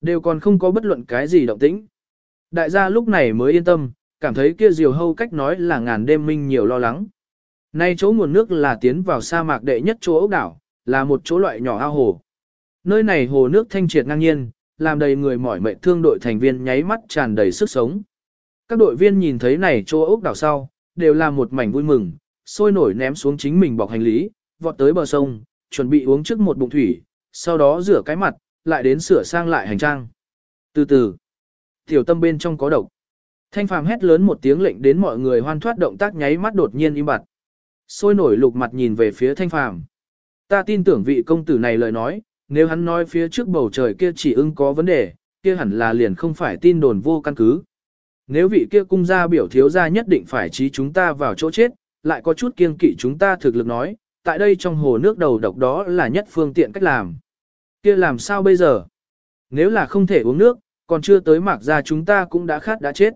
Đều còn không có bất luận cái gì động tĩnh. Đại gia lúc này mới yên tâm, cảm thấy kia diều hâu cách nói là ngàn đêm minh nhiều lo lắng. Nay chỗ nguồn nước là tiến vào sa mạc đệ nhất chỗ ốc đảo, là một chỗ loại nhỏ ao hồ. Nơi này hồ nước thanh triệt ngang nhiên, làm đầy người mỏi mệt thương đội thành viên nháy mắt tràn đầy sức sống. Các đội viên nhìn thấy này chỗ ốc đảo sau, đều là một mảnh vui mừng, sôi nổi ném xuống chính mình bọc hành lý, vọt tới bờ sông, chuẩn bị uống trước một bụng thủy, sau đó rửa cái mặt, lại đến sửa sang lại hành trang. Từ từ, tiểu tâm bên trong có độc. Thanh phàm hét lớn một tiếng lệnh đến mọi người hoan thoát động tác nháy mắt đột nhiên im bặt. Sôi nổi lục mặt nhìn về phía thanh phàm. Ta tin tưởng vị công tử này lời nói, nếu hắn nói phía trước bầu trời kia chỉ ưng có vấn đề, kia hẳn là liền không phải tin đồn vô căn cứ. Nếu vị kia cung gia biểu thiếu gia nhất định phải trí chúng ta vào chỗ chết, lại có chút kiêng kỵ chúng ta thực lực nói, tại đây trong hồ nước đầu độc đó là nhất phương tiện cách làm. Kia làm sao bây giờ? Nếu là không thể uống nước, còn chưa tới mạc ra chúng ta cũng đã khát đã chết.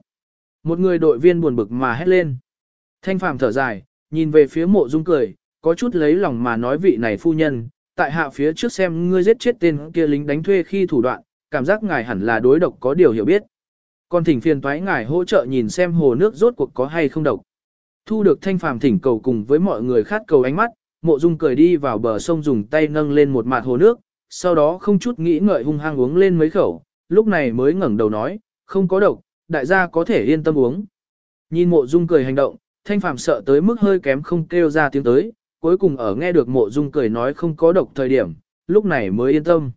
Một người đội viên buồn bực mà hét lên. Thanh phàm thở dài, nhìn về phía mộ dung cười, có chút lấy lòng mà nói vị này phu nhân, tại hạ phía trước xem ngươi giết chết tên kia lính đánh thuê khi thủ đoạn, cảm giác ngài hẳn là đối độc có điều hiểu biết. Còn thỉnh phiền toái ngài hỗ trợ nhìn xem hồ nước rốt cuộc có hay không độc. Thu được thanh phàm thỉnh cầu cùng với mọi người khát cầu ánh mắt, mộ dung cười đi vào bờ sông dùng tay nâng lên một mạt hồ nước, sau đó không chút nghĩ ngợi hung hăng uống lên mấy khẩu, lúc này mới ngẩng đầu nói, không có độc, đại gia có thể yên tâm uống. Nhìn mộ dung cười hành động, thanh phàm sợ tới mức hơi kém không kêu ra tiếng tới, cuối cùng ở nghe được mộ dung cười nói không có độc thời điểm, lúc này mới yên tâm.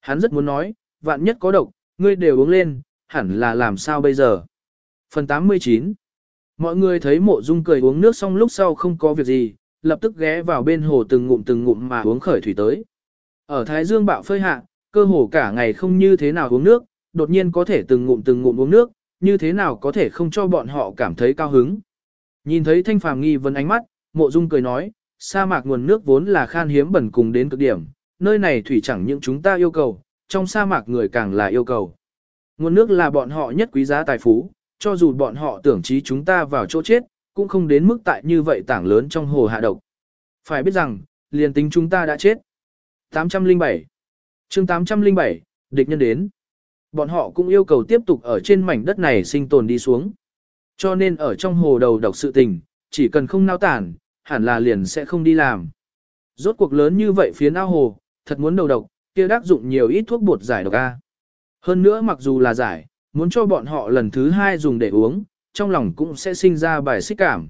Hắn rất muốn nói, vạn nhất có độc, ngươi đều uống lên, hẳn là làm sao bây giờ. Phần 89 Mọi người thấy mộ dung cười uống nước xong lúc sau không có việc gì, lập tức ghé vào bên hồ từng ngụm từng ngụm mà uống khởi thủy tới. Ở Thái Dương bạo phơi hạ, cơ hồ cả ngày không như thế nào uống nước, đột nhiên có thể từng ngụm từng ngụm uống nước, như thế nào có thể không cho bọn họ cảm thấy cao hứng. Nhìn thấy thanh phàm nghi vấn ánh mắt, mộ dung cười nói, sa mạc nguồn nước vốn là khan hiếm bẩn cùng đến cực điểm, nơi này thủy chẳng những chúng ta yêu cầu, trong sa mạc người càng là yêu cầu. Nguồn nước là bọn họ nhất quý giá tài phú, cho dù bọn họ tưởng trí chúng ta vào chỗ chết, cũng không đến mức tại như vậy tảng lớn trong hồ hạ độc. Phải biết rằng, liền tính chúng ta đã chết. 807 chương 807, địch nhân đến. Bọn họ cũng yêu cầu tiếp tục ở trên mảnh đất này sinh tồn đi xuống. Cho nên ở trong hồ đầu độc sự tình, chỉ cần không nao tản, hẳn là liền sẽ không đi làm. Rốt cuộc lớn như vậy phía ao hồ, thật muốn đầu độc, kia đắc dụng nhiều ít thuốc bột giải độc A. Hơn nữa mặc dù là giải, muốn cho bọn họ lần thứ hai dùng để uống, trong lòng cũng sẽ sinh ra bài xích cảm.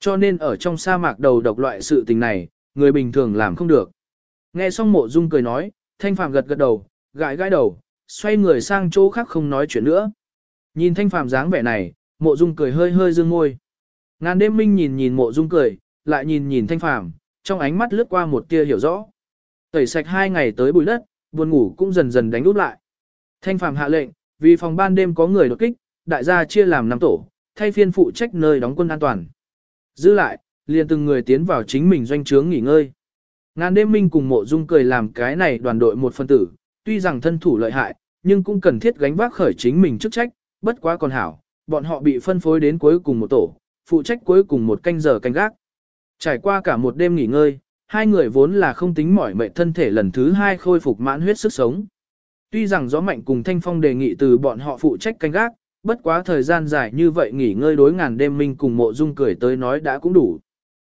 Cho nên ở trong sa mạc đầu độc loại sự tình này, người bình thường làm không được. Nghe xong mộ dung cười nói, thanh phàm gật gật đầu, gãi gãi đầu, xoay người sang chỗ khác không nói chuyện nữa. Nhìn thanh phàm dáng vẻ này, mộ dung cười hơi hơi dương môi. Ngàn đêm minh nhìn nhìn mộ dung cười, lại nhìn nhìn thanh phàm, trong ánh mắt lướt qua một tia hiểu rõ. Tẩy sạch hai ngày tới bụi đất, buồn ngủ cũng dần dần đánh úp lại. Thanh phàm hạ lệnh, vì phòng ban đêm có người đột kích, đại gia chia làm năm tổ, thay phiên phụ trách nơi đóng quân an toàn. Giữ lại, liền từng người tiến vào chính mình doanh trướng nghỉ ngơi. Ngàn đêm minh cùng mộ dung cười làm cái này đoàn đội một phân tử, tuy rằng thân thủ lợi hại, nhưng cũng cần thiết gánh vác khởi chính mình chức trách, bất quá còn hảo, bọn họ bị phân phối đến cuối cùng một tổ, phụ trách cuối cùng một canh giờ canh gác. Trải qua cả một đêm nghỉ ngơi, hai người vốn là không tính mỏi mệt thân thể lần thứ hai khôi phục mãn huyết sức sống. Tuy rằng gió mạnh cùng thanh phong đề nghị từ bọn họ phụ trách canh gác, bất quá thời gian dài như vậy nghỉ ngơi đối ngàn đêm minh cùng mộ dung cười tới nói đã cũng đủ.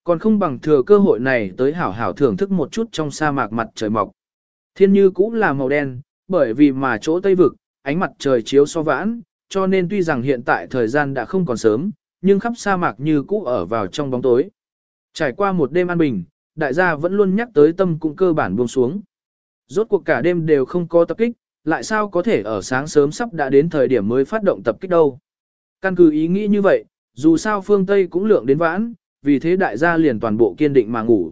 Còn không bằng thừa cơ hội này tới hảo hảo thưởng thức một chút trong sa mạc mặt trời mọc. Thiên như cũng là màu đen, bởi vì mà chỗ tây vực, ánh mặt trời chiếu so vãn, cho nên tuy rằng hiện tại thời gian đã không còn sớm, nhưng khắp sa mạc như cũ ở vào trong bóng tối. Trải qua một đêm an bình, đại gia vẫn luôn nhắc tới tâm cũng cơ bản buông xuống. Rốt cuộc cả đêm đều không có tập kích, lại sao có thể ở sáng sớm sắp đã đến thời điểm mới phát động tập kích đâu. Căn cứ ý nghĩ như vậy, dù sao phương Tây cũng lượng đến vãn, vì thế đại gia liền toàn bộ kiên định mà ngủ.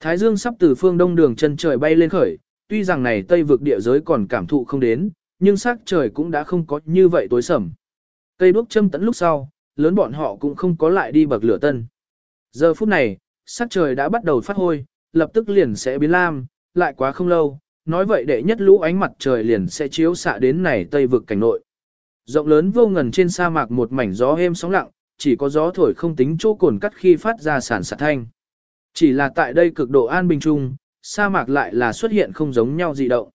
Thái dương sắp từ phương đông đường chân trời bay lên khởi, tuy rằng này Tây vực địa giới còn cảm thụ không đến, nhưng sắc trời cũng đã không có như vậy tối sầm. Cây đuốc châm tẫn lúc sau, lớn bọn họ cũng không có lại đi bậc lửa tân. Giờ phút này, sắc trời đã bắt đầu phát hôi, lập tức liền sẽ biến lam, lại quá không lâu, nói vậy đệ nhất lũ ánh mặt trời liền sẽ chiếu xạ đến này tây vực cảnh nội. Rộng lớn vô ngần trên sa mạc một mảnh gió êm sóng lặng, chỉ có gió thổi không tính chỗ cồn cắt khi phát ra sản sạt thanh. Chỉ là tại đây cực độ an bình trung, sa mạc lại là xuất hiện không giống nhau dị động.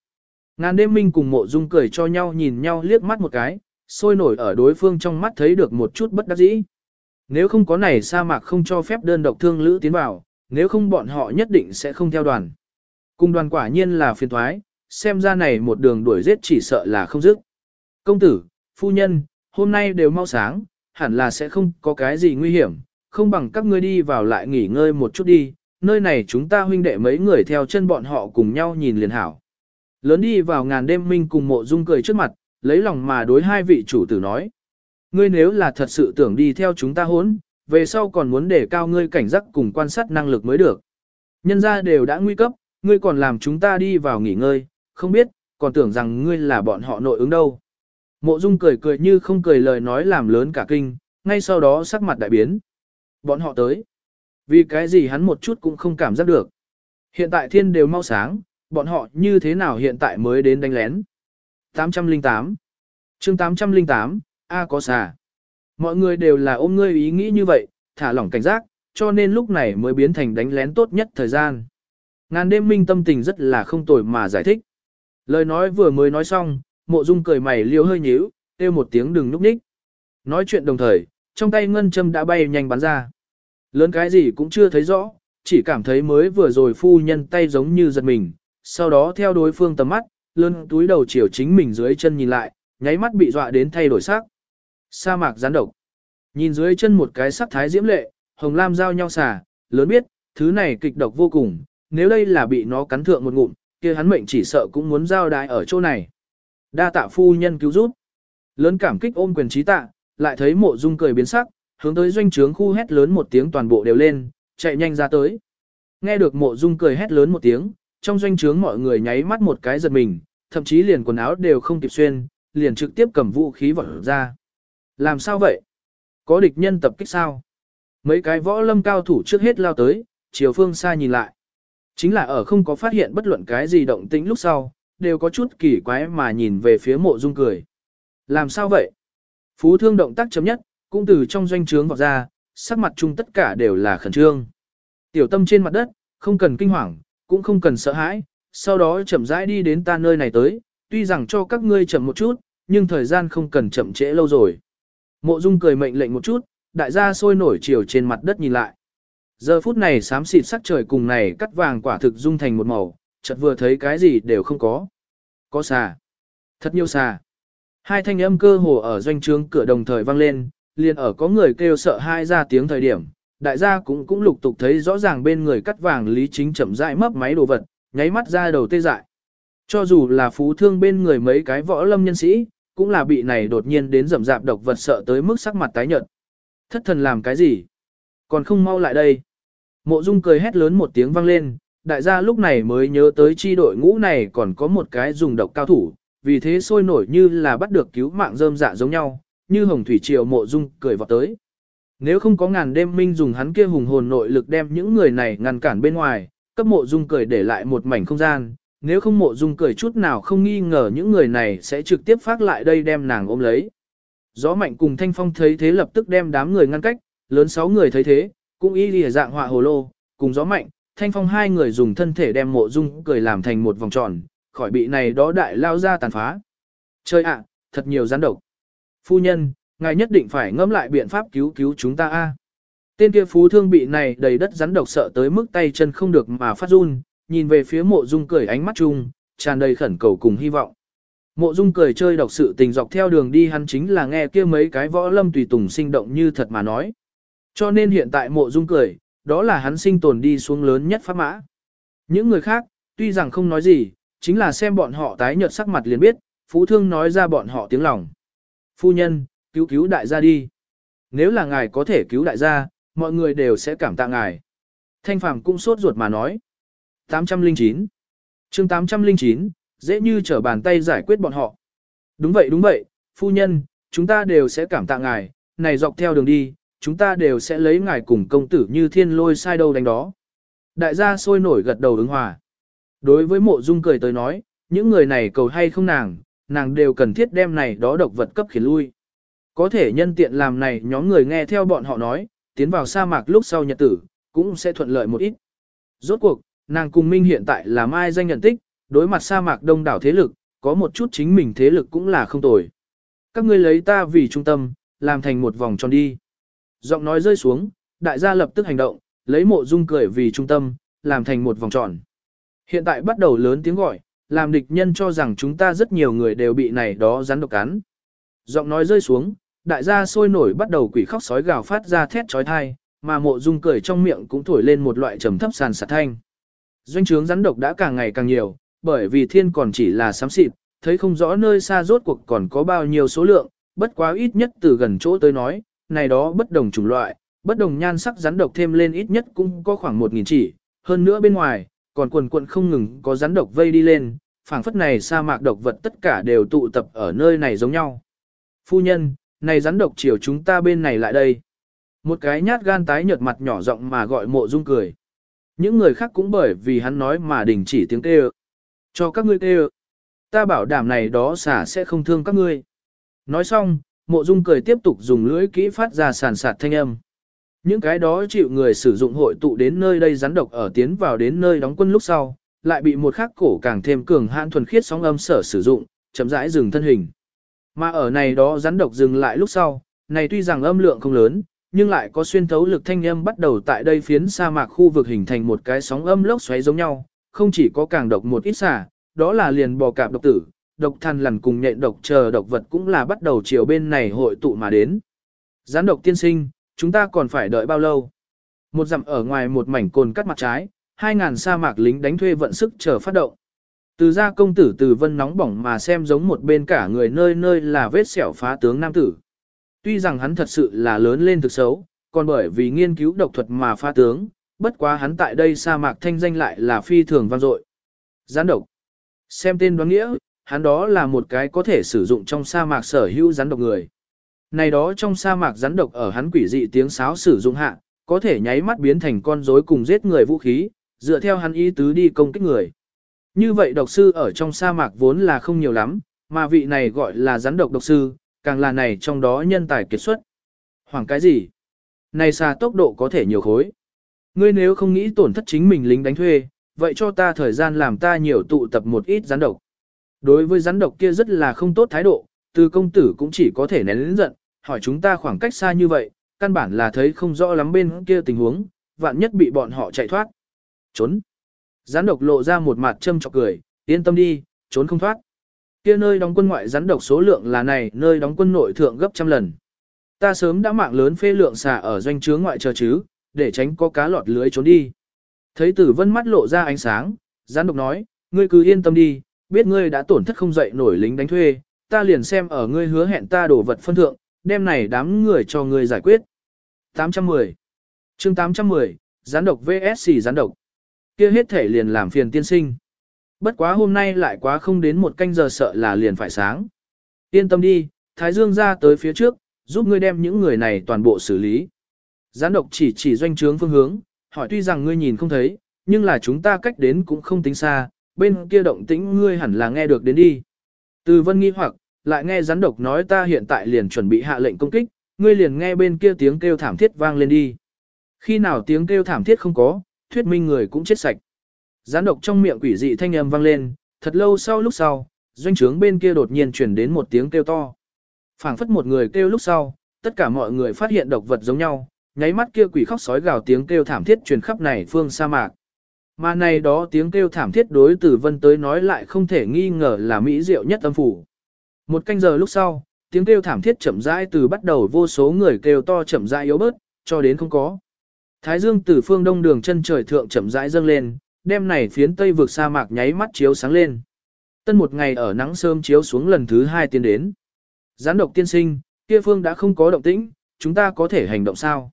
Ngàn đêm minh cùng mộ dung cười cho nhau nhìn nhau liếc mắt một cái, sôi nổi ở đối phương trong mắt thấy được một chút bất đắc dĩ. Nếu không có này sa mạc không cho phép đơn độc thương lữ tiến vào, nếu không bọn họ nhất định sẽ không theo đoàn. Cùng đoàn quả nhiên là phiền thoái, xem ra này một đường đuổi giết chỉ sợ là không dứt. Công tử, phu nhân, hôm nay đều mau sáng, hẳn là sẽ không có cái gì nguy hiểm, không bằng các ngươi đi vào lại nghỉ ngơi một chút đi, nơi này chúng ta huynh đệ mấy người theo chân bọn họ cùng nhau nhìn liền hảo. Lớn đi vào ngàn đêm minh cùng mộ dung cười trước mặt, lấy lòng mà đối hai vị chủ tử nói. Ngươi nếu là thật sự tưởng đi theo chúng ta hốn, về sau còn muốn để cao ngươi cảnh giác cùng quan sát năng lực mới được. Nhân ra đều đã nguy cấp, ngươi còn làm chúng ta đi vào nghỉ ngơi, không biết, còn tưởng rằng ngươi là bọn họ nội ứng đâu. Mộ Dung cười cười như không cười lời nói làm lớn cả kinh, ngay sau đó sắc mặt đại biến. Bọn họ tới. Vì cái gì hắn một chút cũng không cảm giác được. Hiện tại thiên đều mau sáng, bọn họ như thế nào hiện tại mới đến đánh lén. 808 chương 808, A có xà. Mọi người đều là ôm ngươi ý nghĩ như vậy, thả lỏng cảnh giác, cho nên lúc này mới biến thành đánh lén tốt nhất thời gian. Ngàn đêm minh tâm tình rất là không tồi mà giải thích. Lời nói vừa mới nói xong, mộ dung cười mày liêu hơi nhíu, kêu một tiếng đừng núp ních. Nói chuyện đồng thời, trong tay ngân châm đã bay nhanh bắn ra. Lớn cái gì cũng chưa thấy rõ, chỉ cảm thấy mới vừa rồi phu nhân tay giống như giật mình, sau đó theo đối phương tầm mắt, lớn túi đầu chiều chính mình dưới chân nhìn lại, nháy mắt bị dọa đến thay đổi sắc. Sa mạc gián độc. Nhìn dưới chân một cái sắc thái diễm lệ, hồng lam giao nhau xả, lớn biết, thứ này kịch độc vô cùng, nếu đây là bị nó cắn thượng một ngụm, kia hắn mệnh chỉ sợ cũng muốn giao đái ở chỗ này. Đa tạ phu nhân cứu giúp. Lớn cảm kích ôm quyền trí tạ, lại thấy mộ dung cười biến sắc, hướng tới doanh trướng khu hét lớn một tiếng toàn bộ đều lên, chạy nhanh ra tới. Nghe được mộ dung cười hét lớn một tiếng, trong doanh trướng mọi người nháy mắt một cái giật mình, thậm chí liền quần áo đều không kịp xuyên, liền trực tiếp cầm vũ khí vỏ ra. Làm sao vậy? Có địch nhân tập kích sao? Mấy cái võ lâm cao thủ trước hết lao tới, chiều phương xa nhìn lại. Chính là ở không có phát hiện bất luận cái gì động tĩnh lúc sau, đều có chút kỳ quái mà nhìn về phía mộ dung cười. Làm sao vậy? Phú thương động tác chấm nhất, cũng từ trong doanh trướng vọt ra, sắc mặt chung tất cả đều là khẩn trương. Tiểu tâm trên mặt đất, không cần kinh hoàng, cũng không cần sợ hãi, sau đó chậm rãi đi đến ta nơi này tới, tuy rằng cho các ngươi chậm một chút, nhưng thời gian không cần chậm trễ lâu rồi. Mộ Dung cười mệnh lệnh một chút, đại gia sôi nổi chiều trên mặt đất nhìn lại. Giờ phút này xám xịt sắc trời cùng này cắt vàng quả thực dung thành một màu, chợt vừa thấy cái gì đều không có. Có xà. Thật nhiều xà. Hai thanh âm cơ hồ ở doanh trướng cửa đồng thời vang lên, liền ở có người kêu sợ hai ra tiếng thời điểm, đại gia cũng cũng lục tục thấy rõ ràng bên người cắt vàng lý chính chậm rãi mấp máy đồ vật, nháy mắt ra đầu tê dại. Cho dù là phú thương bên người mấy cái võ lâm nhân sĩ, cũng là bị này đột nhiên đến rầm rạp độc vật sợ tới mức sắc mặt tái nhợt. Thất thần làm cái gì? Còn không mau lại đây. Mộ Dung cười hét lớn một tiếng vang lên, đại gia lúc này mới nhớ tới chi đội ngũ này còn có một cái dùng độc cao thủ, vì thế sôi nổi như là bắt được cứu mạng rơm dạ giống nhau, như hồng thủy triều mộ Dung cười vọt tới. Nếu không có ngàn đêm minh dùng hắn kia hùng hồn nội lực đem những người này ngăn cản bên ngoài, cấp mộ Dung cười để lại một mảnh không gian, nếu không mộ dung cười chút nào không nghi ngờ những người này sẽ trực tiếp phát lại đây đem nàng ôm lấy. Gió mạnh cùng thanh phong thấy thế lập tức đem đám người ngăn cách, lớn sáu người thấy thế, cũng y lìa dạng họa hồ lô, cùng gió mạnh, thanh phong hai người dùng thân thể đem mộ dung cười làm thành một vòng tròn, khỏi bị này đó đại lao ra tàn phá. Chơi ạ, thật nhiều gián độc. Phu nhân, ngài nhất định phải ngẫm lại biện pháp cứu cứu chúng ta a. Tên kia phú thương bị này đầy đất rắn độc sợ tới mức tay chân không được mà phát run, nhìn về phía mộ dung cười ánh mắt chung, tràn đầy khẩn cầu cùng hy vọng. Mộ dung cười chơi đọc sự tình dọc theo đường đi hắn chính là nghe kia mấy cái võ lâm tùy tùng sinh động như thật mà nói. Cho nên hiện tại mộ dung cười, đó là hắn sinh tồn đi xuống lớn nhất pháp mã. Những người khác, tuy rằng không nói gì, chính là xem bọn họ tái nhợt sắc mặt liền biết, phú thương nói ra bọn họ tiếng lòng. Phu nhân, cứu cứu đại gia đi. Nếu là ngài có thể cứu đại gia, mọi người đều sẽ cảm tạ ngài. Thanh phàm cũng sốt ruột mà nói. 809 chương 809, dễ như trở bàn tay giải quyết bọn họ. Đúng vậy đúng vậy, phu nhân, chúng ta đều sẽ cảm tạ ngài, này dọc theo đường đi, chúng ta đều sẽ lấy ngài cùng công tử như thiên lôi sai đâu đánh đó. Đại gia sôi nổi gật đầu ứng hòa. Đối với mộ dung cười tới nói, những người này cầu hay không nàng, nàng đều cần thiết đem này đó độc vật cấp khiến lui. Có thể nhân tiện làm này nhóm người nghe theo bọn họ nói, tiến vào sa mạc lúc sau nhật tử, cũng sẽ thuận lợi một ít. Rốt cuộc, Nàng cùng Minh hiện tại là mai danh nhận tích, đối mặt sa mạc đông đảo thế lực, có một chút chính mình thế lực cũng là không tồi. Các ngươi lấy ta vì trung tâm, làm thành một vòng tròn đi. Giọng nói rơi xuống, đại gia lập tức hành động, lấy mộ dung cười vì trung tâm, làm thành một vòng tròn. Hiện tại bắt đầu lớn tiếng gọi, làm địch nhân cho rằng chúng ta rất nhiều người đều bị này đó rắn độc cắn. Giọng nói rơi xuống, đại gia sôi nổi bắt đầu quỷ khóc sói gào phát ra thét trói thai, mà mộ dung cười trong miệng cũng thổi lên một loại trầm thấp sàn sạt thanh. Doanh trướng rắn độc đã càng ngày càng nhiều, bởi vì thiên còn chỉ là xám xịt, thấy không rõ nơi xa rốt cuộc còn có bao nhiêu số lượng, bất quá ít nhất từ gần chỗ tới nói, này đó bất đồng chủng loại, bất đồng nhan sắc rắn độc thêm lên ít nhất cũng có khoảng 1.000 chỉ, hơn nữa bên ngoài, còn quần quần không ngừng có rắn độc vây đi lên, phảng phất này sa mạc độc vật tất cả đều tụ tập ở nơi này giống nhau. Phu nhân, này rắn độc chiều chúng ta bên này lại đây. Một cái nhát gan tái nhợt mặt nhỏ giọng mà gọi mộ dung cười. Những người khác cũng bởi vì hắn nói mà đình chỉ tiếng kêu. Cho các ngươi kêu. Ta bảo đảm này đó xả sẽ không thương các ngươi. Nói xong, mộ dung cười tiếp tục dùng lưỡi kỹ phát ra sàn sạt thanh âm. Những cái đó chịu người sử dụng hội tụ đến nơi đây rắn độc ở tiến vào đến nơi đóng quân lúc sau, lại bị một khắc cổ càng thêm cường hãn thuần khiết sóng âm sở sử dụng, chậm rãi dừng thân hình. Mà ở này đó rắn độc dừng lại lúc sau, này tuy rằng âm lượng không lớn, nhưng lại có xuyên thấu lực thanh âm bắt đầu tại đây phiến sa mạc khu vực hình thành một cái sóng âm lốc xoáy giống nhau, không chỉ có càng độc một ít xả, đó là liền bò cạp độc tử, độc than lằn cùng nhện độc chờ độc vật cũng là bắt đầu chiều bên này hội tụ mà đến. Gián độc tiên sinh, chúng ta còn phải đợi bao lâu? Một dặm ở ngoài một mảnh cồn cắt mặt trái, hai ngàn sa mạc lính đánh thuê vận sức chờ phát động. Từ gia công tử từ vân nóng bỏng mà xem giống một bên cả người nơi nơi là vết sẹo phá tướng nam tử. Tuy rằng hắn thật sự là lớn lên thực xấu, còn bởi vì nghiên cứu độc thuật mà phá tướng, bất quá hắn tại đây sa mạc thanh danh lại là phi thường vang dội. Gián độc. Xem tên đoán nghĩa, hắn đó là một cái có thể sử dụng trong sa mạc sở hữu rắn độc người. Này đó trong sa mạc rắn độc ở hắn quỷ dị tiếng sáo sử dụng hạ, có thể nháy mắt biến thành con rối cùng giết người vũ khí, dựa theo hắn ý tứ đi công kích người. Như vậy độc sư ở trong sa mạc vốn là không nhiều lắm, mà vị này gọi là rắn độc độc sư, càng là này trong đó nhân tài kiệt xuất. Hoàng cái gì? Này xa tốc độ có thể nhiều khối. Ngươi nếu không nghĩ tổn thất chính mình lính đánh thuê, vậy cho ta thời gian làm ta nhiều tụ tập một ít rắn độc. Đối với rắn độc kia rất là không tốt thái độ, từ công tử cũng chỉ có thể nén lĩnh giận, hỏi chúng ta khoảng cách xa như vậy, căn bản là thấy không rõ lắm bên kia tình huống, vạn nhất bị bọn họ chạy thoát. Trốn. Rắn độc lộ ra một mặt châm chọc cười, yên tâm đi, trốn không thoát. Kia nơi đóng quân ngoại rắn độc số lượng là này, nơi đóng quân nội thượng gấp trăm lần. Ta sớm đã mạng lớn phê lượng xả ở doanh chướng ngoại chờ chứ, để tránh có cá lọt lưới trốn đi. Thấy tử vân mắt lộ ra ánh sáng, rắn độc nói, ngươi cứ yên tâm đi, biết ngươi đã tổn thất không dậy nổi lính đánh thuê, ta liền xem ở ngươi hứa hẹn ta đổ vật phân thượng, đem này đám người cho ngươi giải quyết. 810 chương 810, gián độc VSC gián độc. kia hết thể liền làm phiền tiên sinh. Bất quá hôm nay lại quá không đến một canh giờ sợ là liền phải sáng. Yên tâm đi, Thái Dương ra tới phía trước, giúp ngươi đem những người này toàn bộ xử lý. Gián độc chỉ chỉ doanh trướng phương hướng, hỏi tuy rằng ngươi nhìn không thấy, nhưng là chúng ta cách đến cũng không tính xa, bên kia động tĩnh ngươi hẳn là nghe được đến đi. Từ vân nghi hoặc, lại nghe rắn độc nói ta hiện tại liền chuẩn bị hạ lệnh công kích, ngươi liền nghe bên kia tiếng kêu thảm thiết vang lên đi. Khi nào tiếng kêu thảm thiết không có, thuyết minh người cũng chết sạch. Rắn độc trong miệng quỷ dị thanh âm vang lên, thật lâu sau lúc sau, doanh trướng bên kia đột nhiên truyền đến một tiếng kêu to. phảng phất một người kêu lúc sau, tất cả mọi người phát hiện độc vật giống nhau, nháy mắt kia quỷ khóc sói gào tiếng kêu thảm thiết truyền khắp này phương sa mạc. Mà này đó tiếng kêu thảm thiết đối tử vân tới nói lại không thể nghi ngờ là mỹ diệu nhất âm phủ. Một canh giờ lúc sau, tiếng kêu thảm thiết chậm rãi từ bắt đầu vô số người kêu to chậm rãi yếu bớt, cho đến không có. Thái dương từ phương đông đường chân trời thượng chậm rãi dâng lên, đêm này phiến tây vực sa mạc nháy mắt chiếu sáng lên. Tân một ngày ở nắng sớm chiếu xuống lần thứ hai tiến đến. Gián độc tiên sinh, kia phương đã không có động tĩnh, chúng ta có thể hành động sao?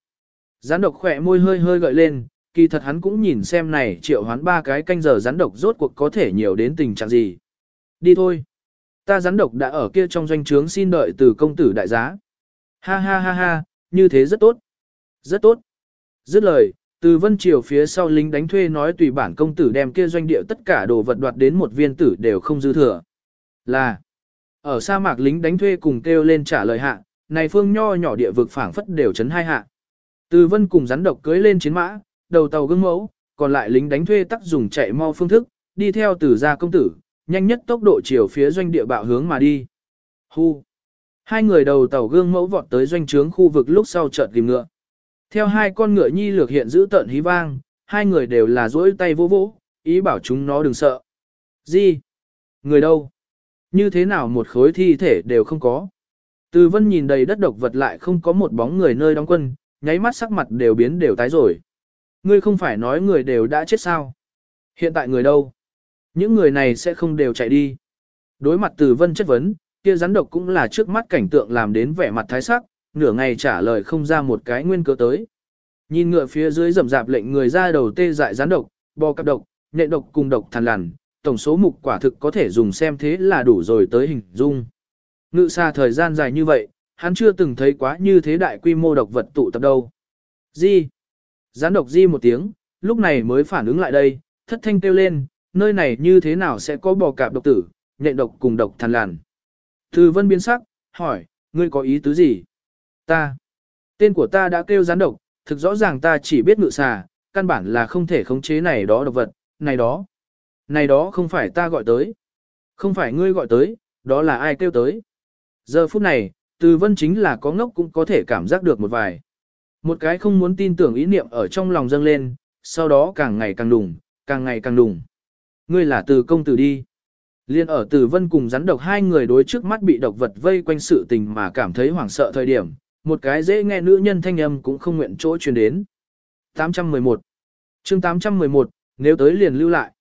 Gián độc khỏe môi hơi hơi gợi lên, kỳ thật hắn cũng nhìn xem này triệu hoán ba cái canh giờ rắn độc rốt cuộc có thể nhiều đến tình trạng gì. Đi thôi. Ta rắn độc đã ở kia trong doanh trướng xin đợi từ công tử đại giá. Ha ha ha ha, như thế rất tốt. Rất tốt. Dứt lời, từ vân triều phía sau lính đánh thuê nói tùy bản công tử đem kia doanh địa tất cả đồ vật đoạt đến một viên tử đều không dư thừa. Là, ở sa mạc lính đánh thuê cùng kêu lên trả lời hạ, này phương nho nhỏ địa vực phảng phất đều chấn hai hạ. Từ vân cùng rắn độc cưới lên chiến mã, đầu tàu gương mẫu, còn lại lính đánh thuê tắc dùng chạy mau phương thức, đi theo từ gia công tử, nhanh nhất tốc độ chiều phía doanh địa bạo hướng mà đi. Hu. Hai người đầu tàu gương mẫu vọt tới doanh trướng khu vực lúc sau chợt tìm ngựa. Theo hai con ngựa nhi lược hiện giữ tận hí vang, hai người đều là duỗi tay vô vỗ, ý bảo chúng nó đừng sợ. Gì? Người đâu? Như thế nào một khối thi thể đều không có? Từ vân nhìn đầy đất độc vật lại không có một bóng người nơi đóng quân, nháy mắt sắc mặt đều biến đều tái rồi. Ngươi không phải nói người đều đã chết sao? Hiện tại người đâu? Những người này sẽ không đều chạy đi. Đối mặt từ vân chất vấn, kia rắn độc cũng là trước mắt cảnh tượng làm đến vẻ mặt thái sắc, nửa ngày trả lời không ra một cái nguyên cớ tới. Nhìn ngựa phía dưới rầm rạp lệnh người ra đầu tê dại rắn độc, bò cặp độc, nệ độc cùng độc thằn lằn, tổng số mục quả thực có thể dùng xem thế là đủ rồi tới hình dung. Ngự xa thời gian dài như vậy, hắn chưa từng thấy quá như thế đại quy mô độc vật tụ tập đâu. Gì? Gián độc di một tiếng, lúc này mới phản ứng lại đây, thất thanh kêu lên, nơi này như thế nào sẽ có bò cạp độc tử, nhện độc cùng độc thằn lằn. Từ vân biến sắc, hỏi, ngươi có ý tứ gì? Ta. Tên của ta đã kêu gián độc, thực rõ ràng ta chỉ biết ngự xà, căn bản là không thể khống chế này đó độc vật, này đó. Này đó không phải ta gọi tới. Không phải ngươi gọi tới, đó là ai kêu tới. Giờ phút này, từ vân chính là có ngốc cũng có thể cảm giác được một vài. Một cái không muốn tin tưởng ý niệm ở trong lòng dâng lên, sau đó càng ngày càng đùng, càng ngày càng đùng. Ngươi là từ công tử đi. Liên ở từ vân cùng rắn độc hai người đối trước mắt bị độc vật vây quanh sự tình mà cảm thấy hoảng sợ thời điểm, một cái dễ nghe nữ nhân thanh âm cũng không nguyện chỗ truyền đến. 811 chương 811, nếu tới liền lưu lại.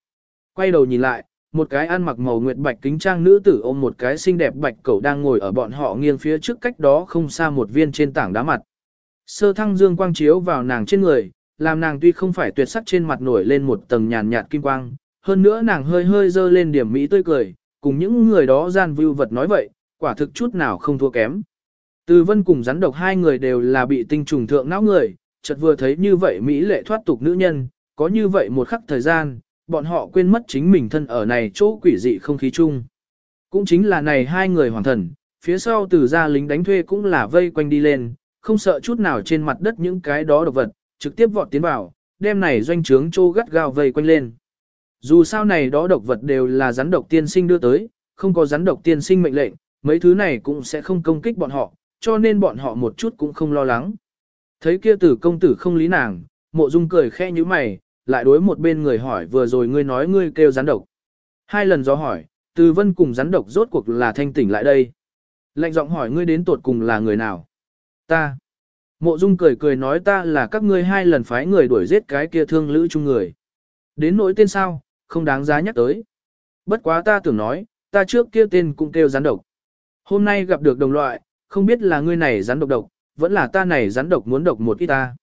Quay đầu nhìn lại, một cái ăn mặc màu nguyệt bạch kính trang nữ tử ôm một cái xinh đẹp bạch cẩu đang ngồi ở bọn họ nghiêng phía trước cách đó không xa một viên trên tảng đá mặt. Sơ thăng dương quang chiếu vào nàng trên người, làm nàng tuy không phải tuyệt sắc trên mặt nổi lên một tầng nhàn nhạt kim quang, hơn nữa nàng hơi hơi dơ lên điểm mỹ tươi cười, cùng những người đó gian vưu vật nói vậy, quả thực chút nào không thua kém. Từ vân cùng rắn độc hai người đều là bị tinh trùng thượng não người, chợt vừa thấy như vậy Mỹ lệ thoát tục nữ nhân, có như vậy một khắc thời gian, bọn họ quên mất chính mình thân ở này chỗ quỷ dị không khí chung. Cũng chính là này hai người hoàng thần, phía sau từ gia lính đánh thuê cũng là vây quanh đi lên, không sợ chút nào trên mặt đất những cái đó độc vật, trực tiếp vọt tiến vào, đem này doanh trướng trô gắt gao vây quanh lên. Dù sao này đó độc vật đều là rắn độc tiên sinh đưa tới, không có rắn độc tiên sinh mệnh lệnh, mấy thứ này cũng sẽ không công kích bọn họ, cho nên bọn họ một chút cũng không lo lắng. Thấy kia tử công tử không lý nàng, mộ dung cười khẽ như mày, lại đối một bên người hỏi vừa rồi ngươi nói ngươi kêu rắn độc. Hai lần do hỏi, từ vân cùng rắn độc rốt cuộc là thanh tỉnh lại đây. Lệnh giọng hỏi ngươi đến tuột cùng là người nào? Ta. Mộ dung cười cười nói ta là các ngươi hai lần phái người đuổi giết cái kia thương lữ chung người. Đến nỗi tên sao, không đáng giá nhắc tới. Bất quá ta tưởng nói, ta trước kia tên cũng kêu rắn độc. Hôm nay gặp được đồng loại, không biết là ngươi này rắn độc độc, vẫn là ta này rắn độc muốn độc một ít ta.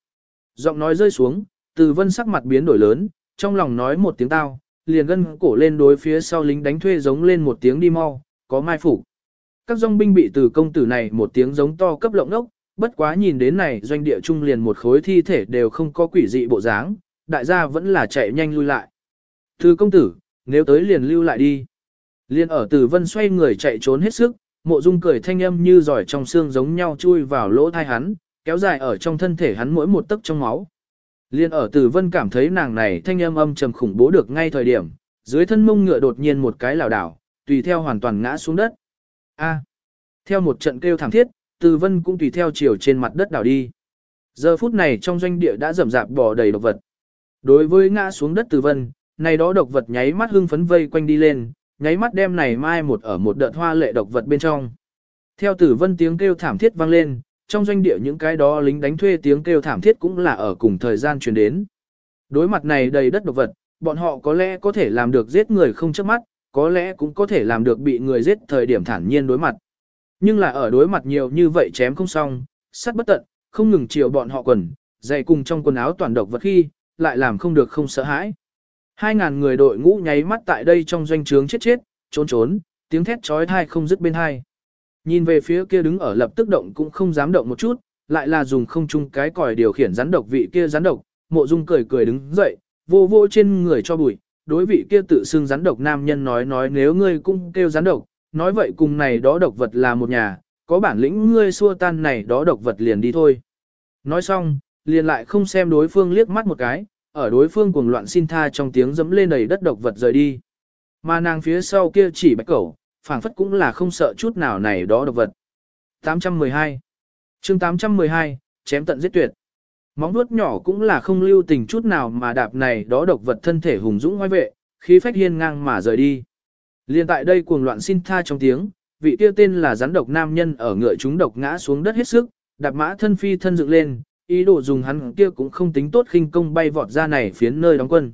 Giọng nói rơi xuống, từ vân sắc mặt biến đổi lớn, trong lòng nói một tiếng tao, liền gân cổ lên đối phía sau lính đánh thuê giống lên một tiếng đi mau, có mai phủ. Các dòng binh bị từ công tử này một tiếng giống to cấp lộng đốc, bất quá nhìn đến này doanh địa trung liền một khối thi thể đều không có quỷ dị bộ dáng, đại gia vẫn là chạy nhanh lui lại. Thư công tử, nếu tới liền lưu lại đi. Liên ở tử vân xoay người chạy trốn hết sức, mộ dung cười thanh âm như giỏi trong xương giống nhau chui vào lỗ thai hắn, kéo dài ở trong thân thể hắn mỗi một tấc trong máu. Liên ở tử vân cảm thấy nàng này thanh âm âm trầm khủng bố được ngay thời điểm, dưới thân mông ngựa đột nhiên một cái lảo đảo, tùy theo hoàn toàn ngã xuống đất. A. Theo một trận kêu thảm thiết, từ vân cũng tùy theo chiều trên mặt đất đảo đi. Giờ phút này trong doanh địa đã rầm rạp bò đầy độc vật. Đối với ngã xuống đất từ vân, này đó độc vật nháy mắt hưng phấn vây quanh đi lên, nháy mắt đem này mai một ở một đợt hoa lệ độc vật bên trong. Theo tử vân tiếng kêu thảm thiết vang lên, trong doanh địa những cái đó lính đánh thuê tiếng kêu thảm thiết cũng là ở cùng thời gian truyền đến. Đối mặt này đầy đất độc vật, bọn họ có lẽ có thể làm được giết người không chớp mắt, có lẽ cũng có thể làm được bị người giết thời điểm thản nhiên đối mặt. Nhưng là ở đối mặt nhiều như vậy chém không xong, sắt bất tận, không ngừng chiều bọn họ quần, dày cùng trong quần áo toàn độc vật khi, lại làm không được không sợ hãi. Hai ngàn người đội ngũ nháy mắt tại đây trong doanh trướng chết chết, trốn trốn, tiếng thét trói thai không dứt bên hai. Nhìn về phía kia đứng ở lập tức động cũng không dám động một chút, lại là dùng không chung cái còi điều khiển rắn độc vị kia rắn độc, mộ dung cười cười đứng dậy, vô vô trên người cho bụi, đối vị kia tự xưng rắn độc nam nhân nói nói nếu ngươi cũng kêu rắn độc, nói vậy cùng này đó độc vật là một nhà, có bản lĩnh ngươi xua tan này đó độc vật liền đi thôi. Nói xong, liền lại không xem đối phương liếc mắt một cái, ở đối phương cuồng loạn xin tha trong tiếng dẫm lên đầy đất độc vật rời đi. Mà nàng phía sau kia chỉ bạch cẩu, phảng phất cũng là không sợ chút nào này đó độc vật. 812 chương 812, chém tận giết tuyệt. Móng vuốt nhỏ cũng là không lưu tình chút nào mà đạp này đó độc vật thân thể hùng dũng ngoài vệ, khí phách hiên ngang mà rời đi. Liên tại đây cuồng loạn xin tha trong tiếng, vị kia tên là rắn độc nam nhân ở ngựa chúng độc ngã xuống đất hết sức, đạp mã thân phi thân dựng lên, ý đồ dùng hắn kia cũng không tính tốt khinh công bay vọt ra này phiến nơi đóng quân.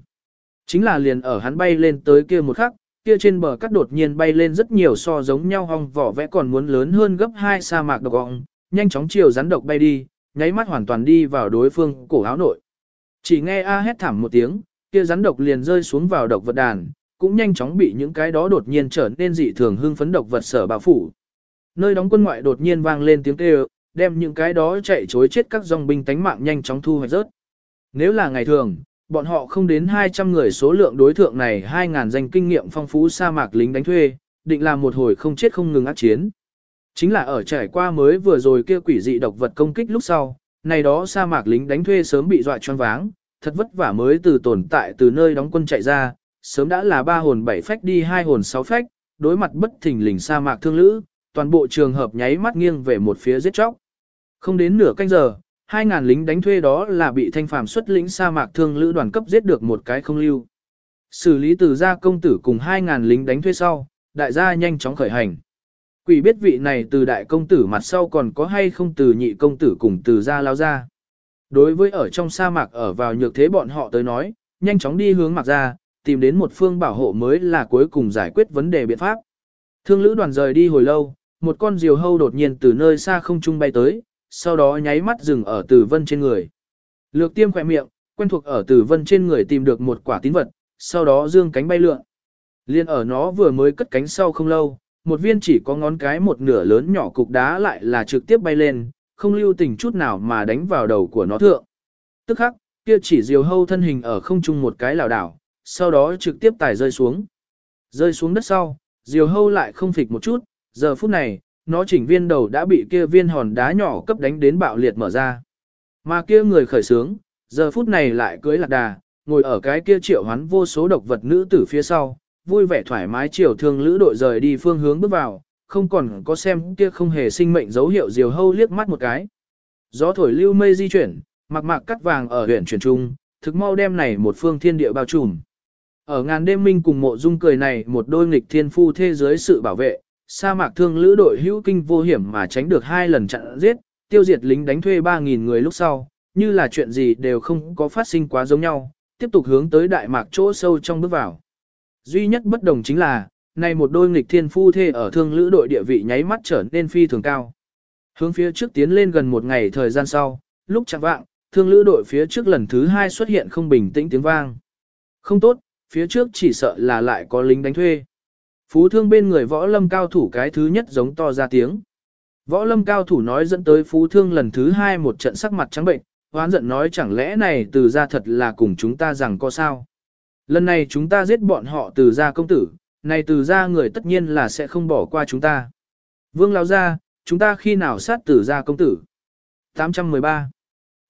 Chính là liền ở hắn bay lên tới kia một khắc, kia trên bờ cắt đột nhiên bay lên rất nhiều so giống nhau hong vỏ vẽ còn muốn lớn hơn gấp hai sa mạc độc gọng, nhanh chóng chiều rắn độc bay đi, nháy mắt hoàn toàn đi vào đối phương cổ áo nội. Chỉ nghe a hét thảm một tiếng, kia rắn độc liền rơi xuống vào độc vật đàn, cũng nhanh chóng bị những cái đó đột nhiên trở nên dị thường hưng phấn độc vật sở bao phủ. Nơi đóng quân ngoại đột nhiên vang lên tiếng kêu, đem những cái đó chạy chối chết các dòng binh tánh mạng nhanh chóng thu hoạch rớt. Nếu là ngày thường, bọn họ không đến 200 người số lượng đối thượng này 2.000 danh kinh nghiệm phong phú sa mạc lính đánh thuê, định làm một hồi không chết không ngừng ác chiến. Chính là ở trải qua mới vừa rồi kia quỷ dị độc vật công kích lúc sau, này đó sa mạc lính đánh thuê sớm bị dọa choáng váng, thật vất vả mới từ tồn tại từ nơi đóng quân chạy ra, sớm đã là ba hồn bảy phách đi hai hồn sáu phách, đối mặt bất thình lình sa mạc thương lữ, toàn bộ trường hợp nháy mắt nghiêng về một phía giết chóc. Không đến nửa canh giờ, hai ngàn lính đánh thuê đó là bị thanh phàm xuất lĩnh sa mạc thương lữ đoàn cấp giết được một cái không lưu. Xử lý từ gia công tử cùng hai ngàn lính đánh thuê sau, đại gia nhanh chóng khởi hành. Quỷ biết vị này từ đại công tử mặt sau còn có hay không từ nhị công tử cùng từ gia lao ra. Đối với ở trong sa mạc ở vào nhược thế bọn họ tới nói, nhanh chóng đi hướng mạc ra, tìm đến một phương bảo hộ mới là cuối cùng giải quyết vấn đề biện pháp. Thương lữ đoàn rời đi hồi lâu, một con diều hâu đột nhiên từ nơi xa không trung bay tới, sau đó nháy mắt dừng ở tử vân trên người. Lược tiêm khỏe miệng, quen thuộc ở tử vân trên người tìm được một quả tín vật, sau đó dương cánh bay lượn. Liên ở nó vừa mới cất cánh sau không lâu, một viên chỉ có ngón cái một nửa lớn nhỏ cục đá lại là trực tiếp bay lên, không lưu tình chút nào mà đánh vào đầu của nó thượng. Tức khắc, kia chỉ diều hâu thân hình ở không trung một cái lảo đảo, sau đó trực tiếp tải rơi xuống. Rơi xuống đất sau, diều hâu lại không phịch một chút, giờ phút này, nó chỉnh viên đầu đã bị kia viên hòn đá nhỏ cấp đánh đến bạo liệt mở ra. Mà kia người khởi sướng, giờ phút này lại cưới lạc đà, ngồi ở cái kia triệu hoán vô số độc vật nữ tử phía sau, vui vẻ thoải mái chiều thương lữ đội rời đi phương hướng bước vào, không còn có xem kia không hề sinh mệnh dấu hiệu diều hâu liếc mắt một cái. Gió thổi lưu mây di chuyển, mặc mạc cắt vàng ở huyện chuyển trung, thực mau đem này một phương thiên địa bao trùm. Ở ngàn đêm minh cùng mộ dung cười này một đôi nghịch thiên phu thế giới sự bảo vệ, sa mạc thương lữ đội hữu kinh vô hiểm mà tránh được hai lần chặn giết, tiêu diệt lính đánh thuê 3.000 người lúc sau, như là chuyện gì đều không có phát sinh quá giống nhau, tiếp tục hướng tới đại mạc chỗ sâu trong bước vào. Duy nhất bất đồng chính là, này một đôi nghịch thiên phu thê ở thương lữ đội địa vị nháy mắt trở nên phi thường cao. Hướng phía trước tiến lên gần một ngày thời gian sau, lúc chẳng vạng, thương lữ đội phía trước lần thứ hai xuất hiện không bình tĩnh tiếng vang. Không tốt, phía trước chỉ sợ là lại có lính đánh thuê. Phú thương bên người võ lâm cao thủ cái thứ nhất giống to ra tiếng. Võ lâm cao thủ nói dẫn tới phú thương lần thứ hai một trận sắc mặt trắng bệnh, hoán giận nói chẳng lẽ này từ ra thật là cùng chúng ta rằng có sao. Lần này chúng ta giết bọn họ từ ra công tử, này từ ra người tất nhiên là sẽ không bỏ qua chúng ta. Vương lao ra, chúng ta khi nào sát từ ra công tử? 813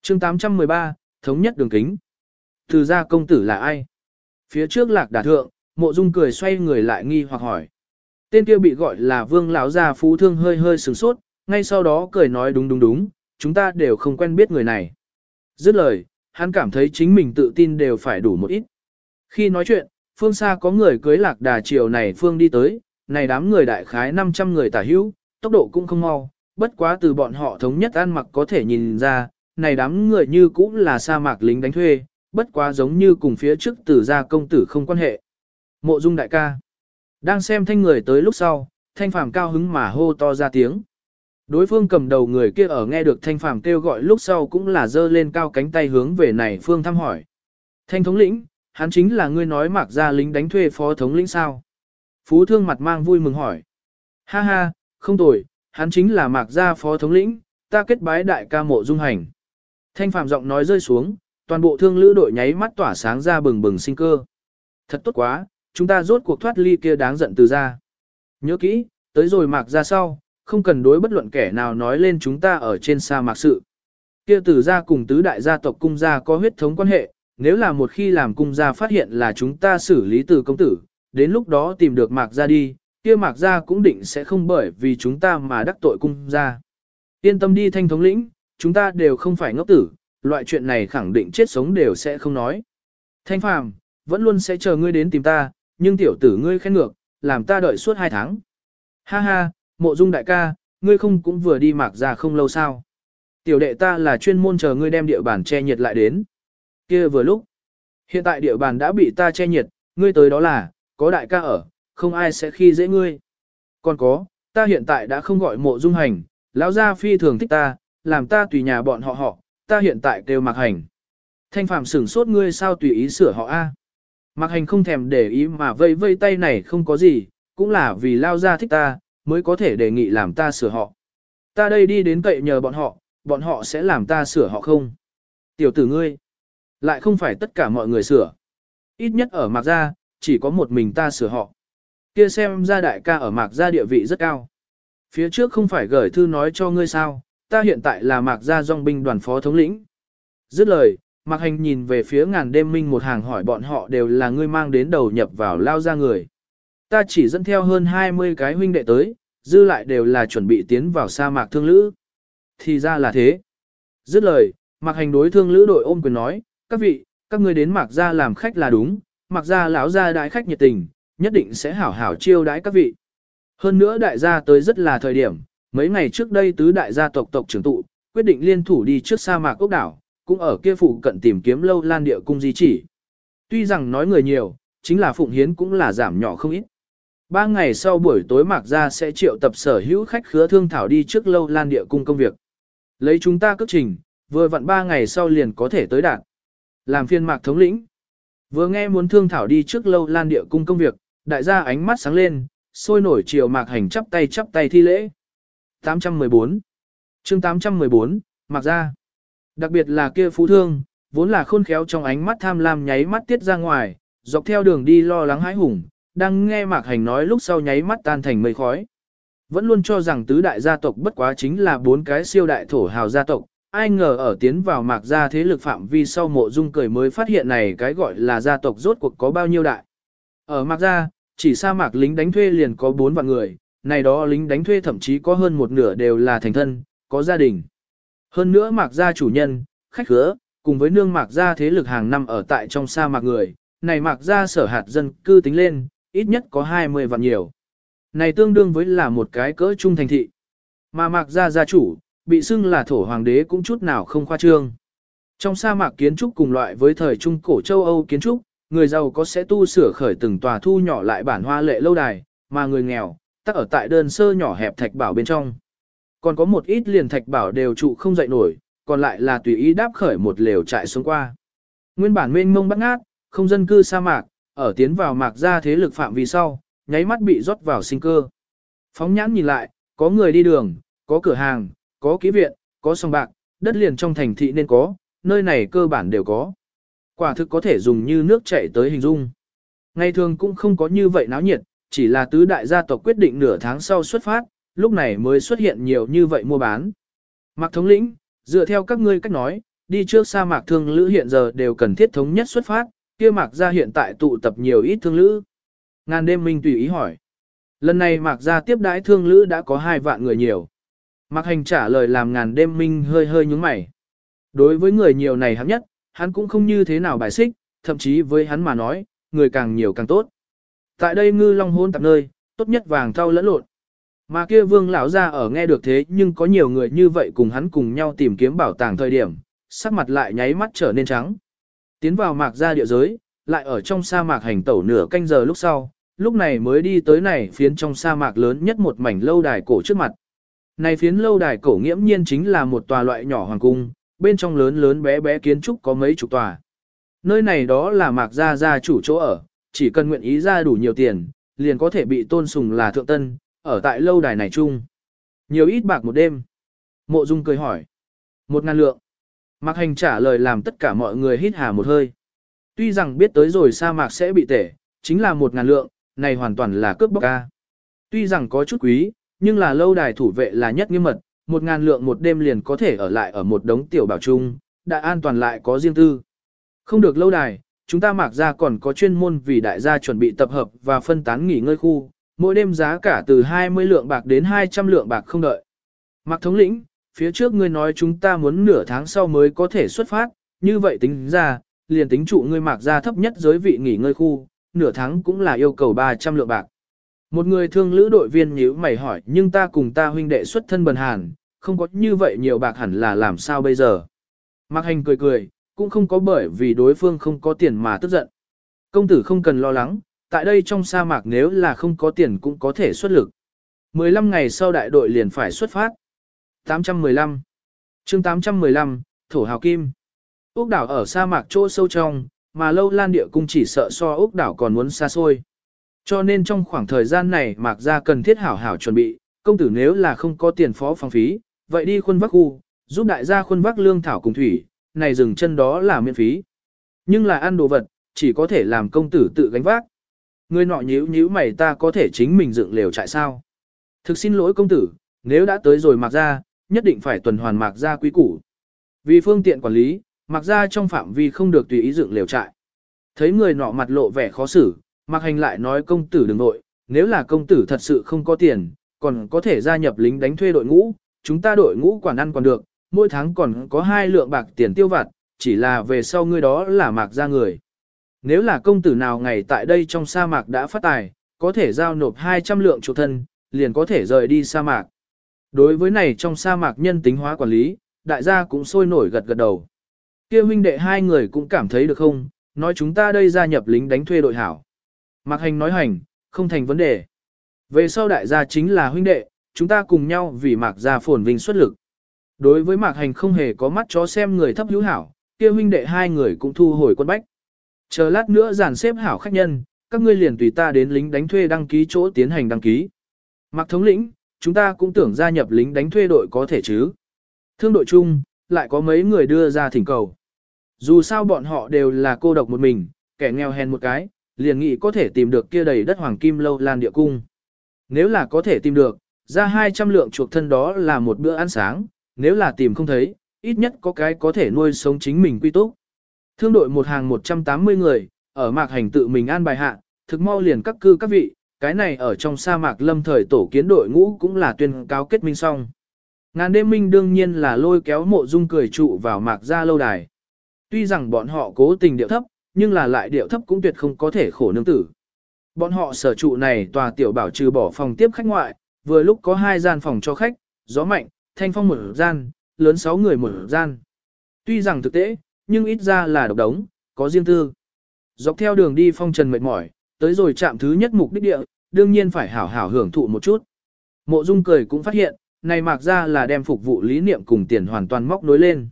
chương 813, Thống nhất đường kính. Từ ra công tử là ai? Phía trước lạc đà thượng, mộ dung cười xoay người lại nghi hoặc hỏi. Tên kia bị gọi là vương lão gia phú thương hơi hơi sửng sốt, ngay sau đó cười nói đúng đúng đúng, chúng ta đều không quen biết người này. Dứt lời, hắn cảm thấy chính mình tự tin đều phải đủ một ít. Khi nói chuyện, phương xa có người cưới lạc đà chiều này phương đi tới, này đám người đại khái 500 người tả hữu, tốc độ cũng không mau, bất quá từ bọn họ thống nhất ăn mặc có thể nhìn ra, này đám người như cũng là sa mạc lính đánh thuê, bất quá giống như cùng phía trước tử gia công tử không quan hệ. Mộ dung đại ca. Đang xem thanh người tới lúc sau, thanh phàm cao hứng mà hô to ra tiếng. Đối phương cầm đầu người kia ở nghe được thanh phàm kêu gọi lúc sau cũng là dơ lên cao cánh tay hướng về này phương thăm hỏi. Thanh thống lĩnh, hắn chính là ngươi nói mặc ra lính đánh thuê phó thống lĩnh sao. Phú thương mặt mang vui mừng hỏi. Ha ha, không tồi, hắn chính là mạc gia phó thống lĩnh, ta kết bái đại ca mộ dung hành. Thanh phàm giọng nói rơi xuống, toàn bộ thương lữ đội nháy mắt tỏa sáng ra bừng bừng sinh cơ. Thật tốt quá, chúng ta rốt cuộc thoát ly kia đáng giận từ ra. Nhớ kỹ, tới rồi mạc ra sau, không cần đối bất luận kẻ nào nói lên chúng ta ở trên sa mạc sự. Kia từ gia cùng tứ đại gia tộc cung gia có huyết thống quan hệ, nếu là một khi làm cung gia phát hiện là chúng ta xử lý từ công tử, đến lúc đó tìm được mạc ra đi, kia mạc ra cũng định sẽ không bởi vì chúng ta mà đắc tội cung ra. Yên tâm đi thanh thống lĩnh, chúng ta đều không phải ngốc tử, loại chuyện này khẳng định chết sống đều sẽ không nói. Thanh phàm, vẫn luôn sẽ chờ ngươi đến tìm ta, nhưng tiểu tử ngươi khen ngược, làm ta đợi suốt hai tháng. Ha ha, mộ dung đại ca, ngươi không cũng vừa đi mạc ra không lâu sao. Tiểu đệ ta là chuyên môn chờ ngươi đem địa bàn che nhiệt lại đến. kia vừa lúc. Hiện tại địa bàn đã bị ta che nhiệt, ngươi tới đó là, có đại ca ở, không ai sẽ khi dễ ngươi. Còn có, ta hiện tại đã không gọi mộ dung hành, lão gia phi thường thích ta, làm ta tùy nhà bọn họ họ, ta hiện tại kêu mặc hành. Thanh phạm sửng sốt ngươi sao tùy ý sửa họ A. Mặc hành không thèm để ý mà vây vây tay này không có gì, cũng là vì lao gia thích ta, mới có thể đề nghị làm ta sửa họ. Ta đây đi đến cậy nhờ bọn họ, bọn họ sẽ làm ta sửa họ không? Tiểu tử ngươi, lại không phải tất cả mọi người sửa. Ít nhất ở mạc gia, chỉ có một mình ta sửa họ. Kia xem ra đại ca ở mạc gia địa vị rất cao. Phía trước không phải gửi thư nói cho ngươi sao, ta hiện tại là mạc gia dòng binh đoàn phó thống lĩnh. Dứt lời, mạc hành nhìn về phía ngàn đêm minh một hàng hỏi bọn họ đều là ngươi mang đến đầu nhập vào lao ra người. Ta chỉ dẫn theo hơn 20 cái huynh đệ tới, dư lại đều là chuẩn bị tiến vào sa mạc thương lữ. Thì ra là thế. Dứt lời, mạc hành đối thương lữ đội ôm quyền nói, các vị, các ngươi đến mạc gia làm khách là đúng, mạc gia lão gia đại khách nhiệt tình, nhất định sẽ hảo hảo chiêu đãi các vị. Hơn nữa đại gia tới rất là thời điểm, mấy ngày trước đây tứ đại gia tộc tộc trưởng tụ, quyết định liên thủ đi trước sa mạc ốc đảo, cũng ở kia phụ cận tìm kiếm lâu lan địa cung di chỉ. Tuy rằng nói người nhiều, chính là phụng hiến cũng là giảm nhỏ không ít. Ba ngày sau buổi tối mạc gia sẽ triệu tập sở hữu khách khứa thương thảo đi trước lâu lan địa cung công việc. Lấy chúng ta cước trình, vừa vặn ba ngày sau liền có thể tới đạt. Làm phiên mạc thống lĩnh. Vừa nghe muốn thương thảo đi trước lâu lan địa cung công việc, đại gia ánh mắt sáng lên, sôi nổi chiều mạc hành chắp tay chắp tay thi lễ. 814 chương 814, mạc gia. Đặc biệt là kia phú thương, vốn là khôn khéo trong ánh mắt tham lam nháy mắt tiết ra ngoài, dọc theo đường đi lo lắng hãi hùng, đang nghe mạc hành nói lúc sau nháy mắt tan thành mây khói. Vẫn luôn cho rằng tứ đại gia tộc bất quá chính là bốn cái siêu đại thổ hào gia tộc, ai ngờ ở tiến vào mạc gia thế lực phạm vi sau mộ dung cười mới phát hiện này cái gọi là gia tộc rốt cuộc có bao nhiêu đại. Ở mạc gia, chỉ sa mạc lính đánh thuê liền có bốn vạn người, này đó lính đánh thuê thậm chí có hơn một nửa đều là thành thân, có gia đình. Hơn nữa mạc gia chủ nhân, khách khứa, cùng với nương mạc gia thế lực hàng năm ở tại trong sa mạc người, này mạc gia sở hạt dân cư tính lên, ít nhất có 20 vạn nhiều. Này tương đương với là một cái cỡ trung thành thị. Mà mạc gia gia chủ, bị xưng là thổ hoàng đế cũng chút nào không khoa trương. Trong sa mạc kiến trúc cùng loại với thời trung cổ châu Âu kiến trúc, người giàu có sẽ tu sửa khởi từng tòa thu nhỏ lại bản hoa lệ lâu đài, mà người nghèo, tắc ở tại đơn sơ nhỏ hẹp thạch bảo bên trong. Còn có một ít liền thạch bảo đều trụ không dậy nổi, còn lại là tùy ý đáp khởi một lều trại xuống qua. Nguyên bản mênh mông bắt ngát, không dân cư sa mạc, ở tiến vào mạc ra thế lực phạm vi sau, nháy mắt bị rót vào sinh cơ. Phóng nhãn nhìn lại, có người đi đường, có cửa hàng, có ký viện, có sông bạc, đất liền trong thành thị nên có, nơi này cơ bản đều có. Quả thực có thể dùng như nước chảy tới hình dung. Ngày thường cũng không có như vậy náo nhiệt, chỉ là tứ đại gia tộc quyết định nửa tháng sau xuất phát, lúc này mới xuất hiện nhiều như vậy mua bán. Mạc thống lĩnh, dựa theo các ngươi cách nói, đi trước sa mạc thương lữ hiện giờ đều cần thiết thống nhất xuất phát, kia mạc gia hiện tại tụ tập nhiều ít thương lữ. Ngàn đêm minh tùy ý hỏi. Lần này mạc gia tiếp đãi thương lữ đã có hai vạn người nhiều. Mạc hành trả lời làm ngàn đêm minh hơi hơi nhúng mày. Đối với người nhiều này hắn nhất, hắn cũng không như thế nào bài xích, thậm chí với hắn mà nói, người càng nhiều càng tốt. Tại đây ngư long hôn tạp nơi, tốt nhất vàng thau lẫn lộn. Mà kia vương lão ra ở nghe được thế nhưng có nhiều người như vậy cùng hắn cùng nhau tìm kiếm bảo tàng thời điểm, sắc mặt lại nháy mắt trở nên trắng. Tiến vào mạc ra địa giới, lại ở trong sa mạc hành tẩu nửa canh giờ lúc sau, lúc này mới đi tới này phiến trong sa mạc lớn nhất một mảnh lâu đài cổ trước mặt. Này phiến lâu đài cổ nghiễm nhiên chính là một tòa loại nhỏ hoàng cung, bên trong lớn lớn bé bé kiến trúc có mấy chục tòa. Nơi này đó là mạc gia gia chủ chỗ ở, chỉ cần nguyện ý ra đủ nhiều tiền, liền có thể bị tôn sùng là thượng tân, ở tại lâu đài này chung. Nhiều ít bạc một đêm. Mộ Dung cười hỏi. Một ngàn lượng. Mạc Hành trả lời làm tất cả mọi người hít hà một hơi. Tuy rằng biết tới rồi sa mạc sẽ bị tể, chính là một ngàn lượng, này hoàn toàn là cướp bóc ca. Tuy rằng có chút quý, nhưng là lâu đài thủ vệ là nhất nghiêm mật, một ngàn lượng một đêm liền có thể ở lại ở một đống tiểu bảo trung, đã an toàn lại có riêng tư. Không được lâu đài, chúng ta mạc ra còn có chuyên môn vì đại gia chuẩn bị tập hợp và phân tán nghỉ ngơi khu, mỗi đêm giá cả từ 20 lượng bạc đến 200 lượng bạc không đợi. Mạc thống lĩnh, phía trước ngươi nói chúng ta muốn nửa tháng sau mới có thể xuất phát, như vậy tính ra, liền tính trụ ngươi mạc ra thấp nhất giới vị nghỉ ngơi khu, nửa tháng cũng là yêu cầu 300 lượng bạc. Một người thương lữ đội viên nhíu mày hỏi nhưng ta cùng ta huynh đệ xuất thân bần hàn, không có như vậy nhiều bạc hẳn là làm sao bây giờ. Mạc hành cười cười, cũng không có bởi vì đối phương không có tiền mà tức giận. Công tử không cần lo lắng, tại đây trong sa mạc nếu là không có tiền cũng có thể xuất lực. 15 ngày sau đại đội liền phải xuất phát. 815 chương 815, Thổ Hào Kim Úc đảo ở sa mạc chỗ sâu trong, mà lâu lan địa cung chỉ sợ so Úc đảo còn muốn xa xôi. Cho nên trong khoảng thời gian này mạc ra cần thiết hảo hảo chuẩn bị, công tử nếu là không có tiền phó phòng phí, vậy đi khuôn vác u, giúp đại gia khuôn vác lương thảo cùng thủy, này dừng chân đó là miễn phí. Nhưng là ăn đồ vật, chỉ có thể làm công tử tự gánh vác. Người nọ nhíu nhíu mày ta có thể chính mình dựng lều trại sao. Thực xin lỗi công tử, nếu đã tới rồi mặc ra, nhất định phải tuần hoàn mặc ra quý củ. Vì phương tiện quản lý, mặc ra trong phạm vi không được tùy ý dựng lều trại. Thấy người nọ mặt lộ vẻ khó xử, mặc hành lại nói công tử đừng nội, nếu là công tử thật sự không có tiền, còn có thể gia nhập lính đánh thuê đội ngũ, chúng ta đội ngũ quản ăn còn được, mỗi tháng còn có hai lượng bạc tiền tiêu vặt, chỉ là về sau ngươi đó là mạc ra người. Nếu là công tử nào ngày tại đây trong sa mạc đã phát tài, có thể giao nộp 200 lượng chủ thân, liền có thể rời đi sa mạc. Đối với này trong sa mạc nhân tính hóa quản lý, đại gia cũng sôi nổi gật gật đầu. Kia huynh đệ hai người cũng cảm thấy được không, nói chúng ta đây gia nhập lính đánh thuê đội hảo. Mạc hành nói hành, không thành vấn đề. Về sau đại gia chính là huynh đệ, chúng ta cùng nhau vì mạc gia phồn vinh xuất lực. Đối với mạc hành không hề có mắt chó xem người thấp hữu hảo, kia huynh đệ hai người cũng thu hồi quân bách. Chờ lát nữa dàn xếp hảo khách nhân, các ngươi liền tùy ta đến lính đánh thuê đăng ký chỗ tiến hành đăng ký. Mạc thống lĩnh, chúng ta cũng tưởng gia nhập lính đánh thuê đội có thể chứ. Thương đội chung, lại có mấy người đưa ra thỉnh cầu. Dù sao bọn họ đều là cô độc một mình, kẻ nghèo hèn một cái, liền nghĩ có thể tìm được kia đầy đất hoàng kim lâu lan địa cung. Nếu là có thể tìm được, ra 200 lượng chuộc thân đó là một bữa ăn sáng, nếu là tìm không thấy, ít nhất có cái có thể nuôi sống chính mình quy túc. Thương đội một hàng 180 người, ở mạc hành tự mình an bài hạ, thực mau liền các cư các vị, cái này ở trong sa mạc lâm thời tổ kiến đội ngũ cũng là tuyên cáo kết minh xong. Ngàn đêm minh đương nhiên là lôi kéo mộ dung cười trụ vào mạc ra lâu đài. Tuy rằng bọn họ cố tình điệu thấp, nhưng là lại điệu thấp cũng tuyệt không có thể khổ nương tử. Bọn họ sở trụ này tòa tiểu bảo trừ bỏ phòng tiếp khách ngoại, vừa lúc có hai gian phòng cho khách, gió mạnh, thanh phong một gian, lớn sáu người một gian. Tuy rằng thực tế, nhưng ít ra là độc đống, có riêng tư. Dọc theo đường đi phong trần mệt mỏi, tới rồi chạm thứ nhất mục đích địa, đương nhiên phải hảo hảo hưởng thụ một chút. Mộ Dung cười cũng phát hiện, này mạc ra là đem phục vụ lý niệm cùng tiền hoàn toàn móc nối lên.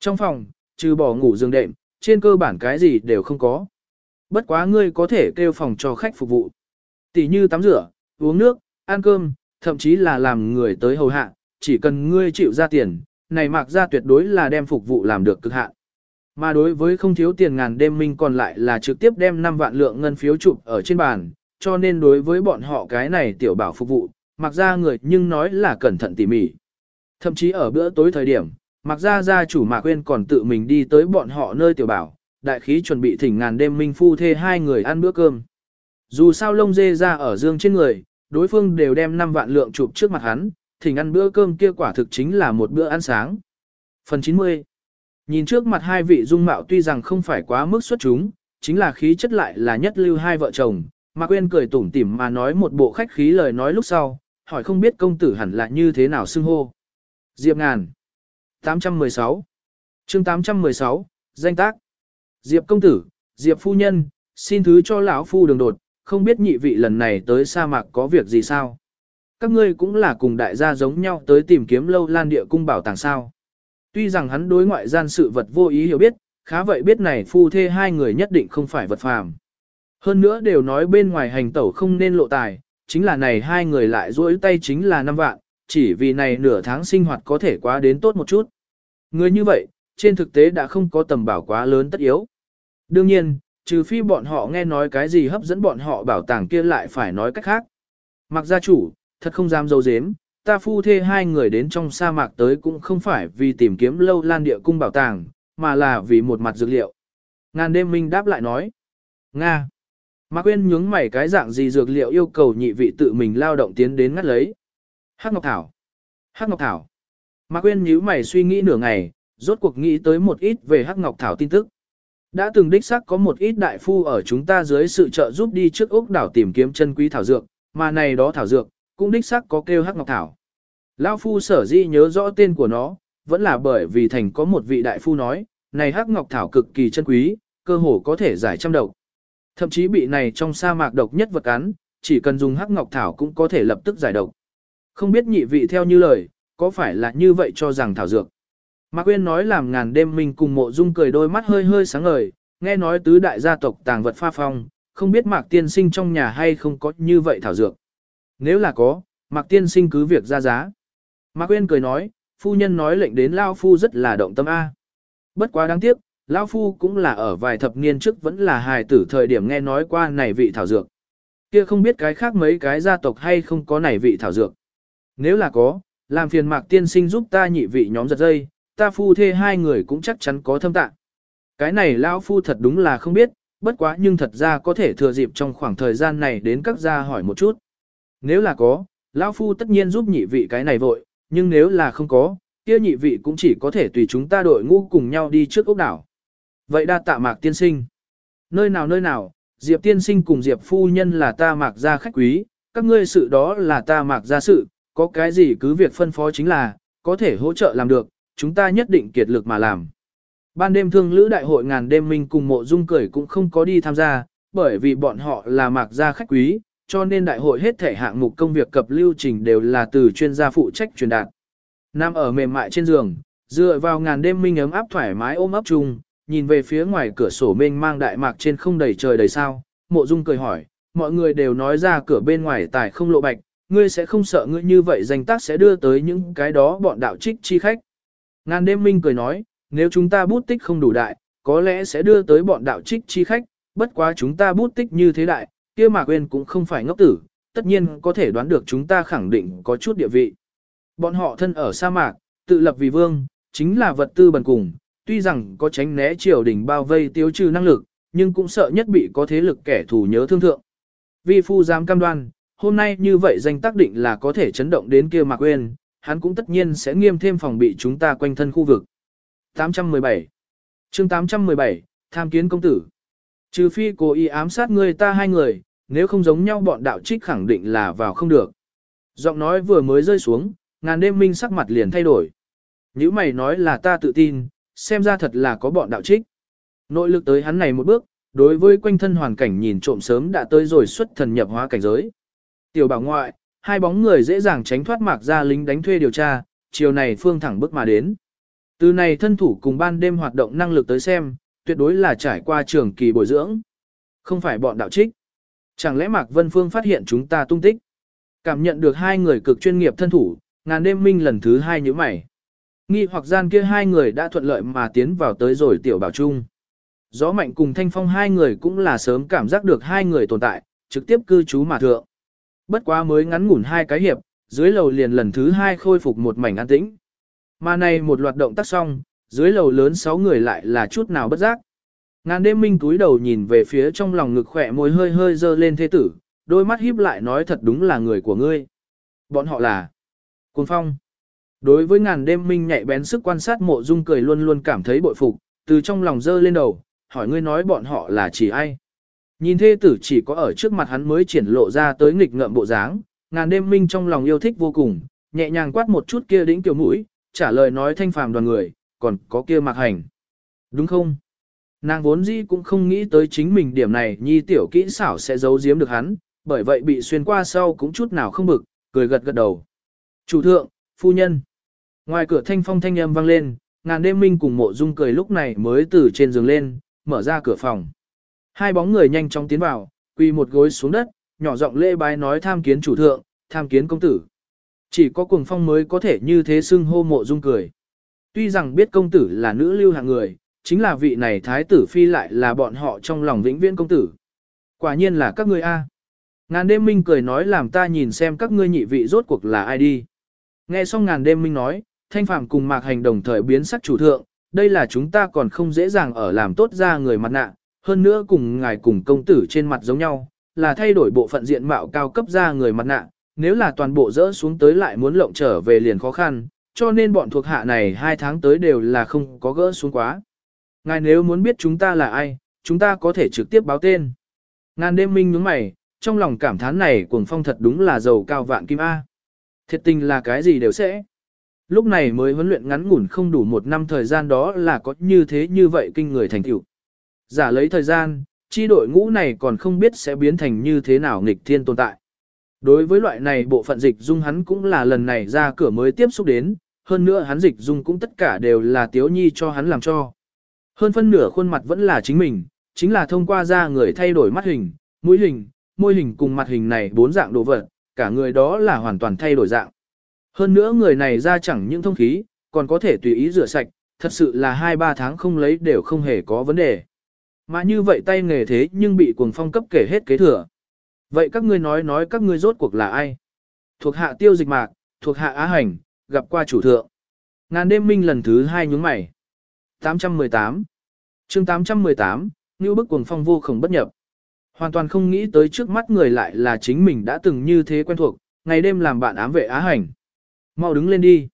Trong phòng, trừ bỏ ngủ giường đệm, trên cơ bản cái gì đều không có. Bất quá ngươi có thể kêu phòng cho khách phục vụ. Tỷ như tắm rửa, uống nước, ăn cơm, thậm chí là làm người tới hầu hạ, chỉ cần ngươi chịu ra tiền, này mạc ra tuyệt đối là đem phục vụ làm được cực hạn. Mà đối với không thiếu tiền ngàn đêm minh còn lại là trực tiếp đem 5 vạn lượng ngân phiếu chụp ở trên bàn, cho nên đối với bọn họ cái này tiểu bảo phục vụ, mặc ra người nhưng nói là cẩn thận tỉ mỉ. Thậm chí ở bữa tối thời điểm, mặc ra gia chủ mạc quên còn tự mình đi tới bọn họ nơi tiểu bảo, đại khí chuẩn bị thỉnh ngàn đêm minh phu thê hai người ăn bữa cơm. Dù sao lông dê ra ở dương trên người, đối phương đều đem 5 vạn lượng chụp trước mặt hắn, thỉnh ăn bữa cơm kia quả thực chính là một bữa ăn sáng. Phần 90 Nhìn trước mặt hai vị dung mạo tuy rằng không phải quá mức xuất chúng, chính là khí chất lại là nhất lưu hai vợ chồng, mà quên cười tủm tỉm mà nói một bộ khách khí lời nói lúc sau, hỏi không biết công tử hẳn là như thế nào xưng hô. Diệp ngàn 816 chương 816, danh tác Diệp công tử, Diệp phu nhân, xin thứ cho lão phu đường đột, không biết nhị vị lần này tới sa mạc có việc gì sao. Các ngươi cũng là cùng đại gia giống nhau tới tìm kiếm lâu lan địa cung bảo tàng sao. Tuy rằng hắn đối ngoại gian sự vật vô ý hiểu biết, khá vậy biết này phu thê hai người nhất định không phải vật phàm. Hơn nữa đều nói bên ngoài hành tẩu không nên lộ tài, chính là này hai người lại duỗi tay chính là năm vạn, chỉ vì này nửa tháng sinh hoạt có thể quá đến tốt một chút. Người như vậy, trên thực tế đã không có tầm bảo quá lớn tất yếu. Đương nhiên, trừ phi bọn họ nghe nói cái gì hấp dẫn bọn họ bảo tàng kia lại phải nói cách khác. Mặc gia chủ, thật không dám dấu dếm, ta phu thê hai người đến trong sa mạc tới cũng không phải vì tìm kiếm lâu lan địa cung bảo tàng, mà là vì một mặt dược liệu. Ngàn đêm minh đáp lại nói. Nga. Mạc Quyên nhướng mày cái dạng gì dược liệu yêu cầu nhị vị tự mình lao động tiến đến ngắt lấy. Hắc Ngọc Thảo. Hắc Ngọc Thảo. Mạc Quyên nhíu mày suy nghĩ nửa ngày, rốt cuộc nghĩ tới một ít về Hắc Ngọc Thảo tin tức. Đã từng đích xác có một ít đại phu ở chúng ta dưới sự trợ giúp đi trước ốc đảo tìm kiếm chân quý thảo dược, mà này đó thảo dược, cũng đích xác có kêu Hắc Ngọc Thảo. Lão phu sở di nhớ rõ tên của nó, vẫn là bởi vì thành có một vị đại phu nói, này Hắc Ngọc Thảo cực kỳ chân quý, cơ hồ có thể giải trăm độc. Thậm chí bị này trong sa mạc độc nhất vật cắn, chỉ cần dùng hắc ngọc thảo cũng có thể lập tức giải độc. Không biết nhị vị theo như lời, có phải là như vậy cho rằng thảo dược. Mạc Quyên nói làm ngàn đêm mình cùng mộ dung cười đôi mắt hơi hơi sáng ngời, nghe nói tứ đại gia tộc tàng vật pha phong, không biết Mạc Tiên Sinh trong nhà hay không có như vậy thảo dược. Nếu là có, Mạc Tiên Sinh cứ việc ra giá. Mạc Quyên cười nói, phu nhân nói lệnh đến Lao Phu rất là động tâm A. Bất quá đáng tiếc, Lão Phu cũng là ở vài thập niên trước vẫn là hài tử thời điểm nghe nói qua này vị thảo dược. Kia không biết cái khác mấy cái gia tộc hay không có này vị thảo dược. Nếu là có, làm phiền mạc tiên sinh giúp ta nhị vị nhóm giật dây, ta phu thê hai người cũng chắc chắn có thâm tạng. Cái này Lão Phu thật đúng là không biết, bất quá nhưng thật ra có thể thừa dịp trong khoảng thời gian này đến các gia hỏi một chút. Nếu là có, Lão Phu tất nhiên giúp nhị vị cái này vội, nhưng nếu là không có, kia nhị vị cũng chỉ có thể tùy chúng ta đội ngũ cùng nhau đi trước ốc đảo. Vậy đa tạ mạc tiên sinh. Nơi nào nơi nào, Diệp tiên sinh cùng Diệp phu nhân là ta mạc gia khách quý, các ngươi sự đó là ta mạc gia sự, có cái gì cứ việc phân phó chính là, có thể hỗ trợ làm được, chúng ta nhất định kiệt lực mà làm. Ban đêm thương lữ đại hội ngàn đêm minh cùng mộ dung cười cũng không có đi tham gia, bởi vì bọn họ là mạc gia khách quý, cho nên đại hội hết thể hạng mục công việc cập lưu trình đều là từ chuyên gia phụ trách truyền đạt. Nam ở mềm mại trên giường, dựa vào ngàn đêm minh ấm áp thoải mái ôm ấp chung, nhìn về phía ngoài cửa sổ mênh mang đại mạc trên không đầy trời đầy sao, mộ dung cười hỏi, mọi người đều nói ra cửa bên ngoài tài không lộ bạch, ngươi sẽ không sợ ngươi như vậy danh tác sẽ đưa tới những cái đó bọn đạo trích chi khách. Ngàn đêm minh cười nói, nếu chúng ta bút tích không đủ đại, có lẽ sẽ đưa tới bọn đạo trích chi khách, bất quá chúng ta bút tích như thế đại, kia mà Uyên cũng không phải ngốc tử, tất nhiên có thể đoán được chúng ta khẳng định có chút địa vị. Bọn họ thân ở sa mạc, tự lập vì vương, chính là vật tư bần cùng, tuy rằng có tránh né triều đình bao vây tiêu trừ năng lực, nhưng cũng sợ nhất bị có thế lực kẻ thù nhớ thương thượng. Vi phu dám cam đoan, hôm nay như vậy danh tác định là có thể chấn động đến kia Mạc Uyên, hắn cũng tất nhiên sẽ nghiêm thêm phòng bị chúng ta quanh thân khu vực. 817 chương 817, Tham kiến công tử Trừ phi cố ý ám sát người ta hai người, nếu không giống nhau bọn đạo trích khẳng định là vào không được. Giọng nói vừa mới rơi xuống, ngàn đêm minh sắc mặt liền thay đổi. Nếu mày nói là ta tự tin, xem ra thật là có bọn đạo trích. Nội lực tới hắn này một bước, đối với quanh thân hoàn cảnh nhìn trộm sớm đã tới rồi xuất thần nhập hóa cảnh giới. Tiểu bảo ngoại, hai bóng người dễ dàng tránh thoát mạc ra lính đánh thuê điều tra, chiều này phương thẳng bước mà đến. Từ này thân thủ cùng ban đêm hoạt động năng lực tới xem, tuyệt đối là trải qua trường kỳ bồi dưỡng. Không phải bọn đạo trích. Chẳng lẽ Mạc Vân Phương phát hiện chúng ta tung tích? Cảm nhận được hai người cực chuyên nghiệp thân thủ, ngàn đêm minh lần thứ hai như mày. Nghi hoặc gian kia hai người đã thuận lợi mà tiến vào tới rồi tiểu bảo trung. Gió mạnh cùng thanh phong hai người cũng là sớm cảm giác được hai người tồn tại, trực tiếp cư trú mà thượng. Bất quá mới ngắn ngủn hai cái hiệp, dưới lầu liền lần thứ hai khôi phục một mảnh an tĩnh. Mà này một loạt động tác xong, dưới lầu lớn sáu người lại là chút nào bất giác. Ngàn đêm minh túi đầu nhìn về phía trong lòng ngực khỏe môi hơi hơi dơ lên thế tử, đôi mắt híp lại nói thật đúng là người của ngươi. Bọn họ là côn Phong. Đối với ngàn đêm minh nhạy bén sức quan sát mộ dung cười luôn luôn cảm thấy bội phục, từ trong lòng dơ lên đầu, hỏi ngươi nói bọn họ là chỉ ai. Nhìn thê tử chỉ có ở trước mặt hắn mới triển lộ ra tới nghịch ngợm bộ dáng, ngàn đêm minh trong lòng yêu thích vô cùng, nhẹ nhàng quát một chút kia đĩnh kiểu mũi, trả lời nói thanh phàm đoàn người, còn có kia mặc hành. Đúng không? Nàng vốn dĩ cũng không nghĩ tới chính mình điểm này nhi tiểu kỹ xảo sẽ giấu giếm được hắn, bởi vậy bị xuyên qua sau cũng chút nào không bực, cười gật gật đầu. Chủ thượng, phu nhân. Ngoài cửa thanh phong thanh âm vang lên, ngàn đêm minh cùng mộ dung cười lúc này mới từ trên giường lên, mở ra cửa phòng. Hai bóng người nhanh chóng tiến vào, quỳ một gối xuống đất, nhỏ giọng lễ bái nói tham kiến chủ thượng, tham kiến công tử. Chỉ có cuồng phong mới có thể như thế xưng hô mộ dung cười. Tuy rằng biết công tử là nữ lưu hạng người, chính là vị này thái tử phi lại là bọn họ trong lòng vĩnh viễn công tử. Quả nhiên là các ngươi A. Ngàn đêm minh cười nói làm ta nhìn xem các ngươi nhị vị rốt cuộc là ai đi. Nghe xong ngàn đêm minh nói, thanh phạm cùng mạc hành đồng thời biến sắc chủ thượng, đây là chúng ta còn không dễ dàng ở làm tốt ra người mặt nạ, hơn nữa cùng ngài cùng công tử trên mặt giống nhau, là thay đổi bộ phận diện mạo cao cấp ra người mặt nạ, nếu là toàn bộ dỡ xuống tới lại muốn lộng trở về liền khó khăn, cho nên bọn thuộc hạ này hai tháng tới đều là không có gỡ xuống quá. Ngài nếu muốn biết chúng ta là ai, chúng ta có thể trực tiếp báo tên. Ngàn đêm minh nhướng mày, trong lòng cảm thán này cuồng phong thật đúng là giàu cao vạn kim A. Thiệt tình là cái gì đều sẽ. Lúc này mới huấn luyện ngắn ngủn không đủ một năm thời gian đó là có như thế như vậy kinh người thành tựu. Giả lấy thời gian, chi đội ngũ này còn không biết sẽ biến thành như thế nào nghịch thiên tồn tại. Đối với loại này bộ phận dịch dung hắn cũng là lần này ra cửa mới tiếp xúc đến, hơn nữa hắn dịch dung cũng tất cả đều là tiếu nhi cho hắn làm cho. Hơn phân nửa khuôn mặt vẫn là chính mình, chính là thông qua da người thay đổi mắt hình, mũi hình, môi hình cùng mặt hình này bốn dạng đồ vật, cả người đó là hoàn toàn thay đổi dạng. Hơn nữa người này ra chẳng những thông khí, còn có thể tùy ý rửa sạch, thật sự là 2-3 tháng không lấy đều không hề có vấn đề. Mà như vậy tay nghề thế nhưng bị cuồng phong cấp kể hết kế thừa. Vậy các ngươi nói nói các ngươi rốt cuộc là ai? Thuộc hạ tiêu dịch mạc, thuộc hạ á hành, gặp qua chủ thượng. Ngàn đêm minh lần thứ hai nhúng mày. 818 chương 818, như bức cuồng phong vô khổng bất nhập. Hoàn toàn không nghĩ tới trước mắt người lại là chính mình đã từng như thế quen thuộc, ngày đêm làm bạn ám vệ á hành. Mau đứng lên đi.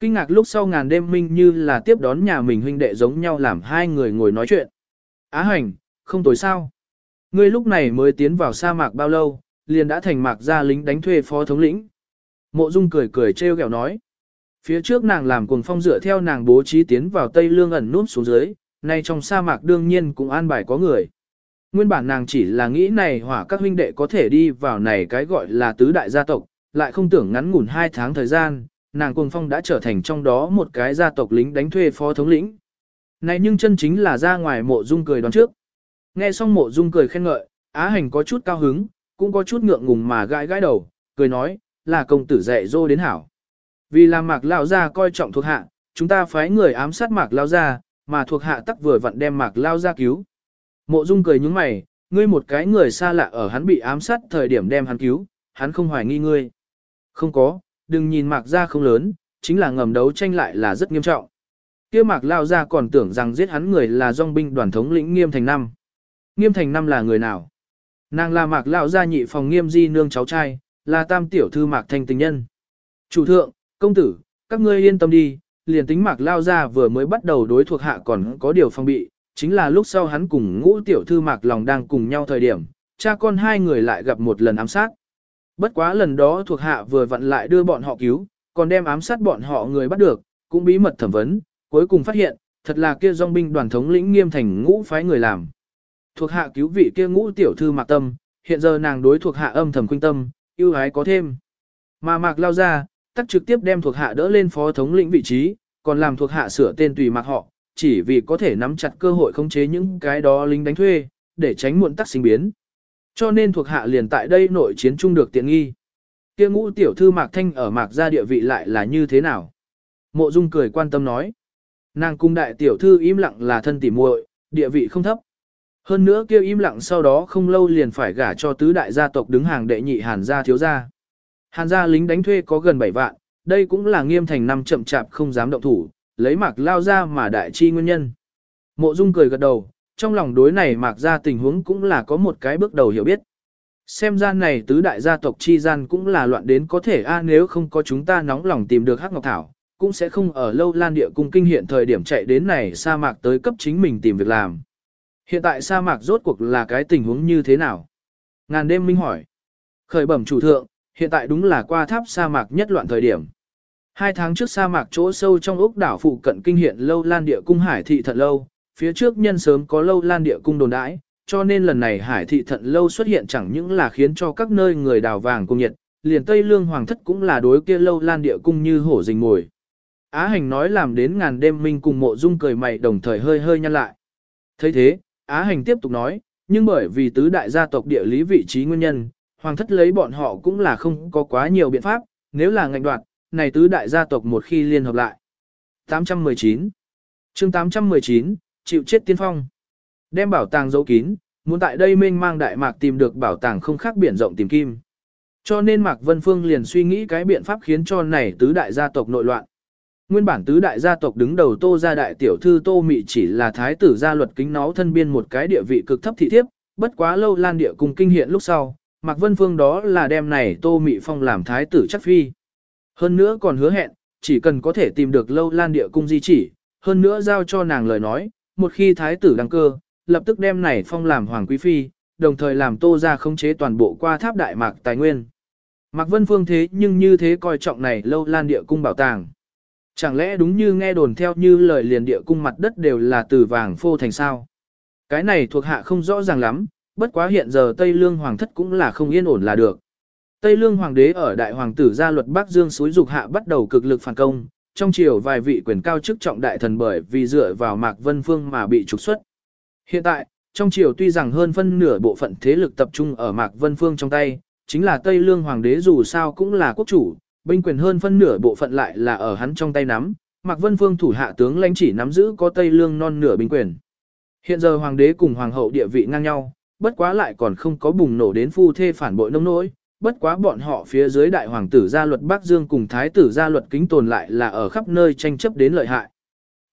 Kinh ngạc lúc sau ngàn đêm minh như là tiếp đón nhà mình huynh đệ giống nhau làm hai người ngồi nói chuyện. Á hành, không tối sao. Ngươi lúc này mới tiến vào sa mạc bao lâu, liền đã thành mạc gia lính đánh thuê phó thống lĩnh. Mộ Dung cười cười trêu ghẹo nói. Phía trước nàng làm cuồng phong dựa theo nàng bố trí tiến vào Tây Lương ẩn núp xuống dưới, nay trong sa mạc đương nhiên cũng an bài có người. Nguyên bản nàng chỉ là nghĩ này hỏa các huynh đệ có thể đi vào này cái gọi là tứ đại gia tộc, lại không tưởng ngắn ngủn hai tháng thời gian, nàng cuồng phong đã trở thành trong đó một cái gia tộc lính đánh thuê phó thống lĩnh. Này nhưng chân chính là ra ngoài mộ dung cười đoán trước. Nghe xong mộ dung cười khen ngợi, Á Hành có chút cao hứng, cũng có chút ngượng ngùng mà gãi gãi đầu, cười nói, là công tử dạy dô đến hảo. Vì làm mạc lao ra coi trọng thuộc hạ, chúng ta phái người ám sát mạc lao ra, mà thuộc hạ tắc vừa vặn đem mạc lao ra cứu. Mộ dung cười nhúng mày, ngươi một cái người xa lạ ở hắn bị ám sát thời điểm đem hắn cứu, hắn không hoài nghi ngươi. Không có, đừng nhìn mạc ra không lớn, chính là ngầm đấu tranh lại là rất nghiêm trọng. kia mạc lao ra còn tưởng rằng giết hắn người là dòng binh đoàn thống lĩnh nghiêm thành năm. Nghiêm thành năm là người nào? Nàng là mạc lao gia nhị phòng nghiêm di nương cháu trai, là tam tiểu thư mạc thanh tình nhân. Chủ thượng, công tử, các ngươi yên tâm đi, liền tính mạc lao ra vừa mới bắt đầu đối thuộc hạ còn có điều phong bị, chính là lúc sau hắn cùng ngũ tiểu thư mạc lòng đang cùng nhau thời điểm, cha con hai người lại gặp một lần ám sát. Bất quá lần đó thuộc hạ vừa vặn lại đưa bọn họ cứu, còn đem ám sát bọn họ người bắt được, cũng bí mật thẩm vấn, cuối cùng phát hiện, thật là kia dòng binh đoàn thống lĩnh nghiêm thành ngũ phái người làm. Thuộc hạ cứu vị kia ngũ tiểu thư mạc tâm, hiện giờ nàng đối thuộc hạ âm thầm khuynh tâm, ưu ái có thêm. Mà mạc lao ra, tắt trực tiếp đem thuộc hạ đỡ lên phó thống lĩnh vị trí, còn làm thuộc hạ sửa tên tùy mạc họ, chỉ vì có thể nắm chặt cơ hội khống chế những cái đó lính đánh thuê, để tránh muộn tắc sinh biến. Cho nên thuộc hạ liền tại đây nội chiến chung được tiện nghi. Kia ngũ tiểu thư mạc thanh ở mạc gia địa vị lại là như thế nào? Mộ dung cười quan tâm nói. Nàng cung đại tiểu thư im lặng là thân tỉ muội, địa vị không thấp. Hơn nữa kêu im lặng sau đó không lâu liền phải gả cho tứ đại gia tộc đứng hàng đệ nhị Hàn gia thiếu gia. Hàn gia lính đánh thuê có gần 7 vạn, đây cũng là nghiêm thành năm chậm chạp không dám động thủ, lấy mạc lao ra mà đại chi nguyên nhân. Mộ Dung cười gật đầu, trong lòng đối này mạc ra tình huống cũng là có một cái bước đầu hiểu biết. Xem ra này tứ đại gia tộc chi gian cũng là loạn đến có thể a nếu không có chúng ta nóng lòng tìm được Hắc Ngọc Thảo, cũng sẽ không ở lâu lan địa cung kinh hiện thời điểm chạy đến này sa mạc tới cấp chính mình tìm việc làm. Hiện tại sa mạc rốt cuộc là cái tình huống như thế nào? Ngàn đêm minh hỏi. Khởi bẩm chủ thượng, hiện tại đúng là qua tháp sa mạc nhất loạn thời điểm. Hai tháng trước sa mạc chỗ sâu trong ốc đảo phụ cận kinh hiện lâu lan địa cung hải thị thận lâu, phía trước nhân sớm có lâu lan địa cung đồn đãi, cho nên lần này hải thị thận lâu xuất hiện chẳng những là khiến cho các nơi người đào vàng cùng nhiệt, liền Tây Lương Hoàng thất cũng là đối kia lâu lan địa cung như hổ rình ngồi. Á hành nói làm đến ngàn đêm minh cùng mộ dung cười mày đồng thời hơi hơi nhăn lại. thấy thế, Á hành tiếp tục nói, nhưng bởi vì tứ đại gia tộc địa lý vị trí nguyên nhân, hoàng thất lấy bọn họ cũng là không có quá nhiều biện pháp, nếu là ngạnh đoạt, này tứ đại gia tộc một khi liên hợp lại. 819 chương 819, chịu chết tiên phong. Đem bảo tàng giấu kín, muốn tại đây mênh mang đại mạc tìm được bảo tàng không khác biển rộng tìm kim. Cho nên Mạc Vân Phương liền suy nghĩ cái biện pháp khiến cho này tứ đại gia tộc nội loạn. Nguyên bản tứ đại gia tộc đứng đầu Tô gia đại tiểu thư Tô Mị chỉ là thái tử gia luật kính nó thân biên một cái địa vị cực thấp thị thiếp, bất quá lâu lan địa cùng kinh hiện lúc sau, Mạc Vân Phương đó là đem này Tô Mị phong làm thái tử chắc phi. Hơn nữa còn hứa hẹn, chỉ cần có thể tìm được lâu lan địa cung di chỉ, hơn nữa giao cho nàng lời nói, một khi thái tử đăng cơ, lập tức đem này phong làm hoàng quý phi, đồng thời làm Tô gia khống chế toàn bộ qua tháp đại mạc tài nguyên. Mạc Vân Phương thế nhưng như thế coi trọng này lâu lan địa cung bảo tàng. Chẳng lẽ đúng như nghe đồn theo như lời liền địa cung mặt đất đều là từ vàng phô thành sao? Cái này thuộc hạ không rõ ràng lắm, bất quá hiện giờ Tây Lương Hoàng thất cũng là không yên ổn là được. Tây Lương Hoàng đế ở Đại Hoàng tử gia luật Bắc Dương suối dục hạ bắt đầu cực lực phản công, trong triều vài vị quyền cao chức trọng đại thần bởi vì dựa vào Mạc Vân Phương mà bị trục xuất. Hiện tại, trong triều tuy rằng hơn phân nửa bộ phận thế lực tập trung ở Mạc Vân Phương trong tay, chính là Tây Lương Hoàng đế dù sao cũng là quốc chủ, binh quyền hơn phân nửa bộ phận lại là ở hắn trong tay nắm, Mạc Vân Phương thủ hạ tướng lãnh chỉ nắm giữ có Tây Lương non nửa binh quyền. Hiện giờ hoàng đế cùng hoàng hậu địa vị ngang nhau, bất quá lại còn không có bùng nổ đến phu thê phản bội nông nỗi, bất quá bọn họ phía dưới đại hoàng tử gia luật Bắc Dương cùng thái tử gia luật kính tồn lại là ở khắp nơi tranh chấp đến lợi hại.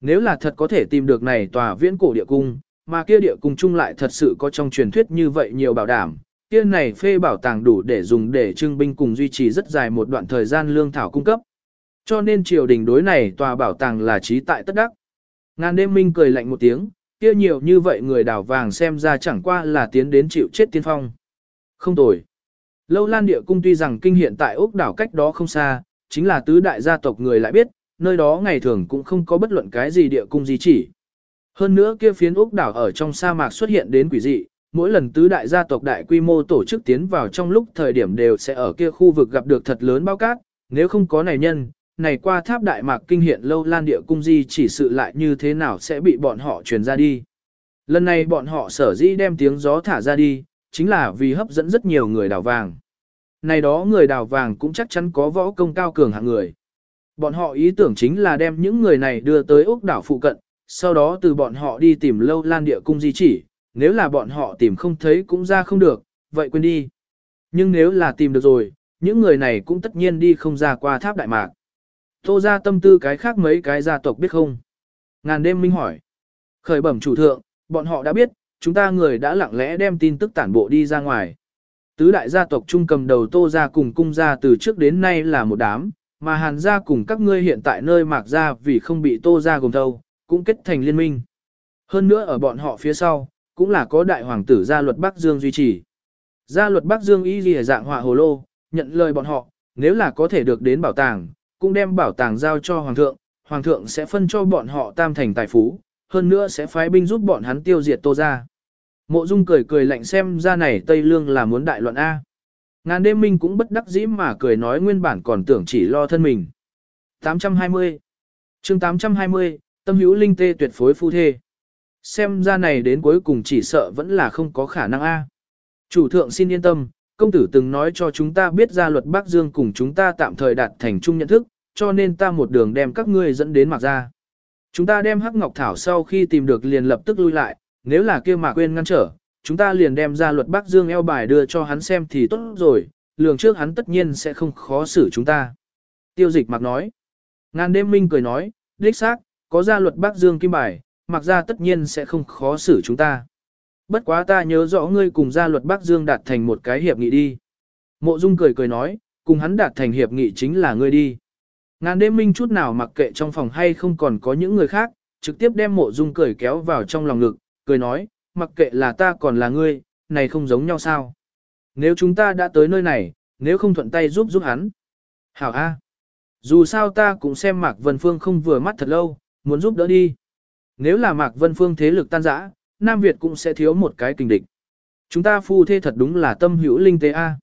Nếu là thật có thể tìm được này tòa viễn cổ địa cung, mà kia địa cung chung lại thật sự có trong truyền thuyết như vậy nhiều bảo đảm, kia này phê bảo tàng đủ để dùng để trưng binh cùng duy trì rất dài một đoạn thời gian lương thảo cung cấp. Cho nên triều đình đối này tòa bảo tàng là trí tại tất đắc. Ngàn đêm minh cười lạnh một tiếng, kia nhiều như vậy người đảo vàng xem ra chẳng qua là tiến đến chịu chết tiên phong. Không tồi. Lâu Lan địa cung tuy rằng kinh hiện tại ốc đảo cách đó không xa, chính là tứ đại gia tộc người lại biết, nơi đó ngày thường cũng không có bất luận cái gì địa cung gì chỉ. Hơn nữa kia phiến ốc đảo ở trong sa mạc xuất hiện đến quỷ dị, mỗi lần tứ đại gia tộc đại quy mô tổ chức tiến vào trong lúc thời điểm đều sẽ ở kia khu vực gặp được thật lớn bao cát, nếu không có này nhân, này qua tháp đại mạc kinh hiện lâu lan địa cung di chỉ sự lại như thế nào sẽ bị bọn họ truyền ra đi. Lần này bọn họ sở dĩ đem tiếng gió thả ra đi, chính là vì hấp dẫn rất nhiều người đào vàng. Này đó người đào vàng cũng chắc chắn có võ công cao cường hạng người. Bọn họ ý tưởng chính là đem những người này đưa tới ốc đảo phụ cận, sau đó từ bọn họ đi tìm lâu lan địa cung di chỉ, nếu là bọn họ tìm không thấy cũng ra không được, vậy quên đi. Nhưng nếu là tìm được rồi, những người này cũng tất nhiên đi không ra qua tháp đại mạc. Tô ra tâm tư cái khác mấy cái gia tộc biết không? Ngàn đêm minh hỏi. Khởi bẩm chủ thượng, bọn họ đã biết, chúng ta người đã lặng lẽ đem tin tức tản bộ đi ra ngoài. Tứ đại gia tộc trung cầm đầu tô ra cùng cung ra từ trước đến nay là một đám, mà hàn gia cùng các ngươi hiện tại nơi mạc ra vì không bị tô ra gồm thâu, cũng kết thành liên minh. Hơn nữa ở bọn họ phía sau, cũng là có đại hoàng tử gia luật Bắc Dương duy trì. Gia luật Bắc Dương y lìa dạng họa hồ lô, nhận lời bọn họ, nếu là có thể được đến bảo tàng, cũng đem bảo tàng giao cho hoàng thượng, hoàng thượng sẽ phân cho bọn họ tam thành tài phú, hơn nữa sẽ phái binh giúp bọn hắn tiêu diệt tô ra. Mộ Dung cười cười lạnh xem ra này Tây Lương là muốn đại luận A. Ngàn đêm minh cũng bất đắc dĩ mà cười nói nguyên bản còn tưởng chỉ lo thân mình. 820 chương 820, tâm hữu linh tê tuyệt phối phu thê. Xem ra này đến cuối cùng chỉ sợ vẫn là không có khả năng A. Chủ thượng xin yên tâm, công tử từng nói cho chúng ta biết ra luật Bắc Dương cùng chúng ta tạm thời đạt thành chung nhận thức, cho nên ta một đường đem các ngươi dẫn đến mặc ra. Chúng ta đem hắc ngọc thảo sau khi tìm được liền lập tức lui lại, nếu là kia mà quên ngăn trở, chúng ta liền đem ra luật Bắc Dương eo bài đưa cho hắn xem thì tốt rồi, lường trước hắn tất nhiên sẽ không khó xử chúng ta. Tiêu dịch mặc nói. Ngàn đêm minh cười nói, đích xác, có ra luật Bắc Dương kim bài, mặc ra tất nhiên sẽ không khó xử chúng ta. Bất quá ta nhớ rõ ngươi cùng gia luật Bắc Dương đạt thành một cái hiệp nghị đi. Mộ Dung cười cười nói, cùng hắn đạt thành hiệp nghị chính là ngươi đi. Ngàn đêm minh chút nào mặc kệ trong phòng hay không còn có những người khác, trực tiếp đem mộ Dung cười kéo vào trong lòng ngực, cười nói, mặc kệ là ta còn là ngươi, này không giống nhau sao. Nếu chúng ta đã tới nơi này, nếu không thuận tay giúp giúp hắn. Hảo A. Dù sao ta cũng xem Mạc Vân Phương không vừa mắt thật lâu, muốn giúp đỡ đi. Nếu là Mạc Vân Phương thế lực tan rã, Nam Việt cũng sẽ thiếu một cái kình địch. Chúng ta phu thê thật đúng là tâm hữu linh tế A.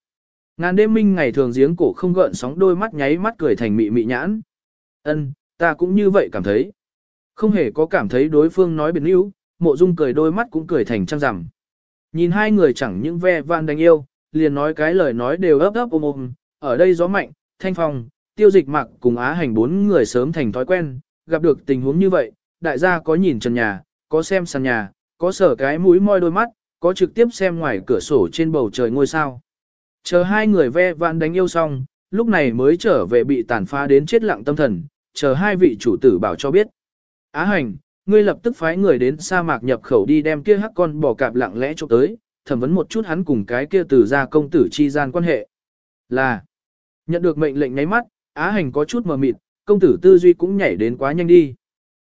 Ngàn đêm minh ngày thường giếng cổ không gợn sóng đôi mắt nháy mắt cười thành mị mị nhãn. Ân, ta cũng như vậy cảm thấy. Không hề có cảm thấy đối phương nói biệt níu, mộ dung cười đôi mắt cũng cười thành trăng rằm. Nhìn hai người chẳng những ve van đánh yêu, liền nói cái lời nói đều ấp ấp ôm ôm, ở đây gió mạnh, thanh phong, tiêu dịch mặc cùng á hành bốn người sớm thành thói quen, gặp được tình huống như vậy, đại gia có nhìn trần nhà, có xem sàn nhà, có sở cái mũi môi đôi mắt, có trực tiếp xem ngoài cửa sổ trên bầu trời ngôi sao. Chờ hai người ve vãn đánh yêu xong, lúc này mới trở về bị tàn phá đến chết lặng tâm thần, chờ hai vị chủ tử bảo cho biết. Á hành, ngươi lập tức phái người đến sa mạc nhập khẩu đi đem kia hắc con bò cạp lặng lẽ chụp tới, thẩm vấn một chút hắn cùng cái kia từ gia công tử chi gian quan hệ. Là, nhận được mệnh lệnh nháy mắt, Á hành có chút mờ mịt, công tử tư duy cũng nhảy đến quá nhanh đi.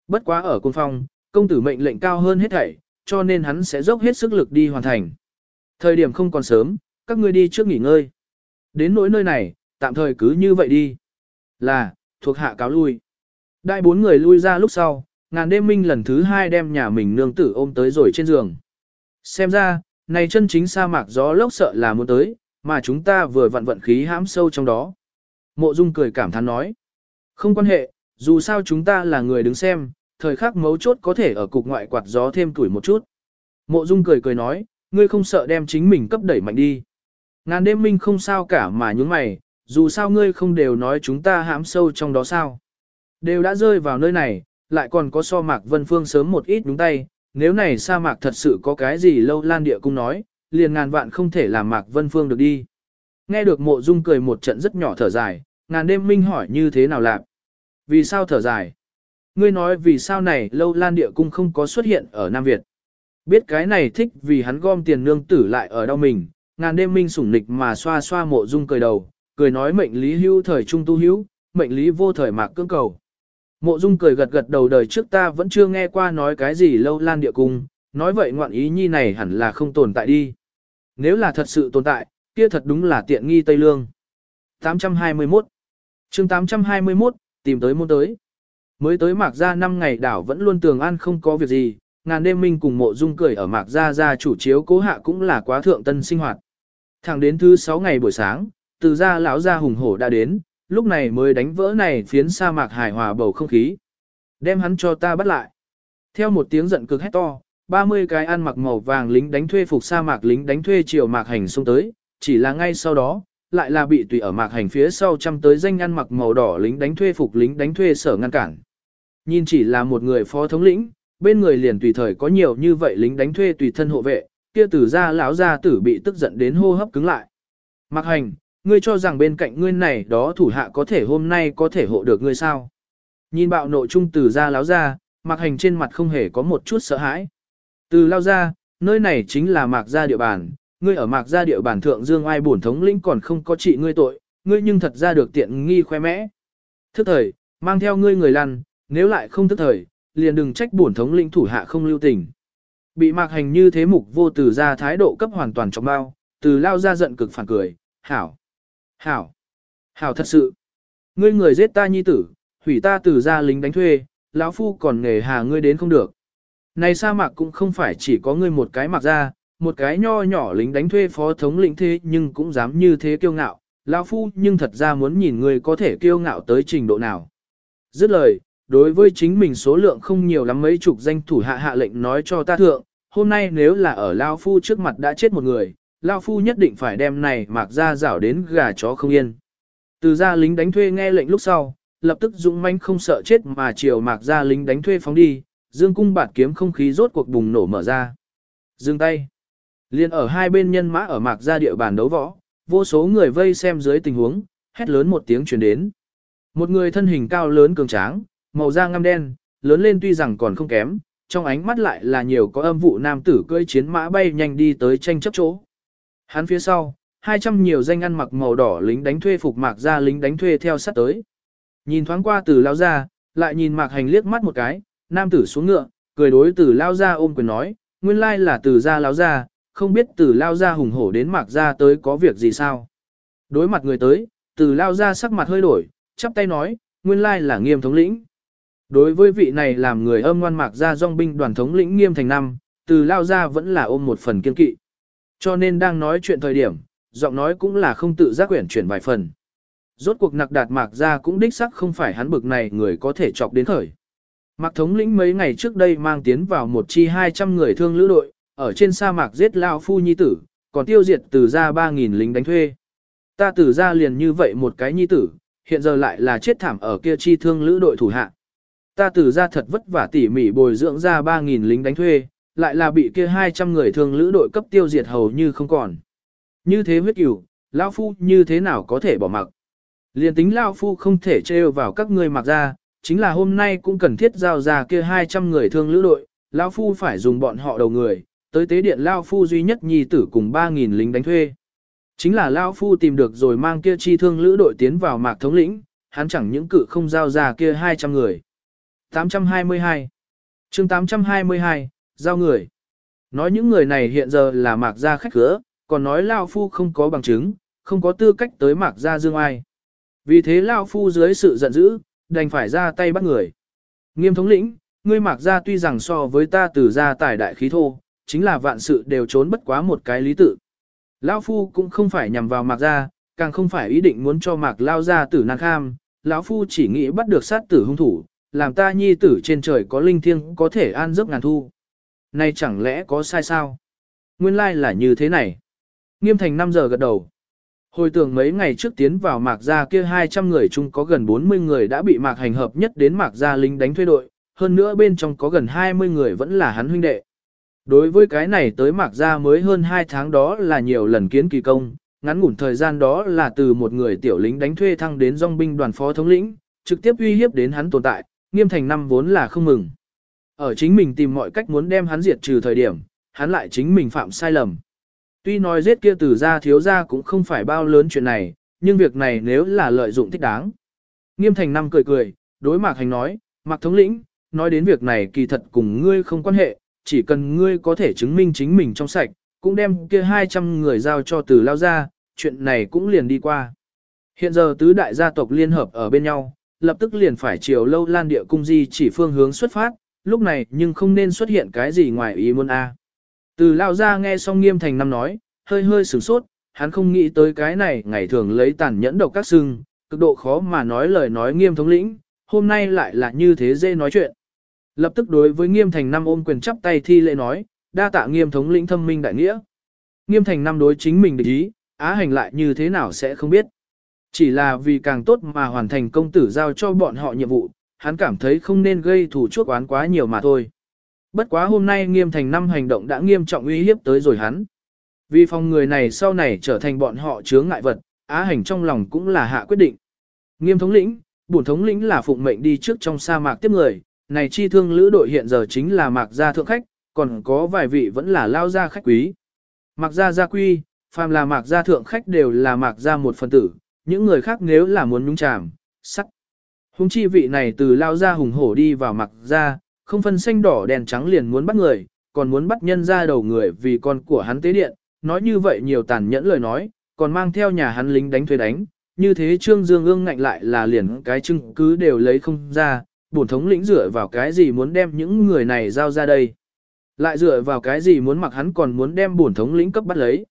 Bất quá ở cung phong, công tử mệnh lệnh cao hơn hết thảy, cho nên hắn sẽ dốc hết sức lực đi hoàn thành. Thời điểm không còn sớm, các ngươi đi trước nghỉ ngơi. Đến nỗi nơi này, tạm thời cứ như vậy đi. Là, thuộc hạ cáo lui. Đại bốn người lui ra lúc sau, ngàn đêm minh lần thứ hai đem nhà mình nương tử ôm tới rồi trên giường. Xem ra, này chân chính sa mạc gió lốc sợ là muốn tới, mà chúng ta vừa vận vận khí hãm sâu trong đó. Mộ Dung cười cảm thán nói. Không quan hệ, dù sao chúng ta là người đứng xem, thời khắc mấu chốt có thể ở cục ngoại quạt gió thêm tuổi một chút. Mộ Dung cười cười nói, ngươi không sợ đem chính mình cấp đẩy mạnh đi. Ngàn đêm minh không sao cả mà nhúng mày, dù sao ngươi không đều nói chúng ta hãm sâu trong đó sao. Đều đã rơi vào nơi này, lại còn có so mạc vân phương sớm một ít đúng tay, nếu này sa mạc thật sự có cái gì lâu lan địa cung nói, liền ngàn vạn không thể làm mạc vân phương được đi. Nghe được mộ dung cười một trận rất nhỏ thở dài, ngàn đêm minh hỏi như thế nào lạc. Vì sao thở dài? Ngươi nói vì sao này lâu lan địa cung không có xuất hiện ở Nam Việt. Biết cái này thích vì hắn gom tiền nương tử lại ở đâu mình, ngàn đêm minh sủng nịch mà xoa xoa mộ dung cười đầu, cười nói mệnh lý hưu thời trung tu hữu, mệnh lý vô thời mạc cưỡng cầu. Mộ dung cười gật gật đầu đời trước ta vẫn chưa nghe qua nói cái gì lâu lan địa cung, nói vậy ngoạn ý nhi này hẳn là không tồn tại đi. Nếu là thật sự tồn tại, kia thật đúng là tiện nghi Tây Lương. 821 chương 821, tìm tới môn tới. Mới tới Mạc Gia 5 ngày đảo vẫn luôn tường an không có việc gì, ngàn đêm minh cùng mộ dung cười ở Mạc Gia gia chủ chiếu cố hạ cũng là quá thượng tân sinh hoạt. Thẳng đến thứ 6 ngày buổi sáng, từ gia lão gia hùng hổ đã đến, lúc này mới đánh vỡ này phiến sa mạc hài hòa bầu không khí. Đem hắn cho ta bắt lại. Theo một tiếng giận cực hét to, 30 cái ăn mặc màu vàng lính đánh thuê phục sa mạc lính đánh thuê chiều mạc hành xông tới, chỉ là ngay sau đó, lại là bị tùy ở mạc hành phía sau chăm tới danh ăn mặc màu đỏ lính đánh thuê phục lính đánh thuê sở ngăn cản. Nhìn chỉ là một người phó thống lĩnh, bên người liền tùy thời có nhiều như vậy lính đánh thuê tùy thân hộ vệ, kia tử ra lão gia tử bị tức giận đến hô hấp cứng lại. mặc hành, ngươi cho rằng bên cạnh ngươi này đó thủ hạ có thể hôm nay có thể hộ được ngươi sao? Nhìn bạo nộ trung tử ra lão ra, mặc hành trên mặt không hề có một chút sợ hãi. Từ lao ra, nơi này chính là mạc gia địa bàn, ngươi ở mạc gia địa bàn thượng dương ai bổn thống lĩnh còn không có trị ngươi tội, ngươi nhưng thật ra được tiện nghi khoe mẽ. Thức thời, mang theo ngươi người lăn, nếu lại không thức thời, liền đừng trách bổn thống lĩnh thủ hạ không lưu tình. Bị mạc hành như thế mục vô từ ra thái độ cấp hoàn toàn trong bao, từ lao ra giận cực phản cười, hảo. Hảo! Hảo thật sự! Ngươi người giết ta nhi tử, hủy ta từ gia lính đánh thuê, lão phu còn nghề hà ngươi đến không được. Này sa mạc cũng không phải chỉ có ngươi một cái mặc ra, một cái nho nhỏ lính đánh thuê phó thống lĩnh thế nhưng cũng dám như thế kiêu ngạo, lão phu nhưng thật ra muốn nhìn ngươi có thể kiêu ngạo tới trình độ nào. Dứt lời, đối với chính mình số lượng không nhiều lắm mấy chục danh thủ hạ hạ lệnh nói cho ta thượng, hôm nay nếu là ở lão phu trước mặt đã chết một người, Lao Phu nhất định phải đem này mạc ra rảo đến gà chó không yên. Từ ra lính đánh thuê nghe lệnh lúc sau, lập tức dũng manh không sợ chết mà chiều mạc ra lính đánh thuê phóng đi, dương cung bạt kiếm không khí rốt cuộc bùng nổ mở ra. Dương tay. Liên ở hai bên nhân mã ở mạc ra địa bàn đấu võ, vô số người vây xem dưới tình huống, hét lớn một tiếng truyền đến. Một người thân hình cao lớn cường tráng, màu da ngăm đen, lớn lên tuy rằng còn không kém, trong ánh mắt lại là nhiều có âm vụ nam tử cưỡi chiến mã bay nhanh đi tới tranh chấp chỗ. Hắn phía sau, 200 nhiều danh ăn mặc màu đỏ lính đánh thuê phục mạc ra lính đánh thuê theo sát tới. Nhìn thoáng qua từ lao ra, lại nhìn mạc hành liếc mắt một cái, nam tử xuống ngựa, cười đối từ lao ra ôm quyền nói, nguyên lai là từ ra lao ra, không biết từ lao ra hùng hổ đến mạc ra tới có việc gì sao. Đối mặt người tới, từ lao ra sắc mặt hơi đổi, chắp tay nói, nguyên lai là nghiêm thống lĩnh. Đối với vị này làm người âm ngoan mạc ra dòng binh đoàn thống lĩnh nghiêm thành năm, từ lao ra vẫn là ôm một phần kiên kỵ. Cho nên đang nói chuyện thời điểm, giọng nói cũng là không tự giác quyển chuyển vài phần. Rốt cuộc nặc đạt mạc ra cũng đích sắc không phải hắn bực này người có thể chọc đến khởi. Mạc thống lĩnh mấy ngày trước đây mang tiến vào một chi 200 người thương lữ đội, ở trên sa mạc giết lao phu nhi tử, còn tiêu diệt từ ra 3.000 lính đánh thuê. Ta tử ra liền như vậy một cái nhi tử, hiện giờ lại là chết thảm ở kia chi thương lữ đội thủ hạ. Ta tử ra thật vất vả tỉ mỉ bồi dưỡng ra 3.000 lính đánh thuê, lại là bị kia 200 người thường lữ đội cấp tiêu diệt hầu như không còn. Như thế huyết cửu, Lao Phu như thế nào có thể bỏ mặc? Liên tính Lao Phu không thể trêu vào các ngươi mặc ra, chính là hôm nay cũng cần thiết giao ra kia 200 người thương lữ đội, Lao Phu phải dùng bọn họ đầu người, tới tế điện Lao Phu duy nhất nhi tử cùng 3.000 lính đánh thuê. Chính là Lao Phu tìm được rồi mang kia chi thương lữ đội tiến vào mạc thống lĩnh, hắn chẳng những cự không giao ra kia 200 người. 822 chương 822, giao người. Nói những người này hiện giờ là mạc gia khách cửa, còn nói Lao Phu không có bằng chứng, không có tư cách tới mạc gia dương ai. Vì thế Lao Phu dưới sự giận dữ, đành phải ra tay bắt người. Nghiêm thống lĩnh, ngươi mạc gia tuy rằng so với ta từ gia tài đại khí thô, chính là vạn sự đều trốn bất quá một cái lý tự. Lao Phu cũng không phải nhằm vào mạc gia, càng không phải ý định muốn cho mạc lao gia tử nan kham, lão Phu chỉ nghĩ bắt được sát tử hung thủ, làm ta nhi tử trên trời có linh thiêng có thể an giấc ngàn thu. Này chẳng lẽ có sai sao? Nguyên lai là như thế này. Nghiêm thành 5 giờ gật đầu. Hồi tưởng mấy ngày trước tiến vào mạc gia kia 200 người chung có gần 40 người đã bị mạc hành hợp nhất đến mạc gia lính đánh thuê đội, hơn nữa bên trong có gần 20 người vẫn là hắn huynh đệ. Đối với cái này tới mạc gia mới hơn 2 tháng đó là nhiều lần kiến kỳ công, ngắn ngủn thời gian đó là từ một người tiểu lính đánh thuê thăng đến dòng binh đoàn phó thống lĩnh, trực tiếp uy hiếp đến hắn tồn tại, nghiêm thành năm vốn là không mừng. Ở chính mình tìm mọi cách muốn đem hắn diệt trừ thời điểm, hắn lại chính mình phạm sai lầm. Tuy nói giết kia từ ra thiếu ra cũng không phải bao lớn chuyện này, nhưng việc này nếu là lợi dụng thích đáng. Nghiêm thành năm cười cười, đối mạc hành nói, mạc thống lĩnh, nói đến việc này kỳ thật cùng ngươi không quan hệ, chỉ cần ngươi có thể chứng minh chính mình trong sạch, cũng đem kia 200 người giao cho từ lao ra, chuyện này cũng liền đi qua. Hiện giờ tứ đại gia tộc liên hợp ở bên nhau, lập tức liền phải chiều lâu lan địa cung di chỉ phương hướng xuất phát, lúc này nhưng không nên xuất hiện cái gì ngoài ý muốn a. À. Từ lao ra nghe xong nghiêm thành năm nói, hơi hơi sửng sốt, hắn không nghĩ tới cái này ngày thường lấy tàn nhẫn độc các sưng, cực độ khó mà nói lời nói nghiêm thống lĩnh, hôm nay lại là như thế dễ nói chuyện. Lập tức đối với nghiêm thành năm ôm quyền chắp tay thi lễ nói, đa tạ nghiêm thống lĩnh thâm minh đại nghĩa. Nghiêm thành năm đối chính mình để ý, á hành lại như thế nào sẽ không biết. Chỉ là vì càng tốt mà hoàn thành công tử giao cho bọn họ nhiệm vụ, hắn cảm thấy không nên gây thủ chuốc oán quá nhiều mà thôi. Bất quá hôm nay nghiêm thành năm hành động đã nghiêm trọng uy hiếp tới rồi hắn. Vì phòng người này sau này trở thành bọn họ chướng ngại vật, á hành trong lòng cũng là hạ quyết định. Nghiêm thống lĩnh, bổn thống lĩnh là phụng mệnh đi trước trong sa mạc tiếp người, này chi thương lữ đội hiện giờ chính là mạc gia thượng khách, còn có vài vị vẫn là lao gia khách quý. Mạc gia gia quy, phàm là mạc gia thượng khách đều là mạc gia một phần tử, những người khác nếu là muốn nhúng chàm, sắc. Hùng chi vị này từ lao ra hùng hổ đi vào mặc ra, không phân xanh đỏ đèn trắng liền muốn bắt người, còn muốn bắt nhân ra đầu người vì con của hắn tế điện, nói như vậy nhiều tàn nhẫn lời nói, còn mang theo nhà hắn lính đánh thuê đánh, như thế Trương Dương ương ngạnh lại là liền cái chứng cứ đều lấy không ra, bổn thống lĩnh dựa vào cái gì muốn đem những người này giao ra đây. Lại dựa vào cái gì muốn mặc hắn còn muốn đem bổn thống lĩnh cấp bắt lấy.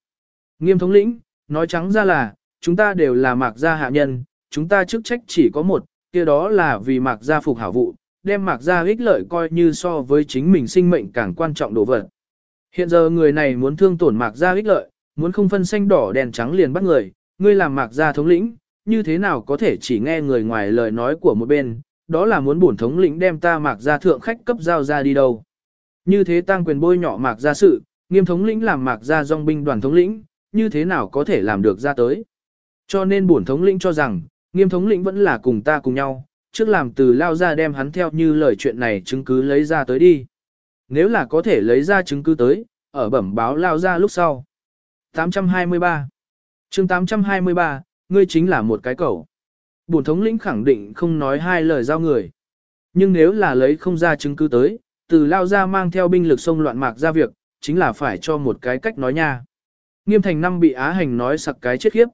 Nghiêm thống lĩnh, nói trắng ra là, chúng ta đều là mạc gia hạ nhân, chúng ta chức trách chỉ có một, kia đó là vì mạc gia phục hảo vụ, đem mạc gia ích lợi coi như so với chính mình sinh mệnh càng quan trọng đồ vật. Hiện giờ người này muốn thương tổn mạc gia ích lợi, muốn không phân xanh đỏ đèn trắng liền bắt người, ngươi làm mạc gia thống lĩnh, như thế nào có thể chỉ nghe người ngoài lời nói của một bên, đó là muốn bổn thống lĩnh đem ta mạc gia thượng khách cấp giao ra đi đâu. Như thế tăng quyền bôi nhọ mạc gia sự, nghiêm thống lĩnh làm mạc gia dòng binh đoàn thống lĩnh, như thế nào có thể làm được ra tới. Cho nên bổn thống lĩnh cho rằng, nghiêm thống lĩnh vẫn là cùng ta cùng nhau, trước làm từ lao ra đem hắn theo như lời chuyện này chứng cứ lấy ra tới đi. Nếu là có thể lấy ra chứng cứ tới, ở bẩm báo lao ra lúc sau. 823 chương 823, ngươi chính là một cái cẩu. Bổn thống lĩnh khẳng định không nói hai lời giao người. Nhưng nếu là lấy không ra chứng cứ tới, từ lao ra mang theo binh lực sông loạn mạc ra việc, chính là phải cho một cái cách nói nha. Nghiêm thành năm bị á hành nói sặc cái chết khiếp.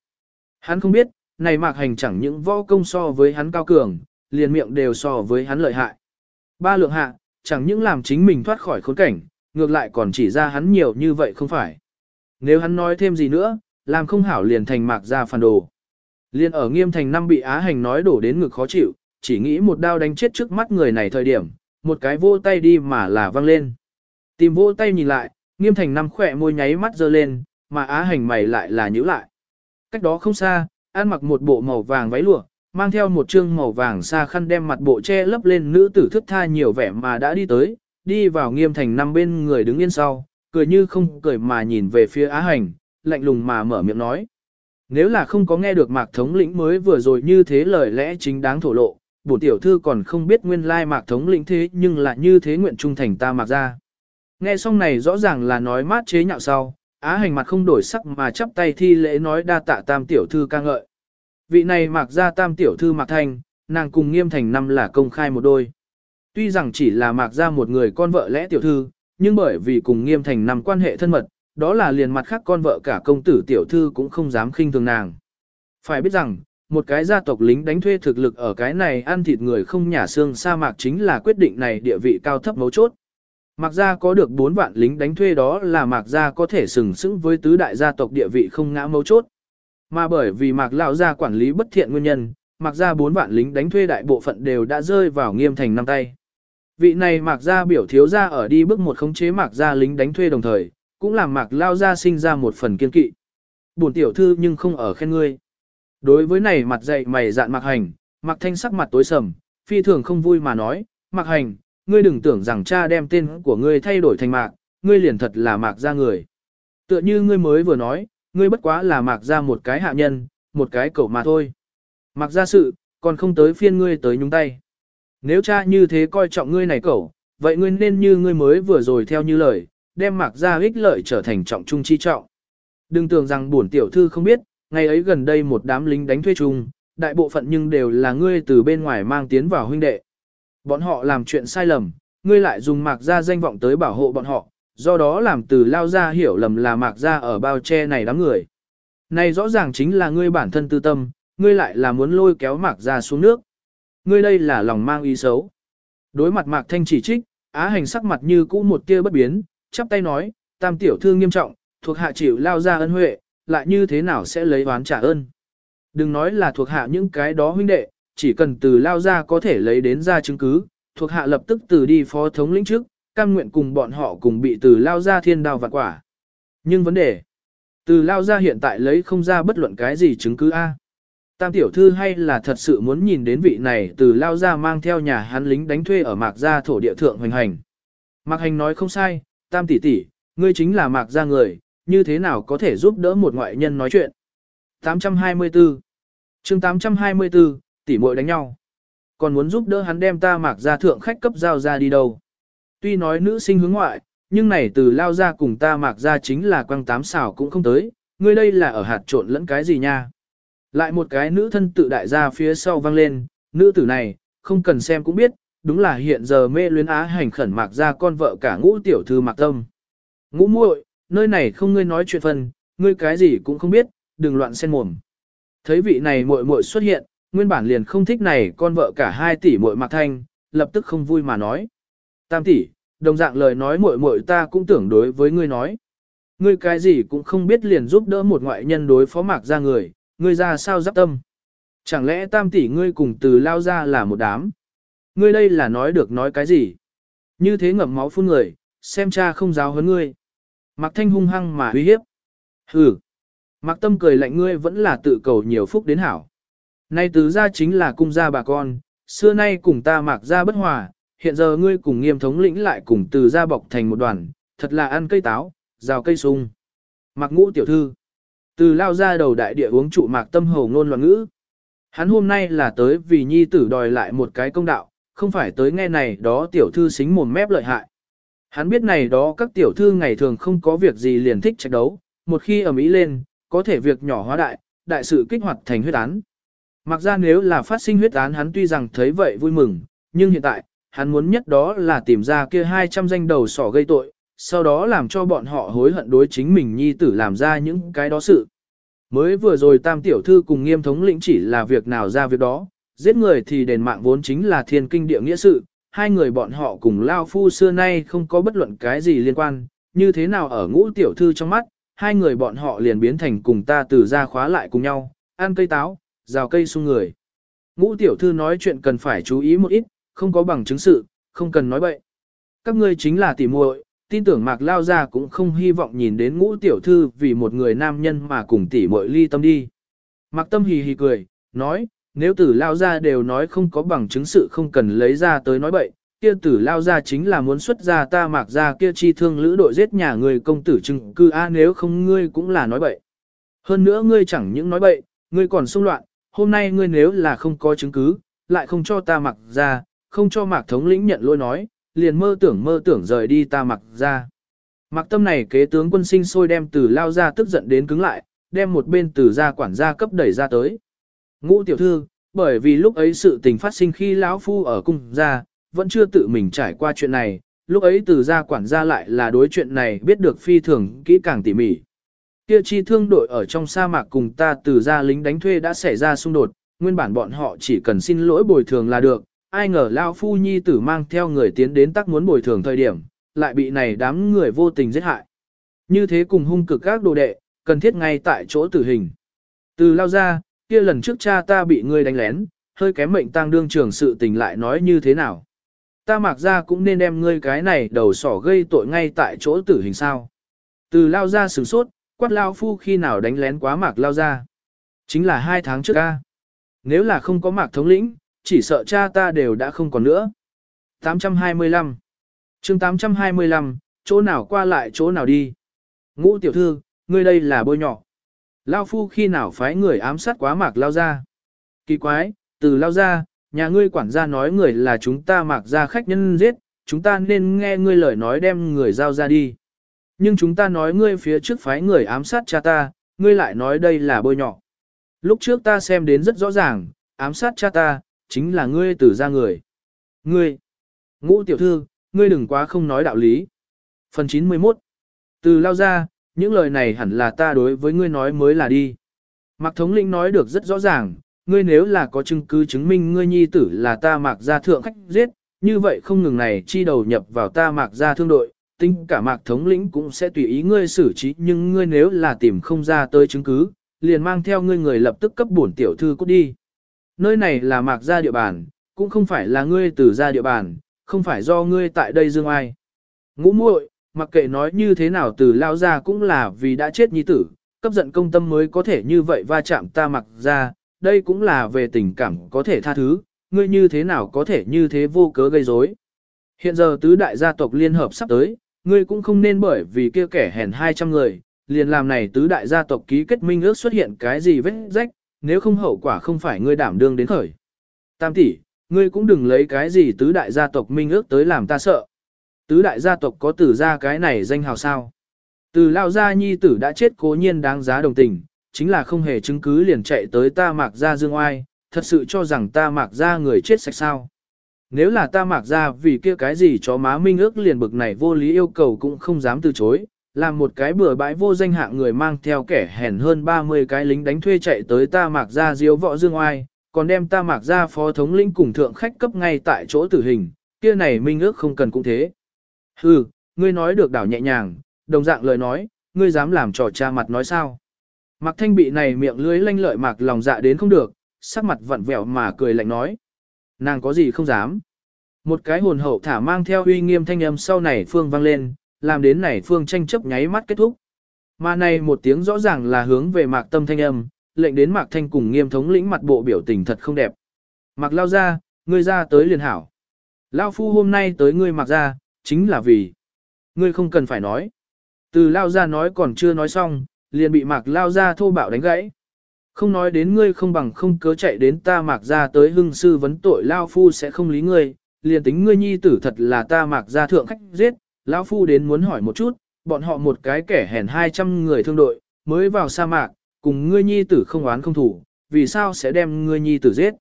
Hắn không biết, này mạc hành chẳng những võ công so với hắn cao cường, liền miệng đều so với hắn lợi hại. Ba lượng hạ, chẳng những làm chính mình thoát khỏi khốn cảnh, ngược lại còn chỉ ra hắn nhiều như vậy không phải. Nếu hắn nói thêm gì nữa, làm không hảo liền thành mạc ra phản đồ. Liên ở nghiêm thành năm bị á hành nói đổ đến ngực khó chịu, chỉ nghĩ một đao đánh chết trước mắt người này thời điểm, một cái vô tay đi mà là văng lên. Tìm vô tay nhìn lại, nghiêm thành năm khỏe môi nháy mắt dơ lên, mà á hành mày lại là nhíu lại. Cách đó không xa, ăn mặc một bộ màu vàng váy lụa, mang theo một trương màu vàng xa khăn đem mặt bộ che lấp lên nữ tử thức tha nhiều vẻ mà đã đi tới, đi vào nghiêm thành năm bên người đứng yên sau, cười như không cười mà nhìn về phía á hành, lạnh lùng mà mở miệng nói. Nếu là không có nghe được mạc thống lĩnh mới vừa rồi như thế lời lẽ chính đáng thổ lộ, bổn tiểu thư còn không biết nguyên lai mạc thống lĩnh thế nhưng lại như thế nguyện trung thành ta mạc ra. Nghe xong này rõ ràng là nói mát chế nhạo sau, á hành mặt không đổi sắc mà chắp tay thi lễ nói đa tạ tam tiểu thư ca ngợi. Vị này mặc ra tam tiểu thư mặc thanh, nàng cùng nghiêm thành năm là công khai một đôi. Tuy rằng chỉ là mặc ra một người con vợ lẽ tiểu thư, nhưng bởi vì cùng nghiêm thành năm quan hệ thân mật, đó là liền mặt khác con vợ cả công tử tiểu thư cũng không dám khinh thường nàng. Phải biết rằng, một cái gia tộc lính đánh thuê thực lực ở cái này ăn thịt người không nhả xương sa mạc chính là quyết định này địa vị cao thấp mấu chốt. Mạc gia có được 4 vạn lính đánh thuê đó là Mạc gia có thể sừng sững với tứ đại gia tộc địa vị không ngã mấu chốt. Mà bởi vì Mạc lão gia quản lý bất thiện nguyên nhân, Mạc gia 4 vạn lính đánh thuê đại bộ phận đều đã rơi vào nghiêm thành năm tay. Vị này Mạc gia biểu thiếu gia ở đi bước một khống chế Mạc gia lính đánh thuê đồng thời, cũng làm Mạc Lão gia sinh ra một phần kiên kỵ. Bổn tiểu thư nhưng không ở khen ngươi. Đối với này mặt dậy mày dạn Mạc Hành, Mạc Thanh sắc mặt tối sầm, phi thường không vui mà nói, Mạc Hành, ngươi đừng tưởng rằng cha đem tên của ngươi thay đổi thành Mạc, ngươi liền thật là Mạc gia người. Tựa như ngươi mới vừa nói, ngươi bất quá là Mạc gia một cái hạ nhân, một cái cậu mà thôi. Mạc gia sự, còn không tới phiên ngươi tới nhúng tay. Nếu cha như thế coi trọng ngươi này cậu, vậy ngươi nên như ngươi mới vừa rồi theo như lời, đem Mạc gia ích lợi trở thành trọng trung chi trọng. Đừng tưởng rằng bổn tiểu thư không biết, ngày ấy gần đây một đám lính đánh thuê chung, đại bộ phận nhưng đều là ngươi từ bên ngoài mang tiến vào huynh đệ. Bọn họ làm chuyện sai lầm, ngươi lại dùng mạc gia danh vọng tới bảo hộ bọn họ, do đó làm từ lao ra hiểu lầm là mạc gia ở bao che này đám người. Này rõ ràng chính là ngươi bản thân tư tâm, ngươi lại là muốn lôi kéo mạc gia xuống nước. Ngươi đây là lòng mang ý xấu. Đối mặt mạc thanh chỉ trích, á hành sắc mặt như cũ một tia bất biến, chắp tay nói, tam tiểu thư nghiêm trọng, thuộc hạ chịu lao ra ân huệ, lại như thế nào sẽ lấy oán trả ơn. Đừng nói là thuộc hạ những cái đó huynh đệ, chỉ cần từ lao ra có thể lấy đến ra chứng cứ, thuộc hạ lập tức từ đi phó thống lĩnh trước, cam nguyện cùng bọn họ cùng bị từ lao ra thiên đao vạn quả. Nhưng vấn đề, từ lao ra hiện tại lấy không ra bất luận cái gì chứng cứ A. Tam tiểu thư hay là thật sự muốn nhìn đến vị này từ lao ra mang theo nhà hắn lính đánh thuê ở mạc gia thổ địa thượng hoành hành. Mạc hành nói không sai, tam tỷ tỷ, ngươi chính là mạc gia người, như thế nào có thể giúp đỡ một ngoại nhân nói chuyện. 824 chương 824, tỷ muội đánh nhau. Còn muốn giúp đỡ hắn đem ta mạc ra thượng khách cấp giao ra đi đâu. Tuy nói nữ sinh hướng ngoại, nhưng này từ lao ra cùng ta mạc ra chính là quăng tám xảo cũng không tới, ngươi đây là ở hạt trộn lẫn cái gì nha. Lại một cái nữ thân tự đại ra phía sau vang lên, nữ tử này, không cần xem cũng biết, đúng là hiện giờ mê luyến á hành khẩn mạc ra con vợ cả ngũ tiểu thư mạc tâm. Ngũ muội, nơi này không ngươi nói chuyện phần, ngươi cái gì cũng không biết, đừng loạn xen mồm. Thấy vị này muội muội xuất hiện, nguyên bản liền không thích này con vợ cả hai tỷ muội Mạc Thanh, lập tức không vui mà nói. Tam tỷ, đồng dạng lời nói muội muội ta cũng tưởng đối với ngươi nói. Ngươi cái gì cũng không biết liền giúp đỡ một ngoại nhân đối phó Mạc ra người, ngươi ra sao giáp tâm. Chẳng lẽ tam tỷ ngươi cùng từ lao ra là một đám? Ngươi đây là nói được nói cái gì? Như thế ngậm máu phun người, xem cha không giáo hơn ngươi. Mạc Thanh hung hăng mà uy hiếp. Hừ. Mạc Tâm cười lạnh ngươi vẫn là tự cầu nhiều phúc đến hảo. Nay tứ gia chính là cung gia bà con, xưa nay cùng ta Mạc gia bất hòa, hiện giờ ngươi cùng nghiêm thống lĩnh lại cùng từ gia bọc thành một đoàn, thật là ăn cây táo, rào cây sung. Mạc ngũ tiểu thư. Từ lao ra đầu đại địa uống trụ Mạc Tâm hầu ngôn loạn ngữ. Hắn hôm nay là tới vì nhi tử đòi lại một cái công đạo, không phải tới nghe này đó tiểu thư xính mồm mép lợi hại. Hắn biết này đó các tiểu thư ngày thường không có việc gì liền thích trạch đấu, một khi ở Mỹ lên, có thể việc nhỏ hóa đại, đại sự kích hoạt thành huyết án. Mặc ra nếu là phát sinh huyết án hắn tuy rằng thấy vậy vui mừng, nhưng hiện tại, hắn muốn nhất đó là tìm ra kia 200 danh đầu sỏ gây tội, sau đó làm cho bọn họ hối hận đối chính mình nhi tử làm ra những cái đó sự. Mới vừa rồi tam tiểu thư cùng nghiêm thống lĩnh chỉ là việc nào ra việc đó, giết người thì đền mạng vốn chính là thiên kinh địa nghĩa sự, hai người bọn họ cùng Lao Phu xưa nay không có bất luận cái gì liên quan, như thế nào ở ngũ tiểu thư trong mắt, hai người bọn họ liền biến thành cùng ta từ ra khóa lại cùng nhau, ăn cây táo, rào cây sung người. Ngũ tiểu thư nói chuyện cần phải chú ý một ít, không có bằng chứng sự, không cần nói bậy. Các ngươi chính là tỉ muội, tin tưởng mạc lao ra cũng không hy vọng nhìn đến ngũ tiểu thư vì một người nam nhân mà cùng tỉ muội ly tâm đi. Mạc tâm hì hì cười, nói, nếu tử lao ra đều nói không có bằng chứng sự không cần lấy ra tới nói bậy, kia tử lao ra chính là muốn xuất ra ta mạc ra kia chi thương lữ đội giết nhà người công tử chứng cư a nếu không ngươi cũng là nói bậy. Hơn nữa ngươi chẳng những nói bậy, ngươi còn xung loạn, hôm nay ngươi nếu là không có chứng cứ, lại không cho ta mặc ra, không cho mạc thống lĩnh nhận lỗi nói, liền mơ tưởng mơ tưởng rời đi ta mặc ra. Mặc tâm này kế tướng quân sinh sôi đem từ lao ra tức giận đến cứng lại, đem một bên từ ra quản gia cấp đẩy ra tới. Ngũ tiểu thư, bởi vì lúc ấy sự tình phát sinh khi lão phu ở cung ra, vẫn chưa tự mình trải qua chuyện này, lúc ấy từ gia quản gia lại là đối chuyện này biết được phi thường kỹ càng tỉ mỉ. Kia chi thương đội ở trong sa mạc cùng ta từ gia lính đánh thuê đã xảy ra xung đột, nguyên bản bọn họ chỉ cần xin lỗi bồi thường là được, ai ngờ lão phu nhi tử mang theo người tiến đến tắc muốn bồi thường thời điểm, lại bị này đám người vô tình giết hại. Như thế cùng hung cực các đồ đệ, cần thiết ngay tại chỗ tử hình. Từ lao ra, kia lần trước cha ta bị ngươi đánh lén, hơi kém mệnh tang đương trường sự tình lại nói như thế nào. Ta mặc ra cũng nên đem ngươi cái này đầu sỏ gây tội ngay tại chỗ tử hình sao. Từ lao ra sửng sốt, quát lao phu khi nào đánh lén quá mạc lao ra. Chính là hai tháng trước ca. Nếu là không có mạc thống lĩnh, chỉ sợ cha ta đều đã không còn nữa. 825 chương 825, chỗ nào qua lại chỗ nào đi. Ngũ tiểu thư, ngươi đây là bôi nhỏ. Lao phu khi nào phái người ám sát quá mạc lao ra. Kỳ quái, từ lao ra, nhà ngươi quản gia nói người là chúng ta mạc ra khách nhân giết, chúng ta nên nghe ngươi lời nói đem người giao ra đi. Nhưng chúng ta nói ngươi phía trước phái người ám sát cha ta, ngươi lại nói đây là bôi nhọ. Lúc trước ta xem đến rất rõ ràng, ám sát cha ta, chính là ngươi từ ra người. Ngươi, ngũ tiểu thư, ngươi đừng quá không nói đạo lý. Phần 91 Từ lao ra, những lời này hẳn là ta đối với ngươi nói mới là đi. Mạc thống lĩnh nói được rất rõ ràng, ngươi nếu là có chứng cứ chứng minh ngươi nhi tử là ta mạc gia thượng khách giết, như vậy không ngừng này chi đầu nhập vào ta mạc gia thương đội, tính cả mạc thống lĩnh cũng sẽ tùy ý ngươi xử trí nhưng ngươi nếu là tìm không ra tới chứng cứ, liền mang theo ngươi người lập tức cấp bổn tiểu thư cút đi. Nơi này là mạc gia địa bàn, cũng không phải là ngươi từ gia địa bàn, không phải do ngươi tại đây dương ai. Ngũ muội, mặc kệ nói như thế nào từ lao ra cũng là vì đã chết nhi tử, cấp giận công tâm mới có thể như vậy va chạm ta mặc ra, đây cũng là về tình cảm có thể tha thứ, ngươi như thế nào có thể như thế vô cớ gây rối. Hiện giờ tứ đại gia tộc liên hợp sắp tới, ngươi cũng không nên bởi vì kia kẻ hèn 200 người, liền làm này tứ đại gia tộc ký kết minh ước xuất hiện cái gì vết rách, nếu không hậu quả không phải ngươi đảm đương đến khởi. Tam tỷ, ngươi cũng đừng lấy cái gì tứ đại gia tộc minh ước tới làm ta sợ. Tứ đại gia tộc có tử ra cái này danh hào sao. Từ lao gia nhi tử đã chết cố nhiên đáng giá đồng tình, chính là không hề chứng cứ liền chạy tới ta mạc ra dương oai, thật sự cho rằng ta mạc ra người chết sạch sao. Nếu là ta mạc ra vì kia cái gì cho má minh ước liền bực này vô lý yêu cầu cũng không dám từ chối, làm một cái bừa bãi vô danh hạng người mang theo kẻ hèn hơn 30 cái lính đánh thuê chạy tới ta mạc ra diếu võ dương oai, còn đem ta mạc ra phó thống lĩnh cùng thượng khách cấp ngay tại chỗ tử hình, kia này minh ước không cần cũng thế. Hừ, ngươi nói được đảo nhẹ nhàng, đồng dạng lời nói, ngươi dám làm trò cha mặt nói sao. Mạc thanh bị này miệng lưới lanh lợi mạc lòng dạ đến không được, sắc mặt vặn vẹo mà cười lạnh nói. Nàng có gì không dám. Một cái hồn hậu thả mang theo uy nghiêm thanh âm sau này phương vang lên, làm đến này phương tranh chấp nháy mắt kết thúc. Mà này một tiếng rõ ràng là hướng về mạc tâm thanh âm, lệnh đến mạc thanh cùng nghiêm thống lĩnh mặt bộ biểu tình thật không đẹp. Mạc lao ra, ngươi ra tới liền hảo. Lao phu hôm nay tới ngươi mạc ra, chính là vì, ngươi không cần phải nói. Từ lao ra nói còn chưa nói xong, liền bị mạc lao ra thô bạo đánh gãy. Không nói đến ngươi không bằng không cớ chạy đến ta mạc ra tới hưng sư vấn tội lao phu sẽ không lý ngươi, liền tính ngươi nhi tử thật là ta mạc ra thượng khách giết, lão phu đến muốn hỏi một chút, bọn họ một cái kẻ hèn 200 người thương đội, mới vào sa mạc, cùng ngươi nhi tử không oán không thủ, vì sao sẽ đem ngươi nhi tử giết.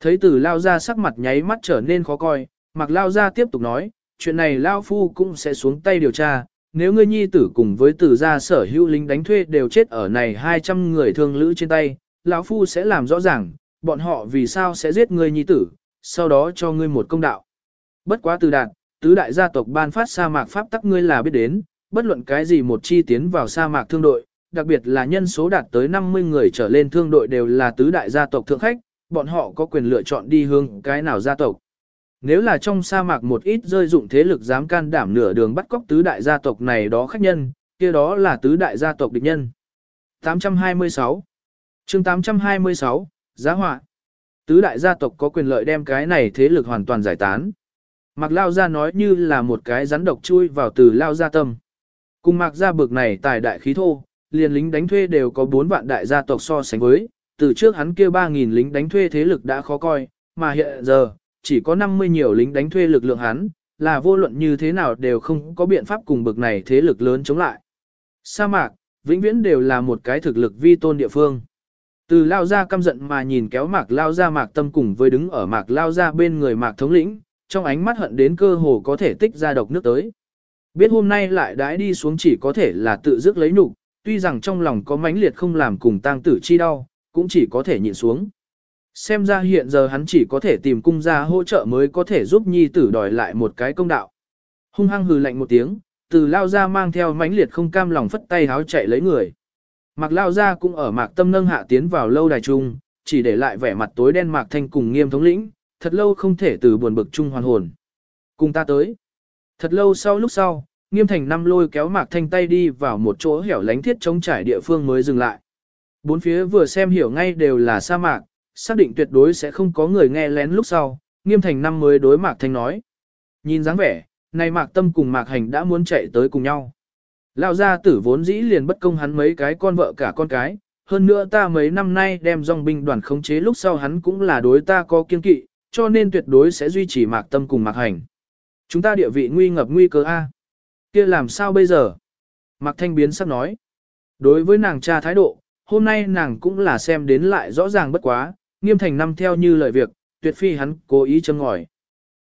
Thấy tử lao ra sắc mặt nháy mắt trở nên khó coi, mạc lao ra tiếp tục nói, chuyện này Lao Phu cũng sẽ xuống tay điều tra, nếu ngươi nhi tử cùng với tử gia sở hữu lính đánh thuê đều chết ở này 200 người thương lữ trên tay, lão Phu sẽ làm rõ ràng, bọn họ vì sao sẽ giết ngươi nhi tử, sau đó cho ngươi một công đạo. Bất quá từ đạt, tứ đại gia tộc ban phát sa mạc pháp tắc ngươi là biết đến, bất luận cái gì một chi tiến vào sa mạc thương đội, đặc biệt là nhân số đạt tới 50 người trở lên thương đội đều là tứ đại gia tộc thượng khách, bọn họ có quyền lựa chọn đi hướng cái nào gia tộc. Nếu là trong sa mạc một ít rơi dụng thế lực dám can đảm nửa đường bắt cóc tứ đại gia tộc này đó khách nhân, kia đó là tứ đại gia tộc địch nhân. 826 chương 826, Giá họa Tứ đại gia tộc có quyền lợi đem cái này thế lực hoàn toàn giải tán. Mạc Lao Gia nói như là một cái rắn độc chui vào từ Lao Gia tâm. Cùng Mạc Gia bực này tài đại khí thô, liền lính đánh thuê đều có 4 vạn đại gia tộc so sánh với, từ trước hắn kia 3.000 lính đánh thuê thế lực đã khó coi, mà hiện giờ, chỉ có 50 nhiều lính đánh thuê lực lượng hắn, là vô luận như thế nào đều không có biện pháp cùng bực này thế lực lớn chống lại. Sa mạc, vĩnh viễn đều là một cái thực lực vi tôn địa phương. Từ lao ra căm giận mà nhìn kéo mạc lao ra mạc tâm cùng với đứng ở mạc lao ra bên người mạc thống lĩnh, trong ánh mắt hận đến cơ hồ có thể tích ra độc nước tới. Biết hôm nay lại đãi đi xuống chỉ có thể là tự dứt lấy nhục, tuy rằng trong lòng có mãnh liệt không làm cùng tang tử chi đau, cũng chỉ có thể nhịn xuống. Xem ra hiện giờ hắn chỉ có thể tìm cung gia hỗ trợ mới có thể giúp nhi tử đòi lại một cái công đạo. Hung hăng hừ lạnh một tiếng, từ lao ra mang theo mãnh liệt không cam lòng phất tay háo chạy lấy người. Mạc lao ra cũng ở mạc tâm nâng hạ tiến vào lâu đài trung, chỉ để lại vẻ mặt tối đen mạc thanh cùng nghiêm thống lĩnh, thật lâu không thể từ buồn bực trung hoàn hồn. Cùng ta tới. Thật lâu sau lúc sau, nghiêm thành năm lôi kéo mạc thanh tay đi vào một chỗ hẻo lánh thiết chống trải địa phương mới dừng lại. Bốn phía vừa xem hiểu ngay đều là sa mạc, xác định tuyệt đối sẽ không có người nghe lén lúc sau, nghiêm thành năm mới đối mạc thanh nói. Nhìn dáng vẻ, này mạc tâm cùng mạc hành đã muốn chạy tới cùng nhau. Lao gia tử vốn dĩ liền bất công hắn mấy cái con vợ cả con cái, hơn nữa ta mấy năm nay đem dòng binh đoàn khống chế lúc sau hắn cũng là đối ta có kiên kỵ, cho nên tuyệt đối sẽ duy trì mạc tâm cùng mạc hành. Chúng ta địa vị nguy ngập nguy cơ A. kia làm sao bây giờ? Mạc thanh biến sắc nói. Đối với nàng cha thái độ, hôm nay nàng cũng là xem đến lại rõ ràng bất quá, nghiêm thành năm theo như lời việc, tuyệt phi hắn cố ý châm ngòi.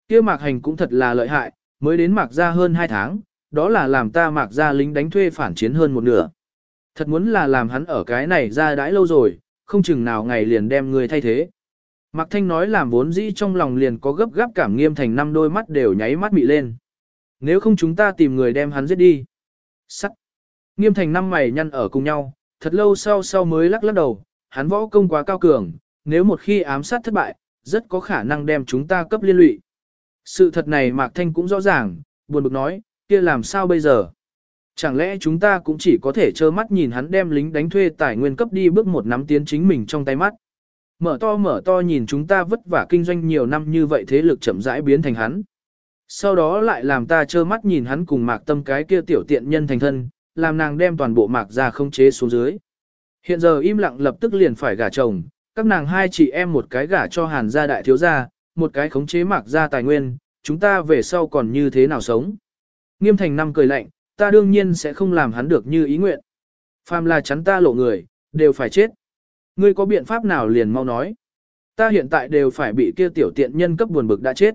kia mạc hành cũng thật là lợi hại, mới đến mạc ra hơn 2 tháng, đó là làm ta mạc ra lính đánh thuê phản chiến hơn một nửa. Thật muốn là làm hắn ở cái này ra đãi lâu rồi, không chừng nào ngày liền đem người thay thế. Mạc Thanh nói làm vốn dĩ trong lòng liền có gấp gáp cảm nghiêm thành năm đôi mắt đều nháy mắt mị lên. Nếu không chúng ta tìm người đem hắn giết đi. Sắc. Nghiêm thành năm mày nhăn ở cùng nhau, thật lâu sau sau mới lắc lắc đầu, hắn võ công quá cao cường, nếu một khi ám sát thất bại, rất có khả năng đem chúng ta cấp liên lụy. Sự thật này Mạc Thanh cũng rõ ràng, buồn bực nói, kia làm sao bây giờ? Chẳng lẽ chúng ta cũng chỉ có thể trơ mắt nhìn hắn đem lính đánh thuê tài nguyên cấp đi bước một nắm tiến chính mình trong tay mắt. Mở to mở to nhìn chúng ta vất vả kinh doanh nhiều năm như vậy thế lực chậm rãi biến thành hắn. Sau đó lại làm ta trơ mắt nhìn hắn cùng mạc tâm cái kia tiểu tiện nhân thành thân, làm nàng đem toàn bộ mạc ra không chế xuống dưới. Hiện giờ im lặng lập tức liền phải gả chồng, các nàng hai chị em một cái gả cho hàn gia đại thiếu gia, một cái khống chế mạc gia tài nguyên, chúng ta về sau còn như thế nào sống. Nghiêm thành năm cười lạnh, ta đương nhiên sẽ không làm hắn được như ý nguyện. Phàm là chắn ta lộ người, đều phải chết. Ngươi có biện pháp nào liền mau nói. Ta hiện tại đều phải bị kia tiểu tiện nhân cấp buồn bực đã chết.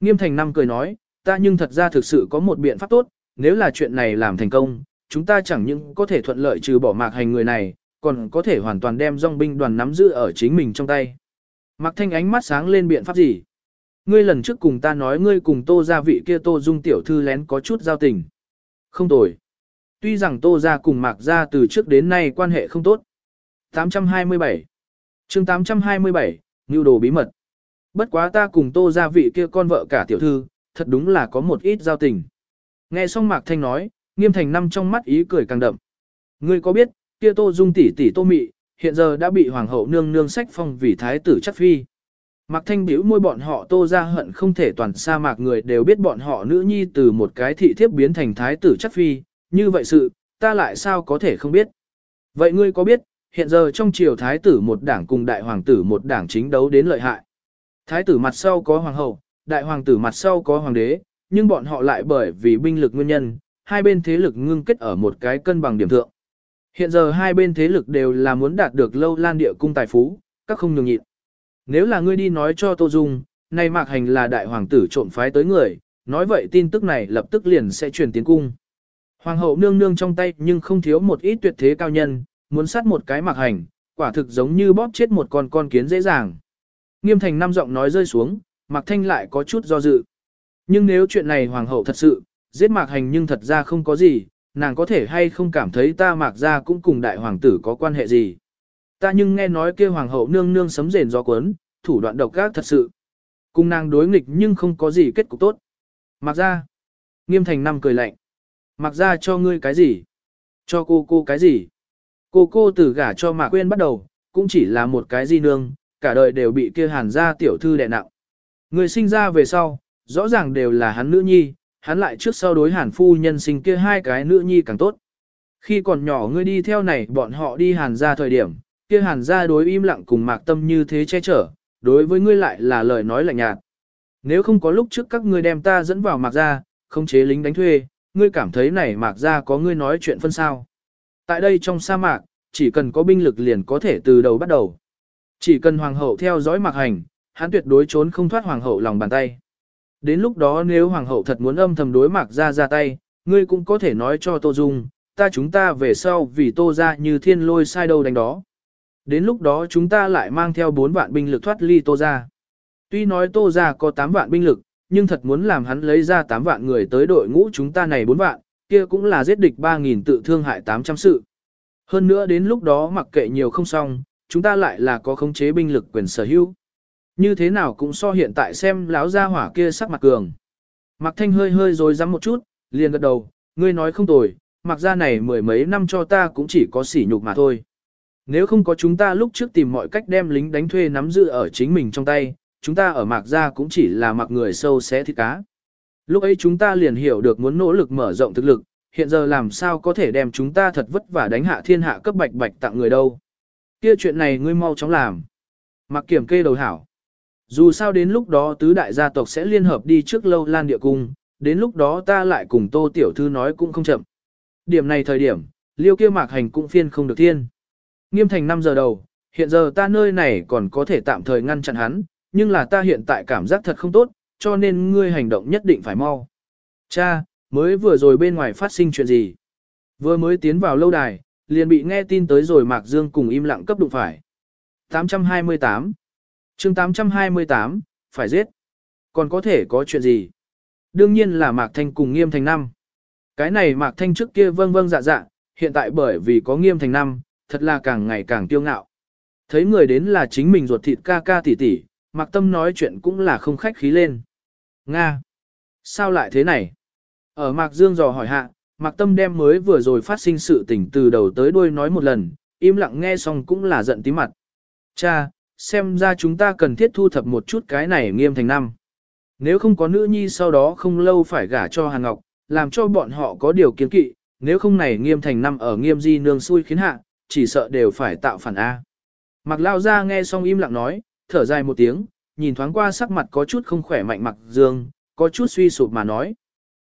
Nghiêm thành năm cười nói, ta nhưng thật ra thực sự có một biện pháp tốt, nếu là chuyện này làm thành công, chúng ta chẳng những có thể thuận lợi trừ bỏ mạc hành người này, còn có thể hoàn toàn đem dòng binh đoàn nắm giữ ở chính mình trong tay. Mạc thanh ánh mắt sáng lên biện pháp gì? Ngươi lần trước cùng ta nói ngươi cùng tô gia vị kia tô dung tiểu thư lén có chút giao tình. Không tồi. Tuy rằng tô gia cùng mạc gia từ trước đến nay quan hệ không tốt. 827 chương 827, Ngưu đồ bí mật. Bất quá ta cùng tô gia vị kia con vợ cả tiểu thư, thật đúng là có một ít giao tình. Nghe xong Mạc Thanh nói, nghiêm thành năm trong mắt ý cười càng đậm. Ngươi có biết, kia tô dung tỷ tỷ tô mị, hiện giờ đã bị hoàng hậu nương nương sách phong vì thái tử chắc phi. Mạc Thanh biểu môi bọn họ tô ra hận không thể toàn sa mạc người đều biết bọn họ nữ nhi từ một cái thị thiếp biến thành thái tử chắc phi, như vậy sự, ta lại sao có thể không biết. Vậy ngươi có biết, hiện giờ trong triều thái tử một đảng cùng đại hoàng tử một đảng chính đấu đến lợi hại. Thái tử mặt sau có hoàng hậu, đại hoàng tử mặt sau có hoàng đế, nhưng bọn họ lại bởi vì binh lực nguyên nhân, hai bên thế lực ngưng kết ở một cái cân bằng điểm thượng. Hiện giờ hai bên thế lực đều là muốn đạt được lâu lan địa cung tài phú, các không nhường nhịn. Nếu là ngươi đi nói cho Tô Dung, nay Mạc Hành là đại hoàng tử trộm phái tới người, nói vậy tin tức này lập tức liền sẽ truyền tiến cung. Hoàng hậu nương nương trong tay nhưng không thiếu một ít tuyệt thế cao nhân, muốn sát một cái Mạc Hành, quả thực giống như bóp chết một con con kiến dễ dàng. Nghiêm thành năm giọng nói rơi xuống, Mạc Thanh lại có chút do dự. Nhưng nếu chuyện này hoàng hậu thật sự, giết Mạc Hành nhưng thật ra không có gì, nàng có thể hay không cảm thấy ta Mạc ra cũng cùng đại hoàng tử có quan hệ gì. Ta nhưng nghe nói kia hoàng hậu nương nương sấm rền gió cuốn, thủ đoạn độc ác thật sự. Cùng nàng đối nghịch nhưng không có gì kết cục tốt. Mặc ra. Nghiêm thành năm cười lạnh. Mặc ra cho ngươi cái gì? Cho cô cô cái gì? Cô cô từ gả cho mạc quên bắt đầu, cũng chỉ là một cái di nương, cả đời đều bị kia hàn gia tiểu thư đè nặng. Người sinh ra về sau, rõ ràng đều là hắn nữ nhi, hắn lại trước sau đối hàn phu nhân sinh kia hai cái nữ nhi càng tốt. Khi còn nhỏ ngươi đi theo này bọn họ đi hàn gia thời điểm, kia hàn gia đối im lặng cùng mạc tâm như thế che chở, đối với ngươi lại là lời nói lạnh nhạt. Nếu không có lúc trước các ngươi đem ta dẫn vào mạc gia, không chế lính đánh thuê, ngươi cảm thấy này mạc gia có ngươi nói chuyện phân sao. Tại đây trong sa mạc, chỉ cần có binh lực liền có thể từ đầu bắt đầu. Chỉ cần hoàng hậu theo dõi mạc hành, hắn tuyệt đối trốn không thoát hoàng hậu lòng bàn tay. Đến lúc đó nếu hoàng hậu thật muốn âm thầm đối mạc ra ra tay, ngươi cũng có thể nói cho Tô Dung, ta chúng ta về sau vì Tô ra như thiên lôi sai đâu đánh đó. Đến lúc đó chúng ta lại mang theo 4 vạn binh lực thoát ly Tô ra. Tuy nói Tô ra có 8 vạn binh lực, nhưng thật muốn làm hắn lấy ra 8 vạn người tới đội ngũ chúng ta này 4 vạn, kia cũng là giết địch 3.000 tự thương hại 800 sự. Hơn nữa đến lúc đó mặc kệ nhiều không xong, chúng ta lại là có khống chế binh lực quyền sở hữu. Như thế nào cũng so hiện tại xem láo ra hỏa kia sắc mặt cường. Mặc thanh hơi hơi rồi rắm một chút, liền gật đầu, ngươi nói không tồi, mặc ra này mười mấy năm cho ta cũng chỉ có sỉ nhục mà thôi. Nếu không có chúng ta lúc trước tìm mọi cách đem lính đánh thuê nắm giữ ở chính mình trong tay, chúng ta ở mạc gia cũng chỉ là mặc người sâu xé thịt cá. Lúc ấy chúng ta liền hiểu được muốn nỗ lực mở rộng thực lực, hiện giờ làm sao có thể đem chúng ta thật vất vả đánh hạ thiên hạ cấp bạch bạch tặng người đâu. Kia chuyện này ngươi mau chóng làm. Mặc kiểm kê đầu hảo. Dù sao đến lúc đó tứ đại gia tộc sẽ liên hợp đi trước lâu lan địa cung, đến lúc đó ta lại cùng tô tiểu thư nói cũng không chậm. Điểm này thời điểm, liêu kia mạc hành cũng phiên không được thiên. Nghiêm thành 5 giờ đầu, hiện giờ ta nơi này còn có thể tạm thời ngăn chặn hắn, nhưng là ta hiện tại cảm giác thật không tốt, cho nên ngươi hành động nhất định phải mau. Cha, mới vừa rồi bên ngoài phát sinh chuyện gì? Vừa mới tiến vào lâu đài, liền bị nghe tin tới rồi Mạc Dương cùng im lặng cấp đụng phải. 828 chương 828, phải giết. Còn có thể có chuyện gì? Đương nhiên là Mạc Thanh cùng Nghiêm Thành Năm. Cái này Mạc Thanh trước kia vâng vâng dạ dạ, hiện tại bởi vì có Nghiêm Thành Năm, thật là càng ngày càng tiêu ngạo. Thấy người đến là chính mình ruột thịt ca ca tỷ tỷ, Mạc Tâm nói chuyện cũng là không khách khí lên. Nga! Sao lại thế này? Ở Mạc Dương dò hỏi hạ, Mạc Tâm đem mới vừa rồi phát sinh sự tình từ đầu tới đuôi nói một lần, im lặng nghe xong cũng là giận tí mặt. Cha, xem ra chúng ta cần thiết thu thập một chút cái này nghiêm thành năm. Nếu không có nữ nhi sau đó không lâu phải gả cho Hàn Ngọc, làm cho bọn họ có điều kiến kỵ, nếu không này nghiêm thành năm ở nghiêm di nương xui khiến hạ, chỉ sợ đều phải tạo phản A. Mặc lao ra nghe xong im lặng nói, thở dài một tiếng, nhìn thoáng qua sắc mặt có chút không khỏe mạnh mặc dương, có chút suy sụp mà nói.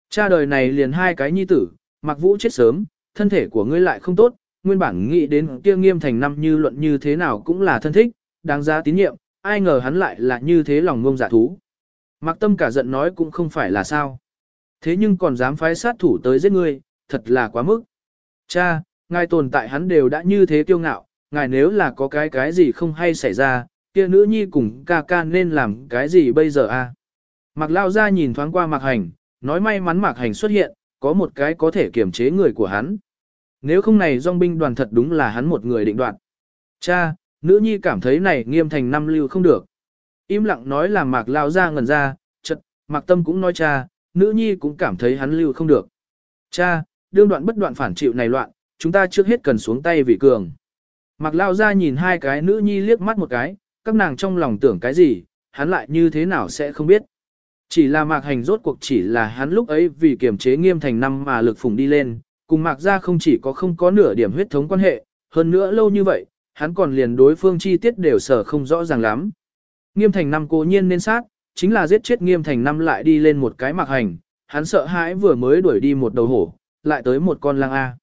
Cha đời này liền hai cái nhi tử, mặc vũ chết sớm, thân thể của ngươi lại không tốt, nguyên bản nghĩ đến kia nghiêm thành năm như luận như thế nào cũng là thân thích, đáng giá tín nhiệm, ai ngờ hắn lại là như thế lòng ngông giả thú. Mặc tâm cả giận nói cũng không phải là sao. Thế nhưng còn dám phái sát thủ tới giết ngươi, thật là quá mức. Cha, ngài tồn tại hắn đều đã như thế kiêu ngạo, ngài nếu là có cái cái gì không hay xảy ra, kia nữ nhi cùng ca ca nên làm cái gì bây giờ a? À? Mạc lao ra nhìn thoáng qua mạc hành, nói may mắn mạc hành xuất hiện, có một cái có thể kiểm chế người của hắn. Nếu không này dòng binh đoàn thật đúng là hắn một người định đoạt. Cha, nữ nhi cảm thấy này nghiêm thành năm lưu không được. Im lặng nói là mạc lao ra ngần ra, chật, mạc tâm cũng nói cha, nữ nhi cũng cảm thấy hắn lưu không được. Cha, đương đoạn bất đoạn phản chịu này loạn, chúng ta trước hết cần xuống tay vì cường. Mạc lao ra nhìn hai cái nữ nhi liếc mắt một cái, các nàng trong lòng tưởng cái gì, hắn lại như thế nào sẽ không biết. Chỉ là mạc hành rốt cuộc chỉ là hắn lúc ấy vì kiềm chế nghiêm thành năm mà lực phùng đi lên, cùng mạc ra không chỉ có không có nửa điểm huyết thống quan hệ, hơn nữa lâu như vậy, hắn còn liền đối phương chi tiết đều sở không rõ ràng lắm. Nghiêm thành năm cố nhiên nên sát, chính là giết chết nghiêm thành năm lại đi lên một cái mạc hành, hắn sợ hãi vừa mới đuổi đi một đầu hổ, lại tới một con lang A.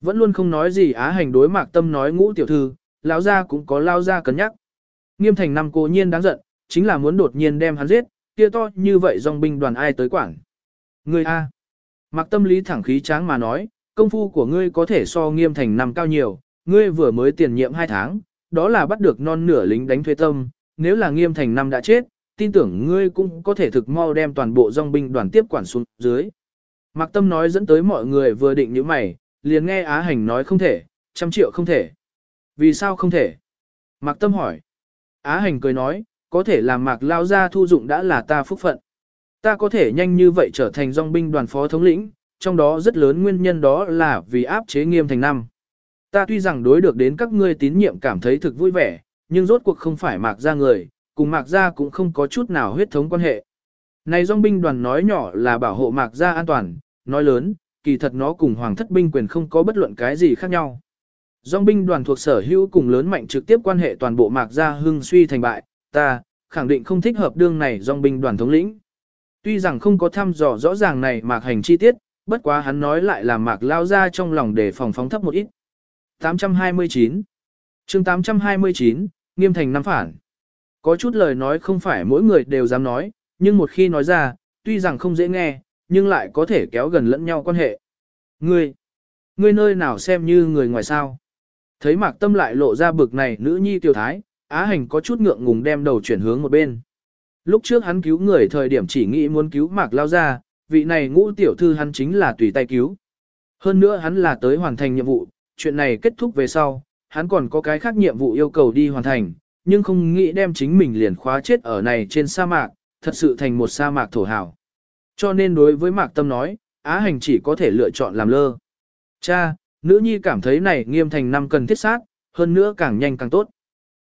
Vẫn luôn không nói gì á hành đối mạc tâm nói ngũ tiểu thư, lão gia cũng có lao ra cân nhắc. Nghiêm thành năm cố nhiên đáng giận, chính là muốn đột nhiên đem hắn giết, kia to như vậy dòng binh đoàn ai tới quảng. Ngươi A. Mạc tâm lý thẳng khí tráng mà nói, công phu của ngươi có thể so nghiêm thành năm cao nhiều, ngươi vừa mới tiền nhiệm hai tháng, đó là bắt được non nửa lính đánh thuê tâm, nếu là nghiêm thành năm đã chết, tin tưởng ngươi cũng có thể thực mau đem toàn bộ dòng binh đoàn tiếp quản xuống dưới. Mạc Tâm nói dẫn tới mọi người vừa định như mày, liền nghe Á Hành nói không thể, trăm triệu không thể. Vì sao không thể? Mạc Tâm hỏi. Á Hành cười nói, có thể làm Mạc Lao ra thu dụng đã là ta phúc phận. Ta có thể nhanh như vậy trở thành dòng binh đoàn phó thống lĩnh, trong đó rất lớn nguyên nhân đó là vì áp chế nghiêm thành năm. Ta tuy rằng đối được đến các ngươi tín nhiệm cảm thấy thực vui vẻ, nhưng rốt cuộc không phải Mạc ra người, cùng Mạc ra cũng không có chút nào huyết thống quan hệ. Này dòng binh đoàn nói nhỏ là bảo hộ Mạc ra an toàn, nói lớn, kỳ thật nó cùng hoàng thất binh quyền không có bất luận cái gì khác nhau. Dòng binh đoàn thuộc sở hữu cùng lớn mạnh trực tiếp quan hệ toàn bộ mạc gia hưng suy thành bại, ta, khẳng định không thích hợp đương này dòng binh đoàn thống lĩnh. Tuy rằng không có thăm dò rõ ràng này mạc hành chi tiết, bất quá hắn nói lại là mạc lao ra trong lòng để phòng phóng thấp một ít. 829 chương 829, nghiêm thành năm phản. Có chút lời nói không phải mỗi người đều dám nói, nhưng một khi nói ra, tuy rằng không dễ nghe, nhưng lại có thể kéo gần lẫn nhau quan hệ. Ngươi, ngươi nơi nào xem như người ngoài sao? Thấy mạc tâm lại lộ ra bực này nữ nhi tiểu thái, á hành có chút ngượng ngùng đem đầu chuyển hướng một bên. Lúc trước hắn cứu người thời điểm chỉ nghĩ muốn cứu mạc lao ra, vị này ngũ tiểu thư hắn chính là tùy tay cứu. Hơn nữa hắn là tới hoàn thành nhiệm vụ, chuyện này kết thúc về sau, hắn còn có cái khác nhiệm vụ yêu cầu đi hoàn thành, nhưng không nghĩ đem chính mình liền khóa chết ở này trên sa mạc, thật sự thành một sa mạc thổ hảo. Cho nên đối với mạc tâm nói, Á hành chỉ có thể lựa chọn làm lơ. Cha, nữ nhi cảm thấy này nghiêm thành năm cần thiết sát, hơn nữa càng nhanh càng tốt.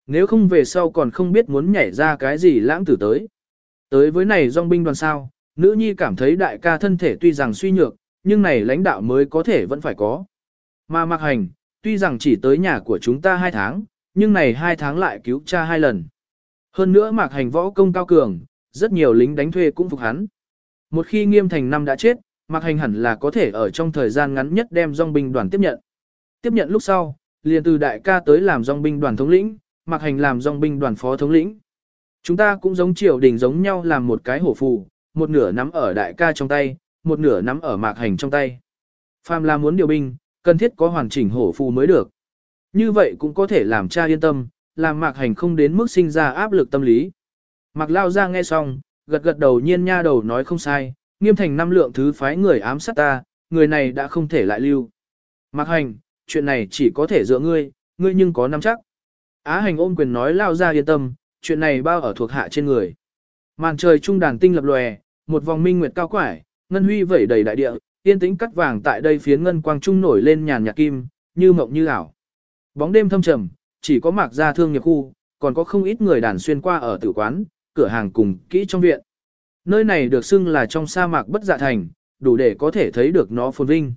Nếu không về sau còn không biết muốn nhảy ra cái gì lãng tử tới. Tới với này dòng binh đoàn sao, nữ nhi cảm thấy đại ca thân thể tuy rằng suy nhược, nhưng này lãnh đạo mới có thể vẫn phải có. Mà mặc hành, tuy rằng chỉ tới nhà của chúng ta hai tháng, nhưng này hai tháng lại cứu cha hai lần. Hơn nữa mạc hành võ công cao cường, rất nhiều lính đánh thuê cũng phục hắn. Một khi nghiêm thành năm đã chết, mạc hành hẳn là có thể ở trong thời gian ngắn nhất đem dòng binh đoàn tiếp nhận. Tiếp nhận lúc sau, liền từ đại ca tới làm dòng binh đoàn thống lĩnh, mạc hành làm dòng binh đoàn phó thống lĩnh. Chúng ta cũng giống triều đình giống nhau làm một cái hổ phù, một nửa nắm ở đại ca trong tay, một nửa nắm ở mạc hành trong tay. Phàm là muốn điều binh, cần thiết có hoàn chỉnh hổ phù mới được. Như vậy cũng có thể làm cha yên tâm, làm mạc hành không đến mức sinh ra áp lực tâm lý. Mạc lao ra nghe xong, gật gật đầu nhiên nha đầu nói không sai, nghiêm thành năm lượng thứ phái người ám sát ta, người này đã không thể lại lưu. Mạc hành, chuyện này chỉ có thể dựa ngươi, ngươi nhưng có nắm chắc. Á hành ôm quyền nói lao ra yên tâm, chuyện này bao ở thuộc hạ trên người. Màn trời trung đàn tinh lập lòe, một vòng minh nguyệt cao quải, ngân huy vẩy đầy đại địa, yên tĩnh cắt vàng tại đây phiến ngân quang trung nổi lên nhàn nhạt kim, như mộng như ảo. Bóng đêm thâm trầm, chỉ có mạc gia thương nghiệp khu, còn có không ít người đàn xuyên qua ở tử quán, cửa hàng cùng kỹ trong viện. Nơi này được xưng là trong sa mạc bất dạ thành, đủ để có thể thấy được nó phồn vinh.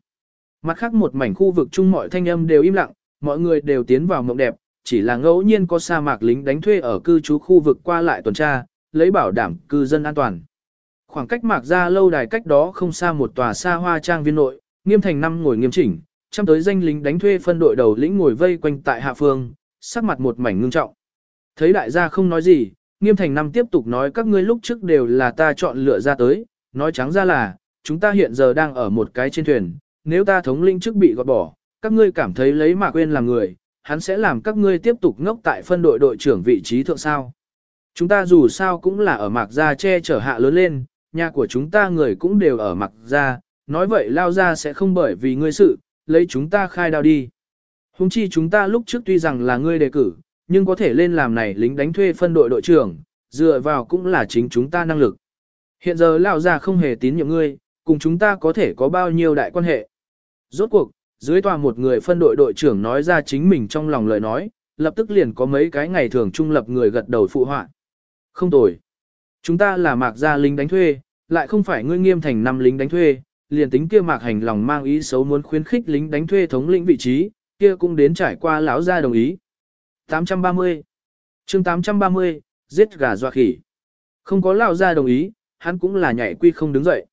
Mặt khác một mảnh khu vực chung mọi thanh âm đều im lặng, mọi người đều tiến vào mộng đẹp, chỉ là ngẫu nhiên có sa mạc lính đánh thuê ở cư trú khu vực qua lại tuần tra, lấy bảo đảm cư dân an toàn. Khoảng cách mạc ra lâu đài cách đó không xa một tòa xa hoa trang viên nội, nghiêm thành năm ngồi nghiêm chỉnh, chăm tới danh lính đánh thuê phân đội đầu lĩnh ngồi vây quanh tại hạ phương, sắc mặt một mảnh ngưng trọng. Thấy đại gia không nói gì, nghiêm thành năm tiếp tục nói các ngươi lúc trước đều là ta chọn lựa ra tới, nói trắng ra là, chúng ta hiện giờ đang ở một cái trên thuyền, nếu ta thống lĩnh trước bị gọt bỏ, các ngươi cảm thấy lấy mà quên làm người, hắn sẽ làm các ngươi tiếp tục ngốc tại phân đội đội trưởng vị trí thượng sao. Chúng ta dù sao cũng là ở mạc gia che chở hạ lớn lên, nhà của chúng ta người cũng đều ở mặc ra, nói vậy lao ra sẽ không bởi vì ngươi sự, lấy chúng ta khai đao đi. Hùng chi chúng ta lúc trước tuy rằng là ngươi đề cử, nhưng có thể lên làm này lính đánh thuê phân đội đội trưởng, dựa vào cũng là chính chúng ta năng lực. Hiện giờ lao ra không hề tín nhiệm ngươi, cùng chúng ta có thể có bao nhiêu đại quan hệ. Rốt cuộc, dưới tòa một người phân đội đội trưởng nói ra chính mình trong lòng lời nói, lập tức liền có mấy cái ngày thường trung lập người gật đầu phụ họa. Không tồi. Chúng ta là mạc gia lính đánh thuê, lại không phải ngươi nghiêm thành năm lính đánh thuê, liền tính kia mạc hành lòng mang ý xấu muốn khuyến khích lính đánh thuê thống lĩnh vị trí, kia cũng đến trải qua lão gia đồng ý. 830 chương 830, giết gà doa khỉ. Không có lão gia đồng ý, hắn cũng là nhảy quy không đứng dậy.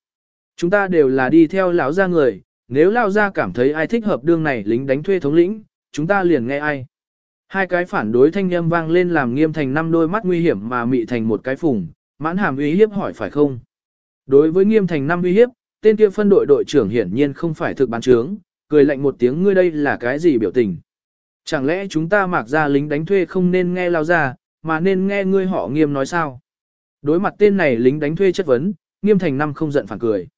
Chúng ta đều là đi theo lão gia người, nếu lão gia cảm thấy ai thích hợp đương này lính đánh thuê thống lĩnh, chúng ta liền nghe ai. Hai cái phản đối thanh âm vang lên làm nghiêm thành năm đôi mắt nguy hiểm mà mị thành một cái phùng, mãn hàm uy hiếp hỏi phải không. Đối với nghiêm thành năm uy hiếp, tên kia phân đội đội trưởng hiển nhiên không phải thực bán trướng, cười lạnh một tiếng ngươi đây là cái gì biểu tình. Chẳng lẽ chúng ta mặc ra lính đánh thuê không nên nghe lao ra, mà nên nghe ngươi họ nghiêm nói sao? Đối mặt tên này lính đánh thuê chất vấn, nghiêm thành năm không giận phản cười.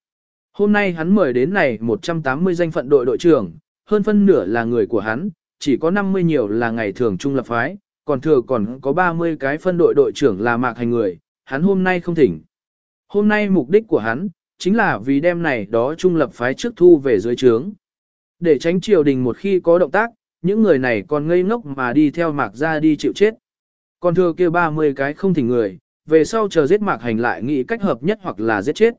Hôm nay hắn mời đến này 180 danh phận đội đội trưởng, hơn phân nửa là người của hắn, chỉ có 50 nhiều là ngày thường trung lập phái, còn thừa còn có 30 cái phân đội đội trưởng là mạc hành người, hắn hôm nay không thỉnh. Hôm nay mục đích của hắn, chính là vì đem này đó trung lập phái trước thu về dưới trướng. Để tránh triều đình một khi có động tác, những người này còn ngây ngốc mà đi theo mạc ra đi chịu chết. Còn thừa kia 30 cái không thỉnh người, về sau chờ giết mạc hành lại nghĩ cách hợp nhất hoặc là giết chết.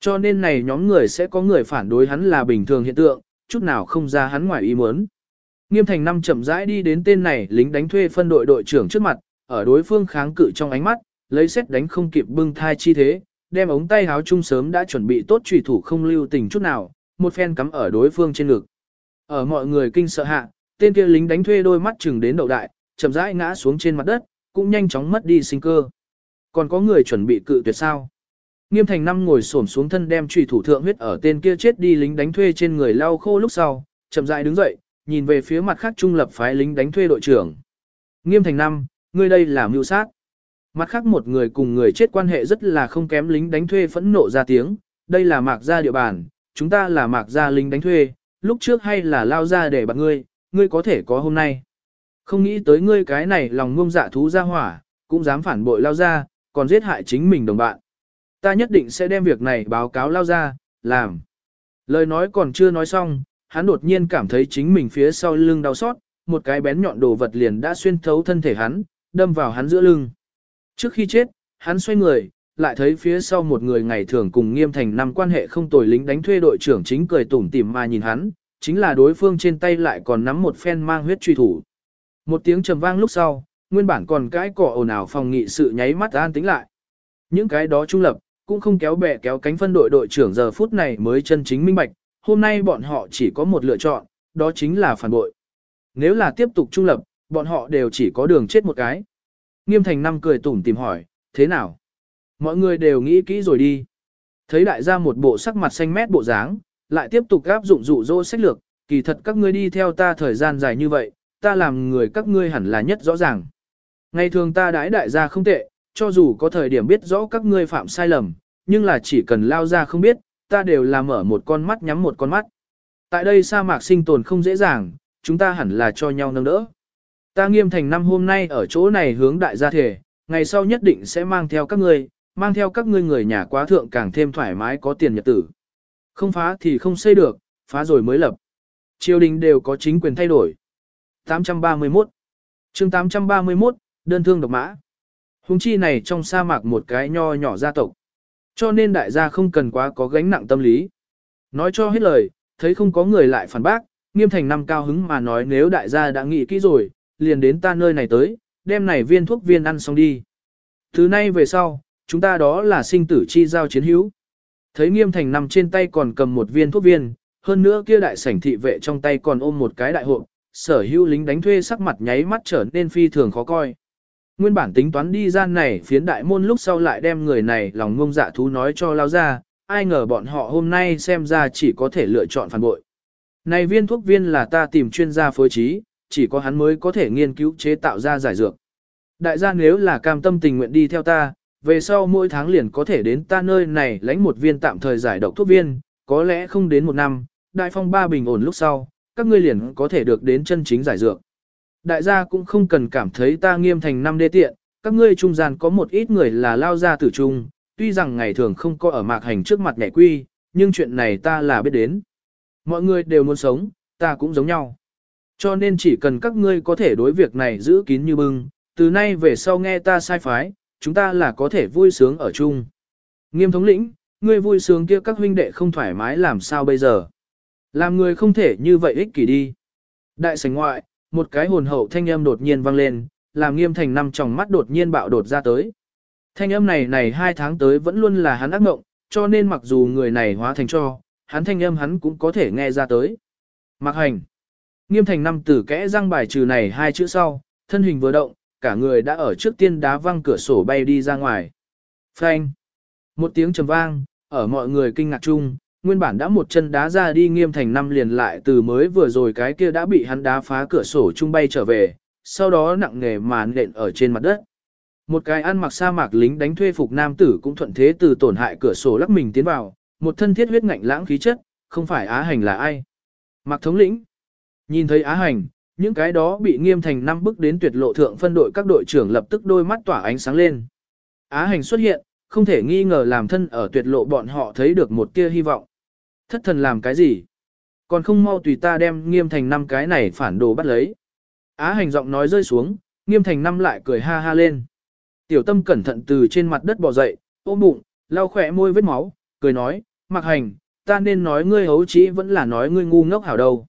Cho nên này nhóm người sẽ có người phản đối hắn là bình thường hiện tượng, chút nào không ra hắn ngoài ý muốn. Nghiêm thành năm chậm rãi đi đến tên này lính đánh thuê phân đội đội trưởng trước mặt, ở đối phương kháng cự trong ánh mắt, lấy xét đánh không kịp bưng thai chi thế, đem ống tay háo chung sớm đã chuẩn bị tốt trùy thủ không lưu tình chút nào, một phen cắm ở đối phương trên ngực. Ở mọi người kinh sợ hạ, tên kia lính đánh thuê đôi mắt chừng đến đầu đại, chậm rãi ngã xuống trên mặt đất, cũng nhanh chóng mất đi sinh cơ. Còn có người chuẩn bị cự tuyệt sao? Nghiêm thành năm ngồi xổm xuống thân đem trùy thủ thượng huyết ở tên kia chết đi lính đánh thuê trên người lau khô lúc sau, chậm rãi đứng dậy, nhìn về phía mặt khác trung lập phái lính đánh thuê đội trưởng. Nghiêm thành năm, ngươi đây là mưu sát. Mặt khác một người cùng người chết quan hệ rất là không kém lính đánh thuê phẫn nộ ra tiếng, đây là mạc gia địa bàn, chúng ta là mạc gia lính đánh thuê, lúc trước hay là lao ra để bắt ngươi, ngươi có thể có hôm nay. Không nghĩ tới ngươi cái này lòng ngông dạ thú ra hỏa, cũng dám phản bội lao ra, còn giết hại chính mình đồng bạn. Ta nhất định sẽ đem việc này báo cáo lao ra, làm. Lời nói còn chưa nói xong, hắn đột nhiên cảm thấy chính mình phía sau lưng đau xót, một cái bén nhọn đồ vật liền đã xuyên thấu thân thể hắn, đâm vào hắn giữa lưng. Trước khi chết, hắn xoay người, lại thấy phía sau một người ngày thường cùng nghiêm thành năm quan hệ không tồi lính đánh thuê đội trưởng chính cười tủm tỉm mà nhìn hắn, chính là đối phương trên tay lại còn nắm một phen mang huyết truy thủ. Một tiếng trầm vang lúc sau, nguyên bản còn cái cỏ ồn ào phòng nghị sự nháy mắt an tĩnh lại. Những cái đó trung lập, cũng không kéo bè kéo cánh phân đội đội trưởng giờ phút này mới chân chính minh bạch, hôm nay bọn họ chỉ có một lựa chọn, đó chính là phản bội. Nếu là tiếp tục trung lập, bọn họ đều chỉ có đường chết một cái. Nghiêm thành năm cười tủm tìm hỏi, thế nào? Mọi người đều nghĩ kỹ rồi đi. Thấy đại gia một bộ sắc mặt xanh mét bộ dáng, lại tiếp tục áp dụng dụ dỗ sách lược, kỳ thật các ngươi đi theo ta thời gian dài như vậy, ta làm người các ngươi hẳn là nhất rõ ràng. Ngày thường ta đãi đại gia không tệ, cho dù có thời điểm biết rõ các ngươi phạm sai lầm, nhưng là chỉ cần lao ra không biết, ta đều làm mở một con mắt nhắm một con mắt. Tại đây sa mạc sinh tồn không dễ dàng, chúng ta hẳn là cho nhau nâng đỡ. Ta nghiêm thành năm hôm nay ở chỗ này hướng đại gia thể, ngày sau nhất định sẽ mang theo các ngươi, mang theo các ngươi người nhà quá thượng càng thêm thoải mái có tiền nhật tử. Không phá thì không xây được, phá rồi mới lập. Triều đình đều có chính quyền thay đổi. 831 chương 831, đơn thương độc mã. Hùng chi này trong sa mạc một cái nho nhỏ gia tộc. Cho nên đại gia không cần quá có gánh nặng tâm lý. Nói cho hết lời, thấy không có người lại phản bác, nghiêm thành năm cao hứng mà nói nếu đại gia đã nghĩ kỹ rồi, liền đến ta nơi này tới, đem này viên thuốc viên ăn xong đi. Thứ nay về sau, chúng ta đó là sinh tử chi giao chiến hữu. Thấy nghiêm thành nằm trên tay còn cầm một viên thuốc viên, hơn nữa kia đại sảnh thị vệ trong tay còn ôm một cái đại hộp. sở hữu lính đánh thuê sắc mặt nháy mắt trở nên phi thường khó coi. Nguyên bản tính toán đi gian này phiến đại môn lúc sau lại đem người này lòng ngông dạ thú nói cho lao ra, ai ngờ bọn họ hôm nay xem ra chỉ có thể lựa chọn phản bội. Này viên thuốc viên là ta tìm chuyên gia phối trí, chỉ có hắn mới có thể nghiên cứu chế tạo ra giải dược. Đại gia nếu là cam tâm tình nguyện đi theo ta, về sau mỗi tháng liền có thể đến ta nơi này lãnh một viên tạm thời giải độc thuốc viên, có lẽ không đến một năm, đại phong ba bình ổn lúc sau, các ngươi liền có thể được đến chân chính giải dược. Đại gia cũng không cần cảm thấy ta nghiêm thành năm đê tiện, các ngươi trung gian có một ít người là lao ra tử trung, tuy rằng ngày thường không có ở mạc hành trước mặt nhảy quy, nhưng chuyện này ta là biết đến. Mọi người đều muốn sống, ta cũng giống nhau. Cho nên chỉ cần các ngươi có thể đối việc này giữ kín như bưng, từ nay về sau nghe ta sai phái, chúng ta là có thể vui sướng ở chung. Nghiêm thống lĩnh, ngươi vui sướng kia các huynh đệ không thoải mái làm sao bây giờ. Làm người không thể như vậy ích kỷ đi. Đại sảnh ngoại, một cái hồn hậu thanh âm đột nhiên vang lên, làm nghiêm thành năm tròng mắt đột nhiên bạo đột ra tới. Thanh âm này này hai tháng tới vẫn luôn là hắn ác mộng, cho nên mặc dù người này hóa thành cho, hắn thanh âm hắn cũng có thể nghe ra tới. Mặc hành. Nghiêm thành năm tử kẽ răng bài trừ này hai chữ sau, thân hình vừa động, cả người đã ở trước tiên đá văng cửa sổ bay đi ra ngoài. Phanh. Một tiếng trầm vang, ở mọi người kinh ngạc chung, nguyên bản đã một chân đá ra đi nghiêm thành năm liền lại từ mới vừa rồi cái kia đã bị hắn đá phá cửa sổ chung bay trở về, sau đó nặng nghề màn nện ở trên mặt đất. Một cái ăn mặc sa mạc lính đánh thuê phục nam tử cũng thuận thế từ tổn hại cửa sổ lắc mình tiến vào, một thân thiết huyết ngạnh lãng khí chất, không phải Á Hành là ai. Mạc thống lĩnh. Nhìn thấy Á Hành, những cái đó bị nghiêm thành năm bước đến tuyệt lộ thượng phân đội các đội trưởng lập tức đôi mắt tỏa ánh sáng lên. Á Hành xuất hiện, không thể nghi ngờ làm thân ở tuyệt lộ bọn họ thấy được một tia hy vọng. Thất thần làm cái gì? Còn không mau tùy ta đem nghiêm thành năm cái này phản đồ bắt lấy. Á hành giọng nói rơi xuống, nghiêm thành năm lại cười ha ha lên. Tiểu tâm cẩn thận từ trên mặt đất bò dậy, ôm bụng, lau khỏe môi vết máu, cười nói, mặc hành, ta nên nói ngươi hấu trí vẫn là nói ngươi ngu ngốc hảo đâu.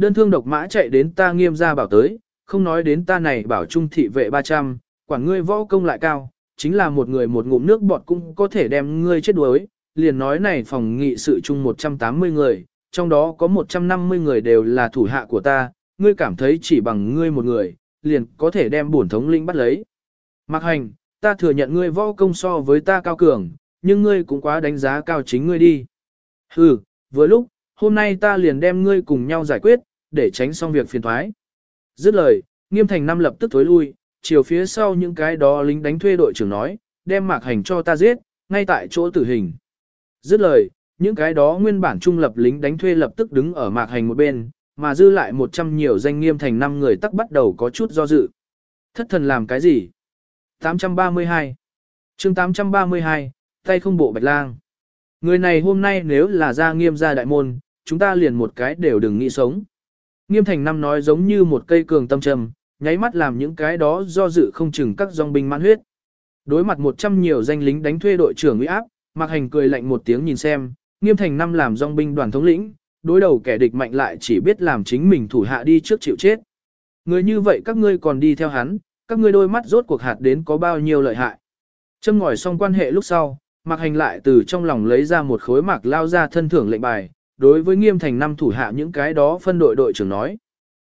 Đơn thương độc mã chạy đến ta nghiêm ra bảo tới, không nói đến ta này bảo trung thị vệ 300, quản ngươi võ công lại cao, chính là một người một ngụm nước bọt cũng có thể đem ngươi chết đuối, liền nói này phòng nghị sự chung 180 người, trong đó có 150 người đều là thủ hạ của ta, ngươi cảm thấy chỉ bằng ngươi một người, liền có thể đem bổn thống linh bắt lấy. Mạc hành, ta thừa nhận ngươi võ công so với ta cao cường, nhưng ngươi cũng quá đánh giá cao chính ngươi đi. Hừ, vừa lúc, hôm nay ta liền đem ngươi cùng nhau giải quyết, để tránh xong việc phiền thoái. Dứt lời, nghiêm thành năm lập tức thối lui, chiều phía sau những cái đó lính đánh thuê đội trưởng nói, đem mạc hành cho ta giết, ngay tại chỗ tử hình. Dứt lời, những cái đó nguyên bản trung lập lính đánh thuê lập tức đứng ở mạc hành một bên, mà dư lại một trăm nhiều danh nghiêm thành năm người tắc bắt đầu có chút do dự. Thất thần làm cái gì? 832 chương 832, tay không bộ bạch lang. Người này hôm nay nếu là ra nghiêm gia đại môn, chúng ta liền một cái đều đừng nghĩ sống. Nghiêm thành năm nói giống như một cây cường tâm trầm, nháy mắt làm những cái đó do dự không chừng các dòng binh mãn huyết. Đối mặt một trăm nhiều danh lính đánh thuê đội trưởng uy áp, Mạc Hành cười lạnh một tiếng nhìn xem, nghiêm thành năm làm dòng binh đoàn thống lĩnh, đối đầu kẻ địch mạnh lại chỉ biết làm chính mình thủ hạ đi trước chịu chết. Người như vậy các ngươi còn đi theo hắn, các ngươi đôi mắt rốt cuộc hạt đến có bao nhiêu lợi hại. Châm ngòi xong quan hệ lúc sau, Mạc Hành lại từ trong lòng lấy ra một khối mạc lao ra thân thưởng lệnh bài, đối với nghiêm thành năm thủ hạ những cái đó phân đội đội trưởng nói.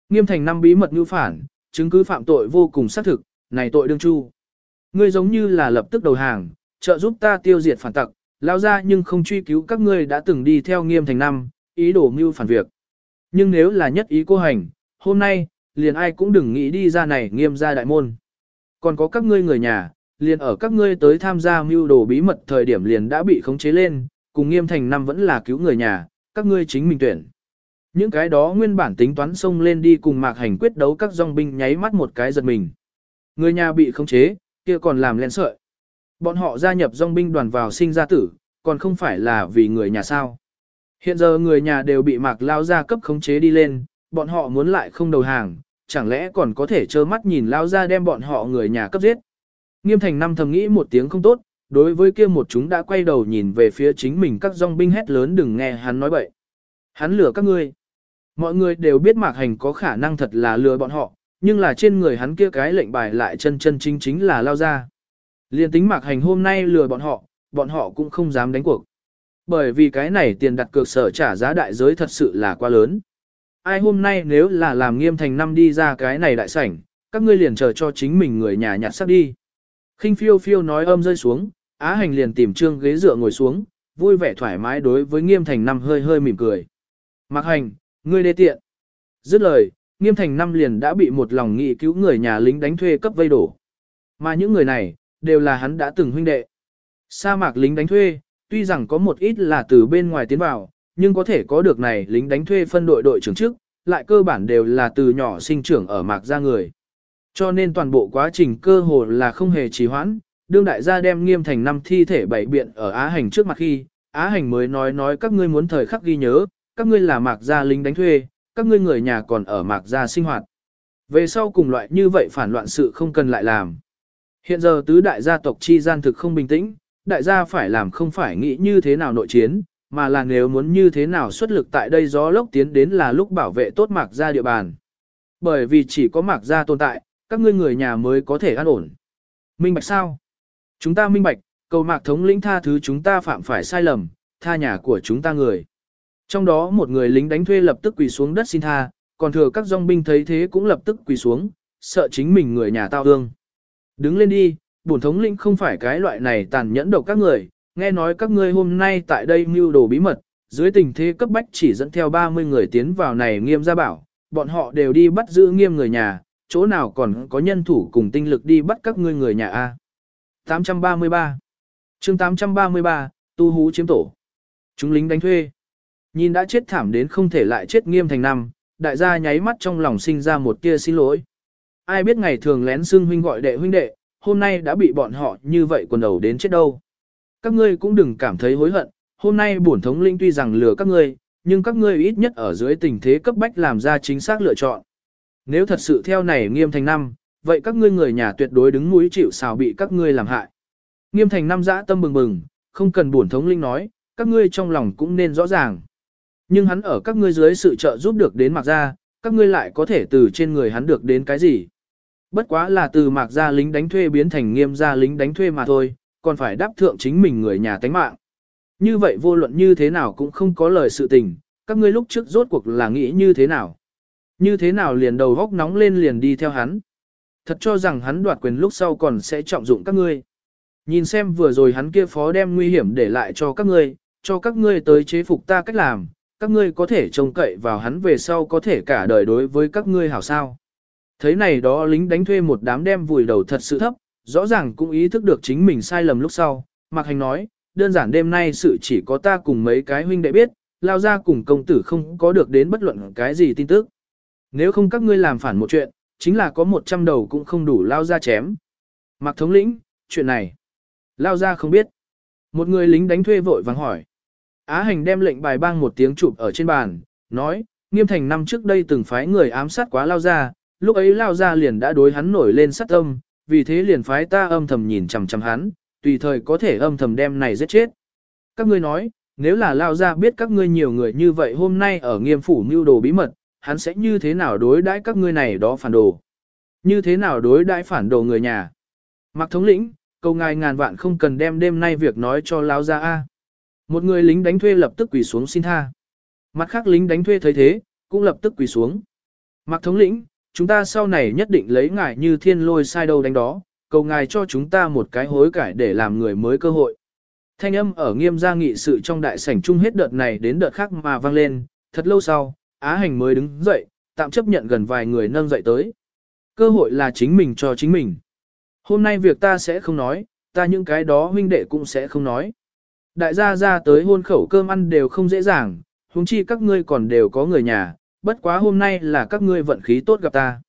Nghiêm thành năm bí mật như phản, chứng cứ phạm tội vô cùng xác thực, này tội đương chu. Ngươi giống như là lập tức đầu hàng, trợ giúp ta tiêu diệt phản tặc, lao ra nhưng không truy cứu các ngươi đã từng đi theo nghiêm thành năm, ý đồ mưu phản việc. Nhưng nếu là nhất ý cô hành, hôm nay, liền ai cũng đừng nghĩ đi ra này nghiêm ra đại môn. Còn có các ngươi người nhà, liền ở các ngươi tới tham gia mưu đồ bí mật thời điểm liền đã bị khống chế lên, cùng nghiêm thành năm vẫn là cứu người nhà, các ngươi chính mình tuyển. Những cái đó nguyên bản tính toán xông lên đi cùng mạc hành quyết đấu các dòng binh nháy mắt một cái giật mình. Người nhà bị khống chế, kia còn làm len sợi. Bọn họ gia nhập dòng binh đoàn vào sinh ra tử, còn không phải là vì người nhà sao. Hiện giờ người nhà đều bị mạc lao gia cấp khống chế đi lên, bọn họ muốn lại không đầu hàng, chẳng lẽ còn có thể trơ mắt nhìn lao gia đem bọn họ người nhà cấp giết. Nghiêm thành năm thầm nghĩ một tiếng không tốt, đối với kia một chúng đã quay đầu nhìn về phía chính mình các dòng binh hét lớn đừng nghe hắn nói bậy. Hắn lừa các ngươi. Mọi người đều biết mạc hành có khả năng thật là lừa bọn họ, nhưng là trên người hắn kia cái lệnh bài lại chân chân chính chính là lao ra. Liên tính mạc hành hôm nay lừa bọn họ, bọn họ cũng không dám đánh cuộc. Bởi vì cái này tiền đặt cược sở trả giá đại giới thật sự là quá lớn. Ai hôm nay nếu là làm nghiêm thành năm đi ra cái này đại sảnh, các ngươi liền chờ cho chính mình người nhà nhặt sắc đi. khinh phiêu phiêu nói âm rơi xuống, Á hành liền tìm trương ghế dựa ngồi xuống, vui vẻ thoải mái đối với nghiêm thành năm hơi hơi mỉm cười. Mạc hành, ngươi đê tiện. Dứt lời, nghiêm thành năm liền đã bị một lòng nghị cứu người nhà lính đánh thuê cấp vây đổ. Mà những người này, đều là hắn đã từng huynh đệ. Sa mạc lính đánh thuê, tuy rằng có một ít là từ bên ngoài tiến vào, nhưng có thể có được này lính đánh thuê phân đội đội trưởng trước, lại cơ bản đều là từ nhỏ sinh trưởng ở mạc ra người. Cho nên toàn bộ quá trình cơ hồ là không hề trì hoãn, đương đại gia đem nghiêm thành năm thi thể bảy biện ở Á Hành trước mặt khi, Á Hành mới nói nói các ngươi muốn thời khắc ghi nhớ, các ngươi là mạc gia lính đánh thuê, các ngươi người nhà còn ở mạc gia sinh hoạt. Về sau cùng loại như vậy phản loạn sự không cần lại làm. Hiện giờ tứ đại gia tộc chi gian thực không bình tĩnh, đại gia phải làm không phải nghĩ như thế nào nội chiến, mà là nếu muốn như thế nào xuất lực tại đây gió lốc tiến đến là lúc bảo vệ tốt mạc gia địa bàn. Bởi vì chỉ có mạc gia tồn tại, các ngươi người nhà mới có thể an ổn. Minh bạch sao? Chúng ta minh bạch, cầu mạc thống lĩnh tha thứ chúng ta phạm phải sai lầm, tha nhà của chúng ta người. Trong đó một người lính đánh thuê lập tức quỳ xuống đất xin tha, còn thừa các dòng binh thấy thế cũng lập tức quỳ xuống, sợ chính mình người nhà tao ương. Đứng lên đi, bổn thống lĩnh không phải cái loại này tàn nhẫn độc các người, nghe nói các ngươi hôm nay tại đây mưu đồ bí mật, dưới tình thế cấp bách chỉ dẫn theo 30 người tiến vào này nghiêm gia bảo, bọn họ đều đi bắt giữ nghiêm người nhà, chỗ nào còn có nhân thủ cùng tinh lực đi bắt các ngươi người nhà A. 833 chương 833, tu hú chiếm tổ. Chúng lính đánh thuê. Nhìn đã chết thảm đến không thể lại chết nghiêm thành năm, đại gia nháy mắt trong lòng sinh ra một tia xin lỗi. Ai biết ngày thường lén xưng huynh gọi đệ huynh đệ, hôm nay đã bị bọn họ như vậy quần đầu đến chết đâu. Các ngươi cũng đừng cảm thấy hối hận, hôm nay bổn thống linh tuy rằng lừa các ngươi, nhưng các ngươi ít nhất ở dưới tình thế cấp bách làm ra chính xác lựa chọn. Nếu thật sự theo này nghiêm thành năm, vậy các ngươi người nhà tuyệt đối đứng mũi chịu sào bị các ngươi làm hại. Nghiêm thành năm dã tâm bừng bừng, không cần bổn thống linh nói, các ngươi trong lòng cũng nên rõ ràng. Nhưng hắn ở các ngươi dưới sự trợ giúp được đến mạc gia các ngươi lại có thể từ trên người hắn được đến cái gì? Bất quá là từ mạc gia lính đánh thuê biến thành nghiêm gia lính đánh thuê mà thôi, còn phải đáp thượng chính mình người nhà tánh mạng. Như vậy vô luận như thế nào cũng không có lời sự tình, các ngươi lúc trước rốt cuộc là nghĩ như thế nào. Như thế nào liền đầu góc nóng lên liền đi theo hắn. Thật cho rằng hắn đoạt quyền lúc sau còn sẽ trọng dụng các ngươi. Nhìn xem vừa rồi hắn kia phó đem nguy hiểm để lại cho các ngươi, cho các ngươi tới chế phục ta cách làm, các ngươi có thể trông cậy vào hắn về sau có thể cả đời đối với các ngươi hảo sao. Thấy này đó lính đánh thuê một đám đem vùi đầu thật sự thấp, rõ ràng cũng ý thức được chính mình sai lầm lúc sau. Mạc Hành nói, đơn giản đêm nay sự chỉ có ta cùng mấy cái huynh đệ biết, lao ra cùng công tử không có được đến bất luận cái gì tin tức. Nếu không các ngươi làm phản một chuyện, chính là có một trăm đầu cũng không đủ lao ra chém. Mạc thống lĩnh, chuyện này, lao ra không biết. Một người lính đánh thuê vội vàng hỏi. Á hành đem lệnh bài bang một tiếng chụp ở trên bàn, nói, nghiêm thành năm trước đây từng phái người ám sát quá lao ra, lúc ấy lao ra liền đã đối hắn nổi lên sát âm, vì thế liền phái ta âm thầm nhìn chằm chằm hắn, tùy thời có thể âm thầm đem này giết chết. Các ngươi nói, nếu là lao ra biết các ngươi nhiều người như vậy hôm nay ở nghiêm phủ mưu đồ bí mật, hắn sẽ như thế nào đối đãi các ngươi này đó phản đồ? Như thế nào đối đãi phản đồ người nhà? Mặc thống lĩnh, cầu ngài ngàn vạn không cần đem đêm nay việc nói cho lao ra a. Một người lính đánh thuê lập tức quỳ xuống xin tha. Mặt khác lính đánh thuê thấy thế, cũng lập tức quỳ xuống. Mặc thống lĩnh, chúng ta sau này nhất định lấy ngài như thiên lôi sai đâu đánh đó, cầu ngài cho chúng ta một cái hối cải để làm người mới cơ hội. Thanh âm ở nghiêm gia nghị sự trong đại sảnh chung hết đợt này đến đợt khác mà vang lên, thật lâu sau, Á Hành mới đứng dậy, tạm chấp nhận gần vài người nâng dậy tới. Cơ hội là chính mình cho chính mình. Hôm nay việc ta sẽ không nói, ta những cái đó huynh đệ cũng sẽ không nói. Đại gia ra tới hôn khẩu cơm ăn đều không dễ dàng, huống chi các ngươi còn đều có người nhà, bất quá hôm nay là các ngươi vận khí tốt gặp ta.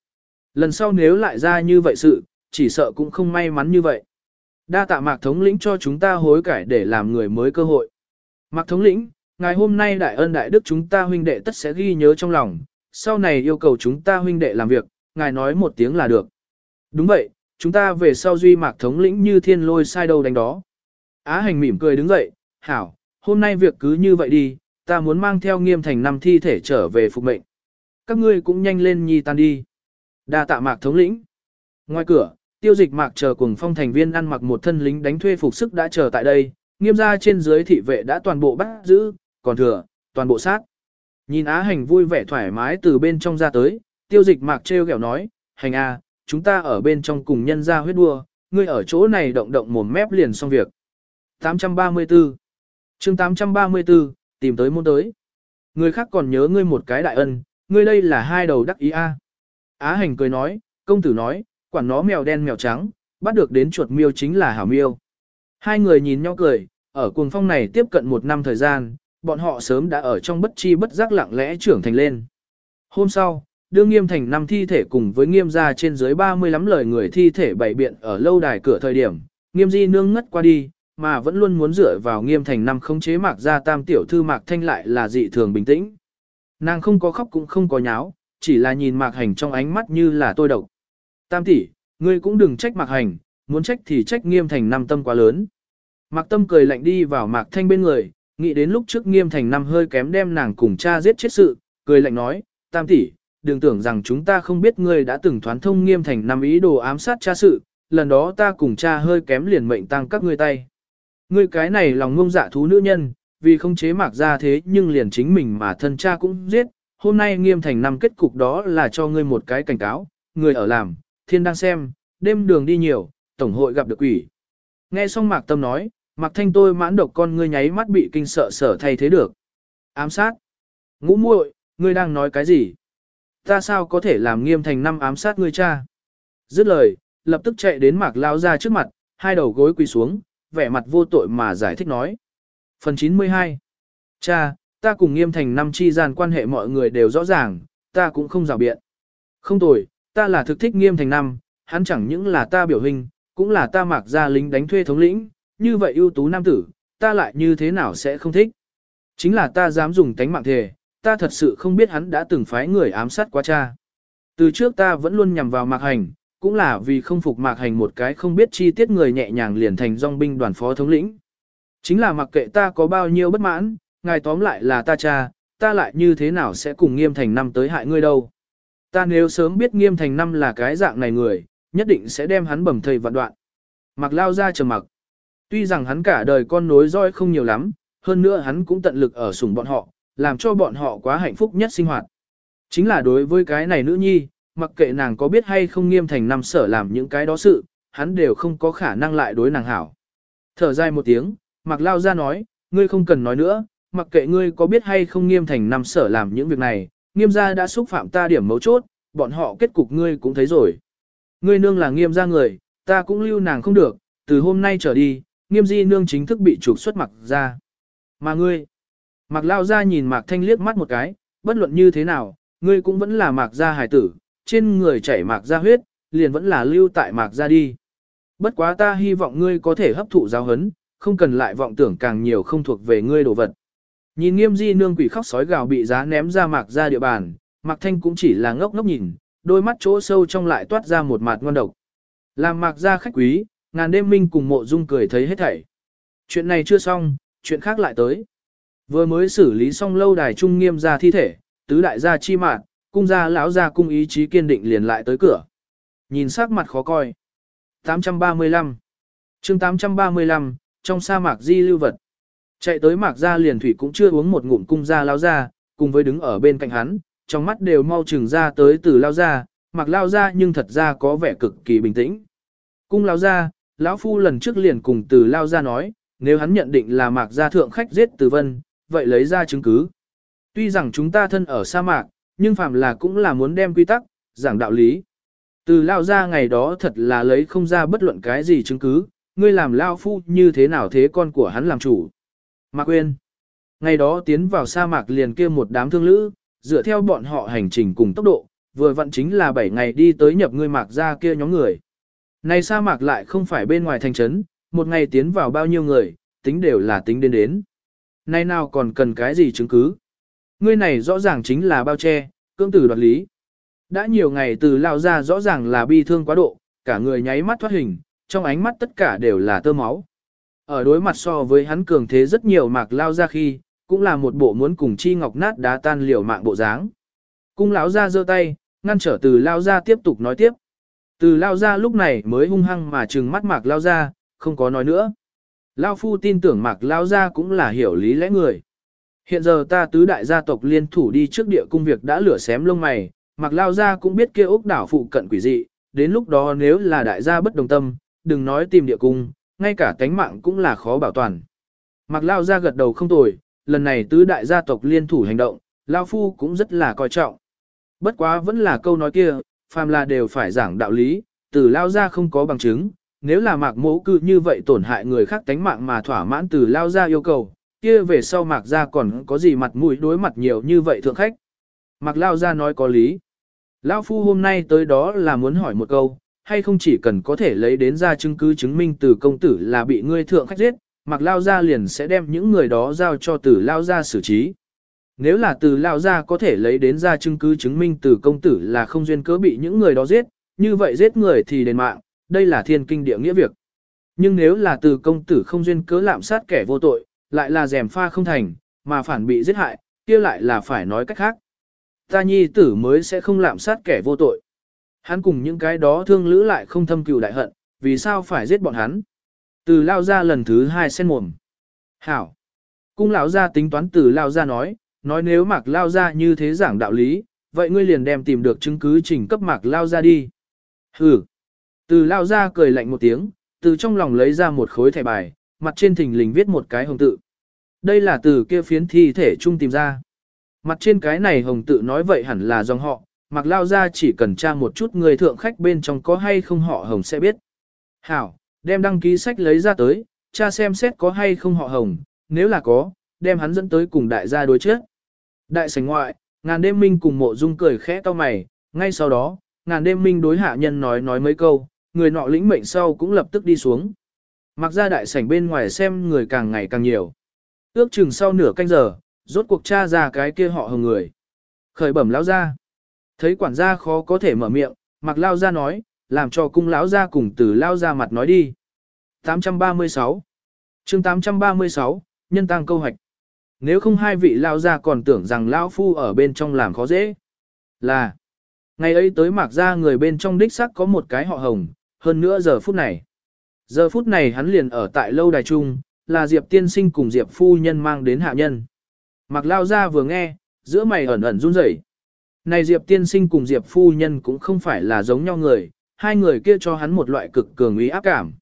Lần sau nếu lại ra như vậy sự, chỉ sợ cũng không may mắn như vậy. Đa tạ mạc thống lĩnh cho chúng ta hối cải để làm người mới cơ hội. Mạc thống lĩnh, ngày hôm nay đại ân đại đức chúng ta huynh đệ tất sẽ ghi nhớ trong lòng, sau này yêu cầu chúng ta huynh đệ làm việc, ngài nói một tiếng là được. Đúng vậy, chúng ta về sau duy mạc thống lĩnh như thiên lôi sai đâu đánh đó. Á hành mỉm cười đứng dậy, hảo, hôm nay việc cứ như vậy đi, ta muốn mang theo nghiêm thành năm thi thể trở về phục mệnh. Các ngươi cũng nhanh lên nhi tan đi. đa tạ mạc thống lĩnh. Ngoài cửa, tiêu dịch mạc chờ cùng phong thành viên ăn mặc một thân lính đánh thuê phục sức đã chờ tại đây, nghiêm ra trên dưới thị vệ đã toàn bộ bắt giữ, còn thừa, toàn bộ sát. Nhìn Á hành vui vẻ thoải mái từ bên trong ra tới, tiêu dịch mạc treo kẹo nói, hành a, chúng ta ở bên trong cùng nhân ra huyết đua, ngươi ở chỗ này động động mồm mép liền xong việc. 834 chương 834, tìm tới môn tới. Người khác còn nhớ ngươi một cái đại ân, ngươi đây là hai đầu đắc ý a. Á hành cười nói, công tử nói, quản nó mèo đen mèo trắng, bắt được đến chuột miêu chính là hảo miêu. Hai người nhìn nhau cười, ở cuồng phong này tiếp cận một năm thời gian, bọn họ sớm đã ở trong bất chi bất giác lặng lẽ trưởng thành lên. Hôm sau, đương nghiêm thành năm thi thể cùng với nghiêm gia trên dưới 30 lắm lời người thi thể bày biện ở lâu đài cửa thời điểm, nghiêm di nương ngất qua đi, mà vẫn luôn muốn dựa vào nghiêm thành năm khống chế mạc gia tam tiểu thư mạc thanh lại là dị thường bình tĩnh. Nàng không có khóc cũng không có nháo, chỉ là nhìn mạc hành trong ánh mắt như là tôi độc. Tam tỷ, ngươi cũng đừng trách mạc hành, muốn trách thì trách nghiêm thành năm tâm quá lớn. Mạc tâm cười lạnh đi vào mạc thanh bên người, nghĩ đến lúc trước nghiêm thành năm hơi kém đem nàng cùng cha giết chết sự, cười lạnh nói, tam tỷ, đừng tưởng rằng chúng ta không biết ngươi đã từng thoán thông nghiêm thành năm ý đồ ám sát cha sự, lần đó ta cùng cha hơi kém liền mệnh tăng các ngươi tay. Ngươi cái này lòng ngông dạ thú nữ nhân, vì không chế mạc ra thế nhưng liền chính mình mà thân cha cũng giết, hôm nay nghiêm thành năm kết cục đó là cho ngươi một cái cảnh cáo, người ở làm, thiên đang xem, đêm đường đi nhiều, tổng hội gặp được quỷ. Nghe xong mạc tâm nói, mạc thanh tôi mãn độc con ngươi nháy mắt bị kinh sợ sở thay thế được. Ám sát. Ngũ muội, ngươi đang nói cái gì? Ta sao có thể làm nghiêm thành năm ám sát ngươi cha? Dứt lời, lập tức chạy đến mạc lao ra trước mặt, hai đầu gối quỳ xuống, vẻ mặt vô tội mà giải thích nói. Phần 92 Cha, ta cùng nghiêm thành năm chi gian quan hệ mọi người đều rõ ràng, ta cũng không rào biện. Không tồi, ta là thực thích nghiêm thành năm, hắn chẳng những là ta biểu hình, cũng là ta mặc ra lính đánh thuê thống lĩnh, như vậy ưu tú nam tử, ta lại như thế nào sẽ không thích. Chính là ta dám dùng tánh mạng thề, ta thật sự không biết hắn đã từng phái người ám sát qua cha. Từ trước ta vẫn luôn nhằm vào mạc hành, cũng là vì không phục mạc hành một cái không biết chi tiết người nhẹ nhàng liền thành dòng binh đoàn phó thống lĩnh. Chính là mặc kệ ta có bao nhiêu bất mãn, ngài tóm lại là ta cha, ta lại như thế nào sẽ cùng nghiêm thành năm tới hại ngươi đâu. Ta nếu sớm biết nghiêm thành năm là cái dạng này người, nhất định sẽ đem hắn bầm thầy vạn đoạn. Mặc lao ra trầm mặc. Tuy rằng hắn cả đời con nối roi không nhiều lắm, hơn nữa hắn cũng tận lực ở sủng bọn họ, làm cho bọn họ quá hạnh phúc nhất sinh hoạt. Chính là đối với cái này nữ nhi, mặc kệ nàng có biết hay không nghiêm thành năm sở làm những cái đó sự, hắn đều không có khả năng lại đối nàng hảo. Thở dài một tiếng, mặc lao ra nói, ngươi không cần nói nữa, mặc kệ ngươi có biết hay không nghiêm thành năm sở làm những việc này, nghiêm gia đã xúc phạm ta điểm mấu chốt, bọn họ kết cục ngươi cũng thấy rồi. Ngươi nương là nghiêm gia người, ta cũng lưu nàng không được, từ hôm nay trở đi, nghiêm di nương chính thức bị trục xuất mặc ra. Mà ngươi, mặc lao ra nhìn mạc thanh liếc mắt một cái, bất luận như thế nào, ngươi cũng vẫn là mạc gia hải tử, trên người chảy mạc gia huyết, liền vẫn là lưu tại mạc gia đi. Bất quá ta hy vọng ngươi có thể hấp thụ giáo hấn, không cần lại vọng tưởng càng nhiều không thuộc về ngươi đồ vật. Nhìn nghiêm di nương quỷ khóc sói gào bị giá ném ra mạc ra địa bàn, mạc thanh cũng chỉ là ngốc ngốc nhìn, đôi mắt chỗ sâu trong lại toát ra một mặt ngon độc. Làm mạc ra khách quý, ngàn đêm minh cùng mộ dung cười thấy hết thảy. Chuyện này chưa xong, chuyện khác lại tới. Vừa mới xử lý xong lâu đài trung nghiêm ra thi thể, tứ đại gia chi mạn, cung gia lão gia cung ý chí kiên định liền lại tới cửa. Nhìn sắc mặt khó coi. 835 chương 835, trong sa mạc di lưu vật. Chạy tới mạc gia liền thủy cũng chưa uống một ngụm cung gia lao ra, cùng với đứng ở bên cạnh hắn, trong mắt đều mau chừng ra tới từ lao ra, mạc lao ra nhưng thật ra có vẻ cực kỳ bình tĩnh. Cung lao ra, lão phu lần trước liền cùng từ lao ra nói, nếu hắn nhận định là mạc gia thượng khách giết từ vân, vậy lấy ra chứng cứ. Tuy rằng chúng ta thân ở sa mạc, nhưng phạm là cũng là muốn đem quy tắc, giảng đạo lý. Từ lao ra ngày đó thật là lấy không ra bất luận cái gì chứng cứ, ngươi làm lao phu như thế nào thế con của hắn làm chủ. Mạc quên. Ngày đó tiến vào sa mạc liền kia một đám thương lữ, dựa theo bọn họ hành trình cùng tốc độ, vừa vặn chính là 7 ngày đi tới nhập ngươi mạc ra kia nhóm người. Này sa mạc lại không phải bên ngoài thành trấn, một ngày tiến vào bao nhiêu người, tính đều là tính đến đến. Nay nào còn cần cái gì chứng cứ? Ngươi này rõ ràng chính là bao che, cưỡng tử đoạt lý. Đã nhiều ngày từ lao ra rõ ràng là bi thương quá độ, cả người nháy mắt thoát hình, trong ánh mắt tất cả đều là tơ máu. Ở đối mặt so với hắn cường thế rất nhiều mạc lao ra khi, cũng là một bộ muốn cùng chi ngọc nát đá tan liều mạng bộ dáng. Cung lão ra giơ tay, ngăn trở từ lao ra tiếp tục nói tiếp. Từ lao ra lúc này mới hung hăng mà trừng mắt mạc lao ra, không có nói nữa. Lao phu tin tưởng mạc lao ra cũng là hiểu lý lẽ người. Hiện giờ ta tứ đại gia tộc liên thủ đi trước địa cung việc đã lửa xém lông mày, mạc lao ra cũng biết kia ốc đảo phụ cận quỷ dị, đến lúc đó nếu là đại gia bất đồng tâm, đừng nói tìm địa cung, ngay cả tánh mạng cũng là khó bảo toàn. Mạc lao ra gật đầu không tồi, lần này tứ đại gia tộc liên thủ hành động, lao phu cũng rất là coi trọng. Bất quá vẫn là câu nói kia, phàm là đều phải giảng đạo lý, từ lao ra không có bằng chứng, nếu là mạc mẫu cư như vậy tổn hại người khác tánh mạng mà thỏa mãn từ lao ra yêu cầu, kia về sau mạc ra còn có gì mặt mũi đối mặt nhiều như vậy thượng khách. Mạc lao ra nói có lý. Lao phu hôm nay tới đó là muốn hỏi một câu, hay không chỉ cần có thể lấy đến ra chứng cứ chứng minh từ công tử là bị ngươi thượng khách giết, mạc lao ra liền sẽ đem những người đó giao cho từ lao ra xử trí. Nếu là từ Lão gia có thể lấy đến ra chứng cứ chứng minh từ công tử là không duyên cớ bị những người đó giết, như vậy giết người thì đền mạng, đây là thiên kinh địa nghĩa việc. Nhưng nếu là từ công tử không duyên cớ lạm sát kẻ vô tội, lại là rèm pha không thành, mà phản bị giết hại, kia lại là phải nói cách khác. Ta nhi tử mới sẽ không lạm sát kẻ vô tội. Hắn cùng những cái đó thương lữ lại không thâm cừu đại hận, vì sao phải giết bọn hắn? Từ lao ra lần thứ hai sen mồm. Hảo. Cung lão ra tính toán từ lao ra nói, nói nếu mạc lao ra như thế giảng đạo lý, vậy ngươi liền đem tìm được chứng cứ trình cấp mạc lao ra đi. Hừ. Từ lao ra cười lạnh một tiếng, từ trong lòng lấy ra một khối thẻ bài, mặt trên thình lình viết một cái hồng tự. Đây là từ kia phiến thi thể chung tìm ra. Mặt trên cái này hồng tự nói vậy hẳn là dòng họ, mặc lao ra chỉ cần tra một chút người thượng khách bên trong có hay không họ hồng sẽ biết. Hảo, đem đăng ký sách lấy ra tới, cha xem xét có hay không họ hồng, nếu là có, đem hắn dẫn tới cùng đại gia đối trước. Đại sảnh ngoại, ngàn đêm minh cùng mộ dung cười khẽ to mày, ngay sau đó, ngàn đêm minh đối hạ nhân nói nói mấy câu, người nọ lĩnh mệnh sau cũng lập tức đi xuống. Mặc ra đại sảnh bên ngoài xem người càng ngày càng nhiều. Ước chừng sau nửa canh giờ, rốt cuộc tra ra cái kia họ hồng người. Khởi bẩm lão ra. Thấy quản gia khó có thể mở miệng, mặc lao ra nói, làm cho cung lão ra cùng từ lao ra mặt nói đi. 836 chương 836, nhân tăng câu hoạch. Nếu không hai vị lao ra còn tưởng rằng lão phu ở bên trong làm khó dễ. Là, Ngày ấy tới mạc ra người bên trong đích sắc có một cái họ hồng, hơn nữa giờ phút này. Giờ phút này hắn liền ở tại lâu đài trung, là Diệp tiên sinh cùng Diệp phu nhân mang đến hạ nhân. Mạc lao ra vừa nghe, giữa mày ẩn ẩn run rẩy. Này Diệp tiên sinh cùng Diệp phu nhân cũng không phải là giống nhau người, hai người kia cho hắn một loại cực cường ý áp cảm.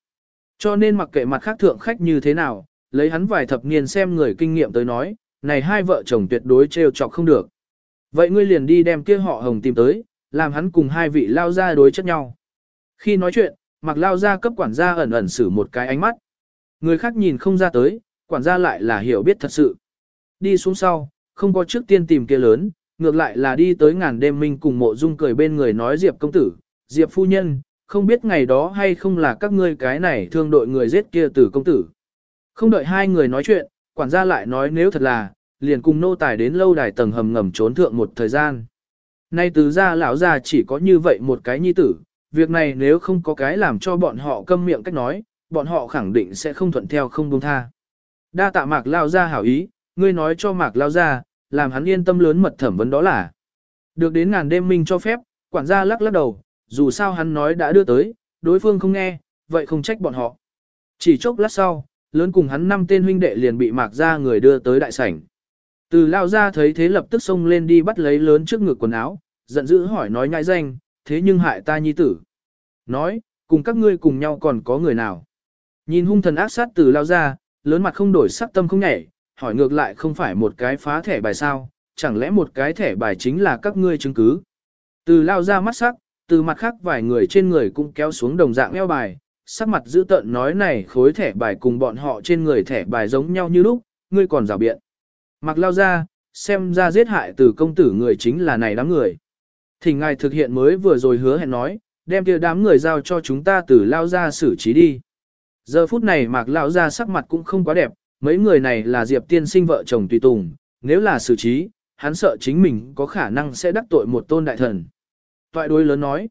Cho nên mặc kệ mặt khác thượng khách như thế nào, lấy hắn vài thập niên xem người kinh nghiệm tới nói, này hai vợ chồng tuyệt đối trêu chọc không được. Vậy ngươi liền đi đem kia họ hồng tìm tới, làm hắn cùng hai vị lao ra đối chất nhau. Khi nói chuyện, mặc lao ra cấp quản gia ẩn ẩn xử một cái ánh mắt. Người khác nhìn không ra tới, quản gia lại là hiểu biết thật sự. Đi xuống sau, không có trước tiên tìm kia lớn, ngược lại là đi tới ngàn đêm minh cùng mộ dung cười bên người nói Diệp công tử, Diệp phu nhân, không biết ngày đó hay không là các ngươi cái này thương đội người giết kia tử công tử. Không đợi hai người nói chuyện, quản gia lại nói nếu thật là, liền cùng nô tài đến lâu đài tầng hầm ngầm trốn thượng một thời gian. Nay từ ra lão già chỉ có như vậy một cái nhi tử, việc này nếu không có cái làm cho bọn họ câm miệng cách nói, bọn họ khẳng định sẽ không thuận theo không buông tha. Đa tạ mạc lao ra hảo ý, ngươi nói cho mạc lao ra, làm hắn yên tâm lớn mật thẩm vấn đó là. Được đến ngàn đêm minh cho phép, quản gia lắc lắc đầu, dù sao hắn nói đã đưa tới, đối phương không nghe, vậy không trách bọn họ. Chỉ chốc lát sau, lớn cùng hắn năm tên huynh đệ liền bị mạc ra người đưa tới đại sảnh. Từ lao ra thấy thế lập tức xông lên đi bắt lấy lớn trước ngực quần áo, giận dữ hỏi nói nhãi danh, thế nhưng hại ta nhi tử. Nói, cùng các ngươi cùng nhau còn có người nào. Nhìn hung thần ác sát từ lao ra, lớn mặt không đổi sắc tâm không nhảy, hỏi ngược lại không phải một cái phá thẻ bài sao, chẳng lẽ một cái thẻ bài chính là các ngươi chứng cứ. Từ lao ra mắt sắc, từ mặt khác vài người trên người cũng kéo xuống đồng dạng eo bài, sắc mặt giữ tợn nói này khối thẻ bài cùng bọn họ trên người thẻ bài giống nhau như lúc, ngươi còn rào biện. Mặc lao ra, xem ra giết hại từ công tử người chính là này đám người. Thỉnh ngài thực hiện mới vừa rồi hứa hẹn nói, đem kia đám người giao cho chúng ta từ lao ra xử trí đi. Giờ phút này mạc lao ra sắc mặt cũng không quá đẹp, mấy người này là Diệp tiên sinh vợ chồng tùy tùng, nếu là xử trí, hắn sợ chính mình có khả năng sẽ đắc tội một tôn đại thần. Toại đối lớn nói,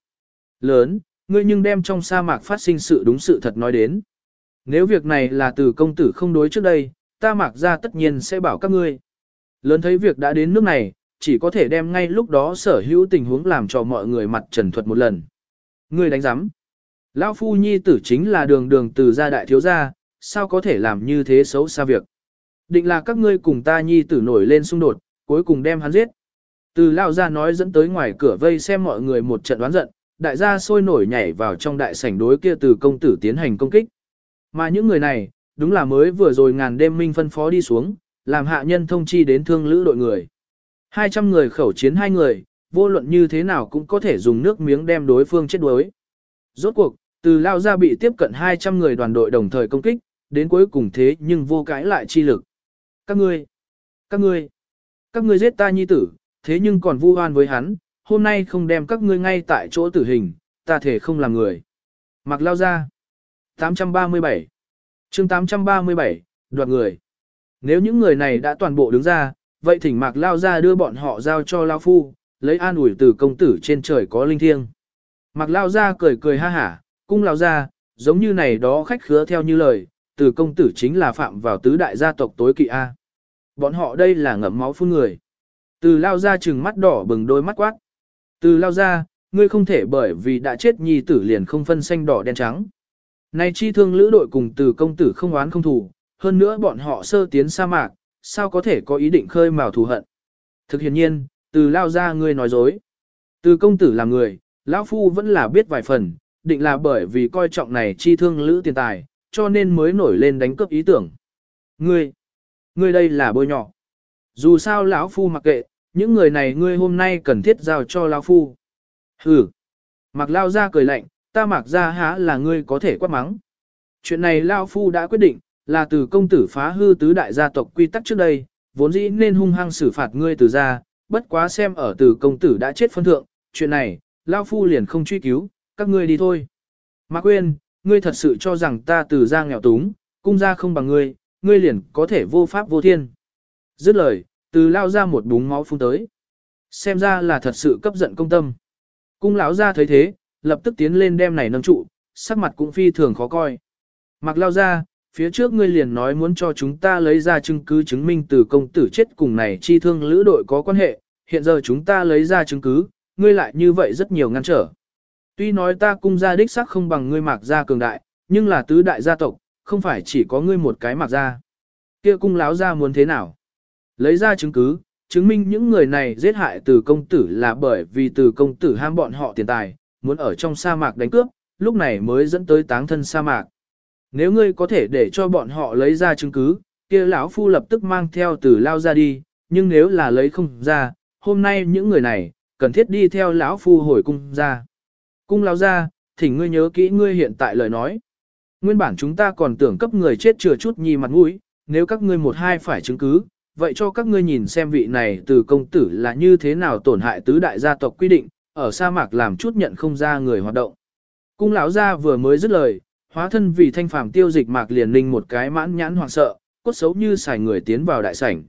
lớn, ngươi nhưng đem trong sa mạc phát sinh sự đúng sự thật nói đến. Nếu việc này là từ công tử không đối trước đây, ta mạc ra tất nhiên sẽ bảo các ngươi. Lớn thấy việc đã đến nước này, chỉ có thể đem ngay lúc đó sở hữu tình huống làm cho mọi người mặt trần thuật một lần. Ngươi đánh giám. Lão phu nhi tử chính là đường đường từ gia đại thiếu gia, sao có thể làm như thế xấu xa việc. Định là các ngươi cùng ta nhi tử nổi lên xung đột, cuối cùng đem hắn giết. Từ lão gia nói dẫn tới ngoài cửa vây xem mọi người một trận đoán giận, đại gia sôi nổi nhảy vào trong đại sảnh đối kia từ công tử tiến hành công kích. Mà những người này, đúng là mới vừa rồi ngàn đêm minh phân phó đi xuống, làm hạ nhân thông chi đến thương lữ đội người. 200 người khẩu chiến hai người, vô luận như thế nào cũng có thể dùng nước miếng đem đối phương chết đuối. Rốt cuộc, từ lao ra bị tiếp cận 200 người đoàn đội đồng thời công kích, đến cuối cùng thế nhưng vô cãi lại chi lực. Các ngươi, các ngươi, các ngươi giết ta nhi tử, thế nhưng còn vu oan với hắn, hôm nay không đem các ngươi ngay tại chỗ tử hình, ta thể không làm người. Mặc lao ra. 837 chương 837, đoạt người. Nếu những người này đã toàn bộ đứng ra, vậy thỉnh mạc lao ra đưa bọn họ giao cho lao phu, lấy an ủi từ công tử trên trời có linh thiêng. Mạc lao ra cười cười ha hả, cung lao ra, giống như này đó khách khứa theo như lời, từ công tử chính là phạm vào tứ đại gia tộc tối kỵ A. Bọn họ đây là ngậm máu phun người. Từ lao ra chừng mắt đỏ bừng đôi mắt quát. Từ lao ra, ngươi không thể bởi vì đã chết nhi tử liền không phân xanh đỏ đen trắng. Nay chi thương lữ đội cùng từ công tử không oán không thù, hơn nữa bọn họ sơ tiến sa mạc, sao có thể có ý định khơi mào thù hận. Thực hiện nhiên, từ lao ra ngươi nói dối. Từ công tử là người, lão phu vẫn là biết vài phần, định là bởi vì coi trọng này chi thương lữ tiền tài, cho nên mới nổi lên đánh cướp ý tưởng. Ngươi, ngươi đây là bôi nhỏ. Dù sao lão phu mặc kệ, những người này ngươi hôm nay cần thiết giao cho lão phu. Hừ. Mặc lao ra cười lạnh, ta mặc ra há là ngươi có thể quát mắng. Chuyện này lão phu đã quyết định, là từ công tử phá hư tứ đại gia tộc quy tắc trước đây, vốn dĩ nên hung hăng xử phạt ngươi từ gia, bất quá xem ở từ công tử đã chết phân thượng, chuyện này, lão phu liền không truy cứu, các ngươi đi thôi. Mạc Quyên, ngươi thật sự cho rằng ta từ ra nghèo túng, cung gia không bằng ngươi, ngươi liền có thể vô pháp vô thiên. Dứt lời, từ lao ra một búng máu phun tới. Xem ra là thật sự cấp giận công tâm. Cung lão ra thấy thế, lập tức tiến lên đem này nâng trụ, sắc mặt cũng phi thường khó coi. Mặc lao ra, phía trước ngươi liền nói muốn cho chúng ta lấy ra chứng cứ chứng minh từ công tử chết cùng này chi thương lữ đội có quan hệ, hiện giờ chúng ta lấy ra chứng cứ, ngươi lại như vậy rất nhiều ngăn trở. Tuy nói ta cung gia đích xác không bằng ngươi mạc gia cường đại, nhưng là tứ đại gia tộc, không phải chỉ có ngươi một cái mạc gia. Kia cung láo gia muốn thế nào? Lấy ra chứng cứ, chứng minh những người này giết hại từ công tử là bởi vì từ công tử ham bọn họ tiền tài, muốn ở trong sa mạc đánh cướp, lúc này mới dẫn tới táng thân sa mạc. Nếu ngươi có thể để cho bọn họ lấy ra chứng cứ, kia lão phu lập tức mang theo từ lao ra đi, nhưng nếu là lấy không ra, hôm nay những người này, cần thiết đi theo lão phu hồi cung ra. Cung lao ra, thỉnh ngươi nhớ kỹ ngươi hiện tại lời nói. Nguyên bản chúng ta còn tưởng cấp người chết chừa chút nhì mặt mũi, nếu các ngươi một hai phải chứng cứ, vậy cho các ngươi nhìn xem vị này từ công tử là như thế nào tổn hại tứ đại gia tộc quy định, ở sa mạc làm chút nhận không ra người hoạt động. Cung lão gia vừa mới dứt lời, hóa thân vì thanh phàm tiêu dịch mạc liền linh một cái mãn nhãn hoảng sợ, cốt xấu như xài người tiến vào đại sảnh.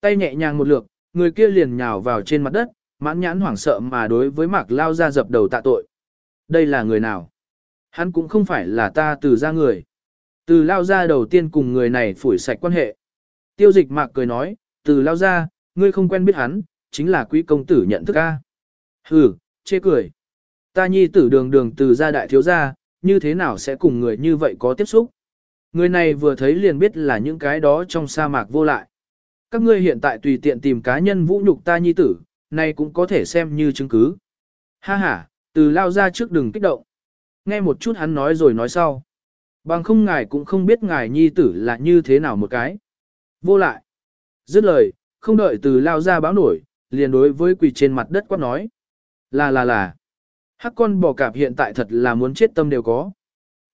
Tay nhẹ nhàng một lượt, người kia liền nhào vào trên mặt đất, mãn nhãn hoảng sợ mà đối với mạc lao ra dập đầu tạ tội. Đây là người nào? Hắn cũng không phải là ta từ ra người. Từ lao ra đầu tiên cùng người này phủi sạch quan hệ. Tiêu dịch mạc cười nói, từ lao ra, ngươi không quen biết hắn, chính là quý công tử nhận thức A. Hừ, chê cười. Ta nhi tử đường đường từ gia đại thiếu gia, như thế nào sẽ cùng người như vậy có tiếp xúc. Người này vừa thấy liền biết là những cái đó trong sa mạc vô lại. Các ngươi hiện tại tùy tiện tìm cá nhân vũ nhục ta nhi tử, này cũng có thể xem như chứng cứ. Ha ha, từ lao ra trước đừng kích động. Nghe một chút hắn nói rồi nói sau. Bằng không ngài cũng không biết ngài nhi tử là như thế nào một cái. Vô lại. Dứt lời, không đợi từ lao ra báo nổi, liền đối với quỳ trên mặt đất quát nói. Là là là. Hắc con bò cạp hiện tại thật là muốn chết tâm đều có.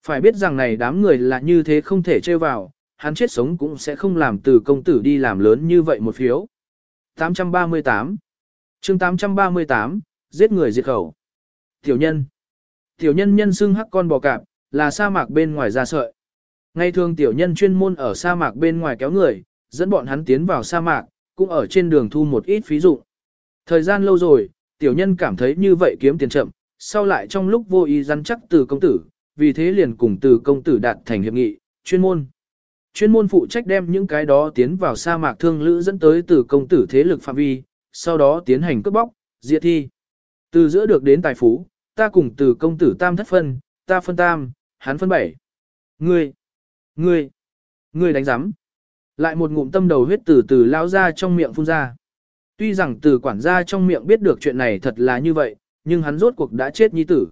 Phải biết rằng này đám người là như thế không thể chơi vào, hắn chết sống cũng sẽ không làm từ công tử đi làm lớn như vậy một phiếu. 838 chương 838, giết người diệt khẩu. Tiểu nhân Tiểu nhân nhân xưng hắc con bò cạp, là sa mạc bên ngoài ra sợi. Ngày thường tiểu nhân chuyên môn ở sa mạc bên ngoài kéo người, dẫn bọn hắn tiến vào sa mạc, cũng ở trên đường thu một ít phí dụng. Thời gian lâu rồi, tiểu nhân cảm thấy như vậy kiếm tiền chậm, sau lại trong lúc vô ý rắn chắc từ công tử, vì thế liền cùng từ công tử đạt thành hiệp nghị, chuyên môn. Chuyên môn phụ trách đem những cái đó tiến vào sa mạc thương lữ dẫn tới từ công tử thế lực phạm vi, sau đó tiến hành cướp bóc, diệt thi. Từ giữa được đến tài phú, ta cùng từ công tử tam thất phân, ta phân tam, hắn phân bảy. Ngươi, ngươi, ngươi đánh giám. Lại một ngụm tâm đầu huyết từ từ lao ra trong miệng phun ra. Tuy rằng từ quản gia trong miệng biết được chuyện này thật là như vậy, nhưng hắn rốt cuộc đã chết nhi tử.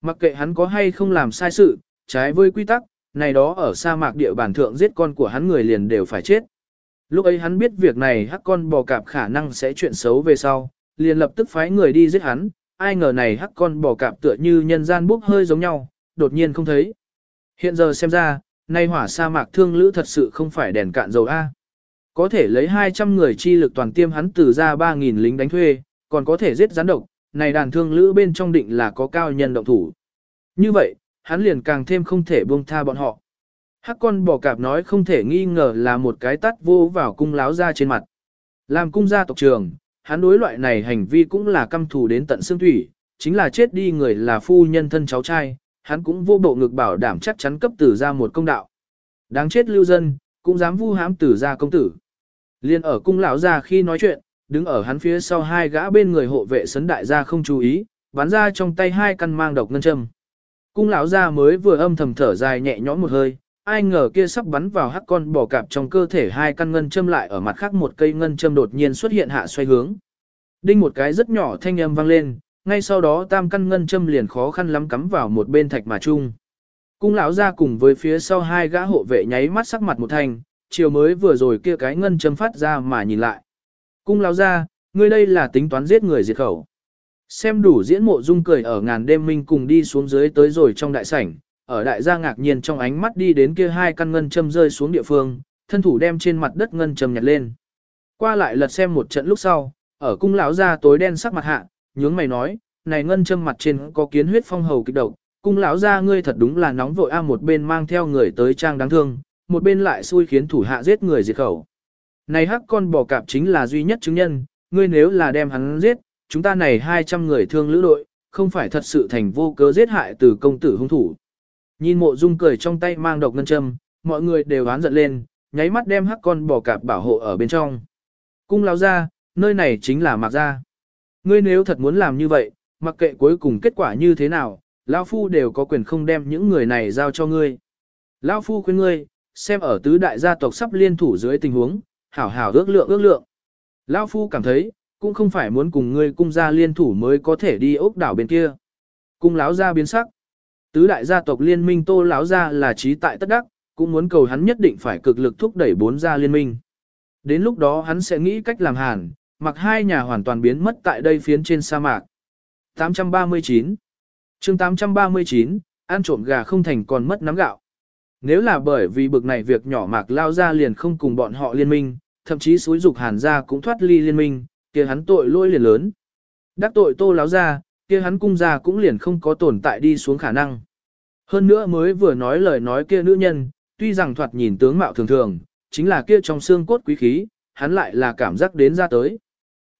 Mặc kệ hắn có hay không làm sai sự, trái với quy tắc, này đó ở sa mạc địa bàn thượng giết con của hắn người liền đều phải chết. Lúc ấy hắn biết việc này hắc con bò cạp khả năng sẽ chuyện xấu về sau, liền lập tức phái người đi giết hắn, ai ngờ này hắc con bò cạp tựa như nhân gian bốc hơi giống nhau, đột nhiên không thấy. Hiện giờ xem ra, nay hỏa sa mạc thương lữ thật sự không phải đèn cạn dầu A. Có thể lấy 200 người chi lực toàn tiêm hắn từ ra 3.000 lính đánh thuê, còn có thể giết gián độc, này đàn thương lữ bên trong định là có cao nhân động thủ. Như vậy, hắn liền càng thêm không thể buông tha bọn họ. Hắc con bò cạp nói không thể nghi ngờ là một cái tắt vô vào cung láo ra trên mặt. Làm cung gia tộc trường, hắn đối loại này hành vi cũng là căm thù đến tận xương thủy, chính là chết đi người là phu nhân thân cháu trai, hắn cũng vô bộ ngực bảo đảm chắc chắn cấp tử ra một công đạo. Đáng chết lưu dân, cũng dám vu hãm tử ra công tử. Liên ở cung lão ra khi nói chuyện, đứng ở hắn phía sau hai gã bên người hộ vệ sấn đại gia không chú ý, bắn ra trong tay hai căn mang độc ngân châm. Cung lão gia mới vừa âm thầm thở dài nhẹ nhõm một hơi, ai ngờ kia sắp bắn vào hắc con bò cạp trong cơ thể hai căn ngân châm lại ở mặt khác một cây ngân châm đột nhiên xuất hiện hạ xoay hướng. Đinh một cái rất nhỏ thanh âm vang lên, ngay sau đó tam căn ngân châm liền khó khăn lắm cắm vào một bên thạch mà chung. Cung lão gia cùng với phía sau hai gã hộ vệ nháy mắt sắc mặt một thành chiều mới vừa rồi kia cái ngân châm phát ra mà nhìn lại. Cung lão gia, ngươi đây là tính toán giết người diệt khẩu. Xem đủ diễn mộ dung cười ở ngàn đêm minh cùng đi xuống dưới tới rồi trong đại sảnh, ở đại gia ngạc nhiên trong ánh mắt đi đến kia hai căn ngân châm rơi xuống địa phương, thân thủ đem trên mặt đất ngân châm nhặt lên. Qua lại lật xem một trận lúc sau, ở cung lão gia tối đen sắc mặt hạ, nhướng mày nói, này ngân châm mặt trên có kiến huyết phong hầu kịch độc, cung lão gia ngươi thật đúng là nóng vội a một bên mang theo người tới trang đáng thương, một bên lại xui khiến thủ hạ giết người diệt khẩu. Này hắc con bò cạp chính là duy nhất chứng nhân, ngươi nếu là đem hắn giết, chúng ta này 200 người thương lữ đội, không phải thật sự thành vô cớ giết hại từ công tử hung thủ. Nhìn mộ dung cười trong tay mang độc ngân châm, mọi người đều oán giận lên, nháy mắt đem hắc con bò cạp bảo hộ ở bên trong. Cung lão ra, nơi này chính là mạc gia ngươi nếu thật muốn làm như vậy, mặc kệ cuối cùng kết quả như thế nào, lão phu đều có quyền không đem những người này giao cho ngươi. Lão phu khuyên ngươi, xem ở tứ đại gia tộc sắp liên thủ dưới tình huống, hảo hảo ước lượng ước lượng. Lão phu cảm thấy, cũng không phải muốn cùng ngươi cung gia liên thủ mới có thể đi ốc đảo bên kia. Cung lão gia biến sắc. Tứ đại gia tộc liên minh Tô lão gia là trí tại tất đắc, cũng muốn cầu hắn nhất định phải cực lực thúc đẩy bốn gia liên minh. Đến lúc đó hắn sẽ nghĩ cách làm hàn, mặc hai nhà hoàn toàn biến mất tại đây phiến trên sa mạc. 839 chương 839, ăn trộm gà không thành còn mất nắm gạo. Nếu là bởi vì bực này việc nhỏ mạc lao ra liền không cùng bọn họ liên minh, thậm chí xúi dục hàn ra cũng thoát ly liên minh, kia hắn tội lỗi liền lớn. Đắc tội tô láo ra, kia hắn cung ra cũng liền không có tồn tại đi xuống khả năng. Hơn nữa mới vừa nói lời nói kia nữ nhân, tuy rằng thoạt nhìn tướng mạo thường thường, chính là kia trong xương cốt quý khí, hắn lại là cảm giác đến ra tới.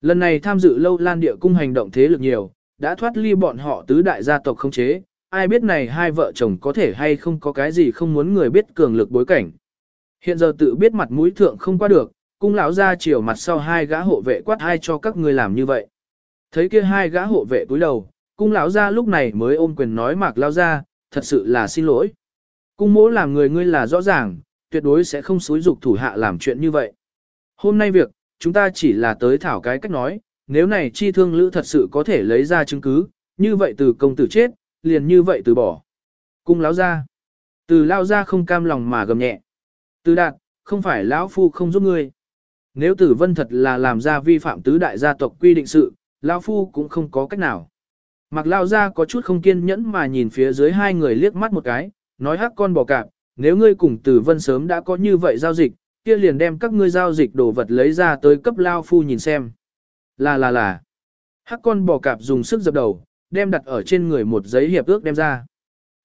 Lần này tham dự lâu lan địa cung hành động thế lực nhiều, đã thoát ly bọn họ tứ đại gia tộc không chế, ai biết này hai vợ chồng có thể hay không có cái gì không muốn người biết cường lực bối cảnh. Hiện giờ tự biết mặt mũi thượng không qua được, cung lão ra chiều mặt sau hai gã hộ vệ quát hai cho các người làm như vậy. Thấy kia hai gã hộ vệ túi đầu, cung lão ra lúc này mới ôm quyền nói mạc lao ra, thật sự là xin lỗi. Cung mỗ làm người ngươi là rõ ràng, tuyệt đối sẽ không xúi dục thủ hạ làm chuyện như vậy. Hôm nay việc, chúng ta chỉ là tới thảo cái cách nói, nếu này chi thương lữ thật sự có thể lấy ra chứng cứ, như vậy từ công tử chết, liền như vậy từ bỏ. Cung lão ra. Từ lao ra không cam lòng mà gầm nhẹ. Từ đạt, không phải lão phu không giúp ngươi. Nếu tử vân thật là làm ra vi phạm tứ đại gia tộc quy định sự, lão phu cũng không có cách nào. Mặc lao ra có chút không kiên nhẫn mà nhìn phía dưới hai người liếc mắt một cái, nói hắc con bò cạp, nếu ngươi cùng tử vân sớm đã có như vậy giao dịch, kia liền đem các ngươi giao dịch đồ vật lấy ra tới cấp lao phu nhìn xem. Là là là. Hắc con bò cạp dùng sức dập đầu, đem đặt ở trên người một giấy hiệp ước đem ra.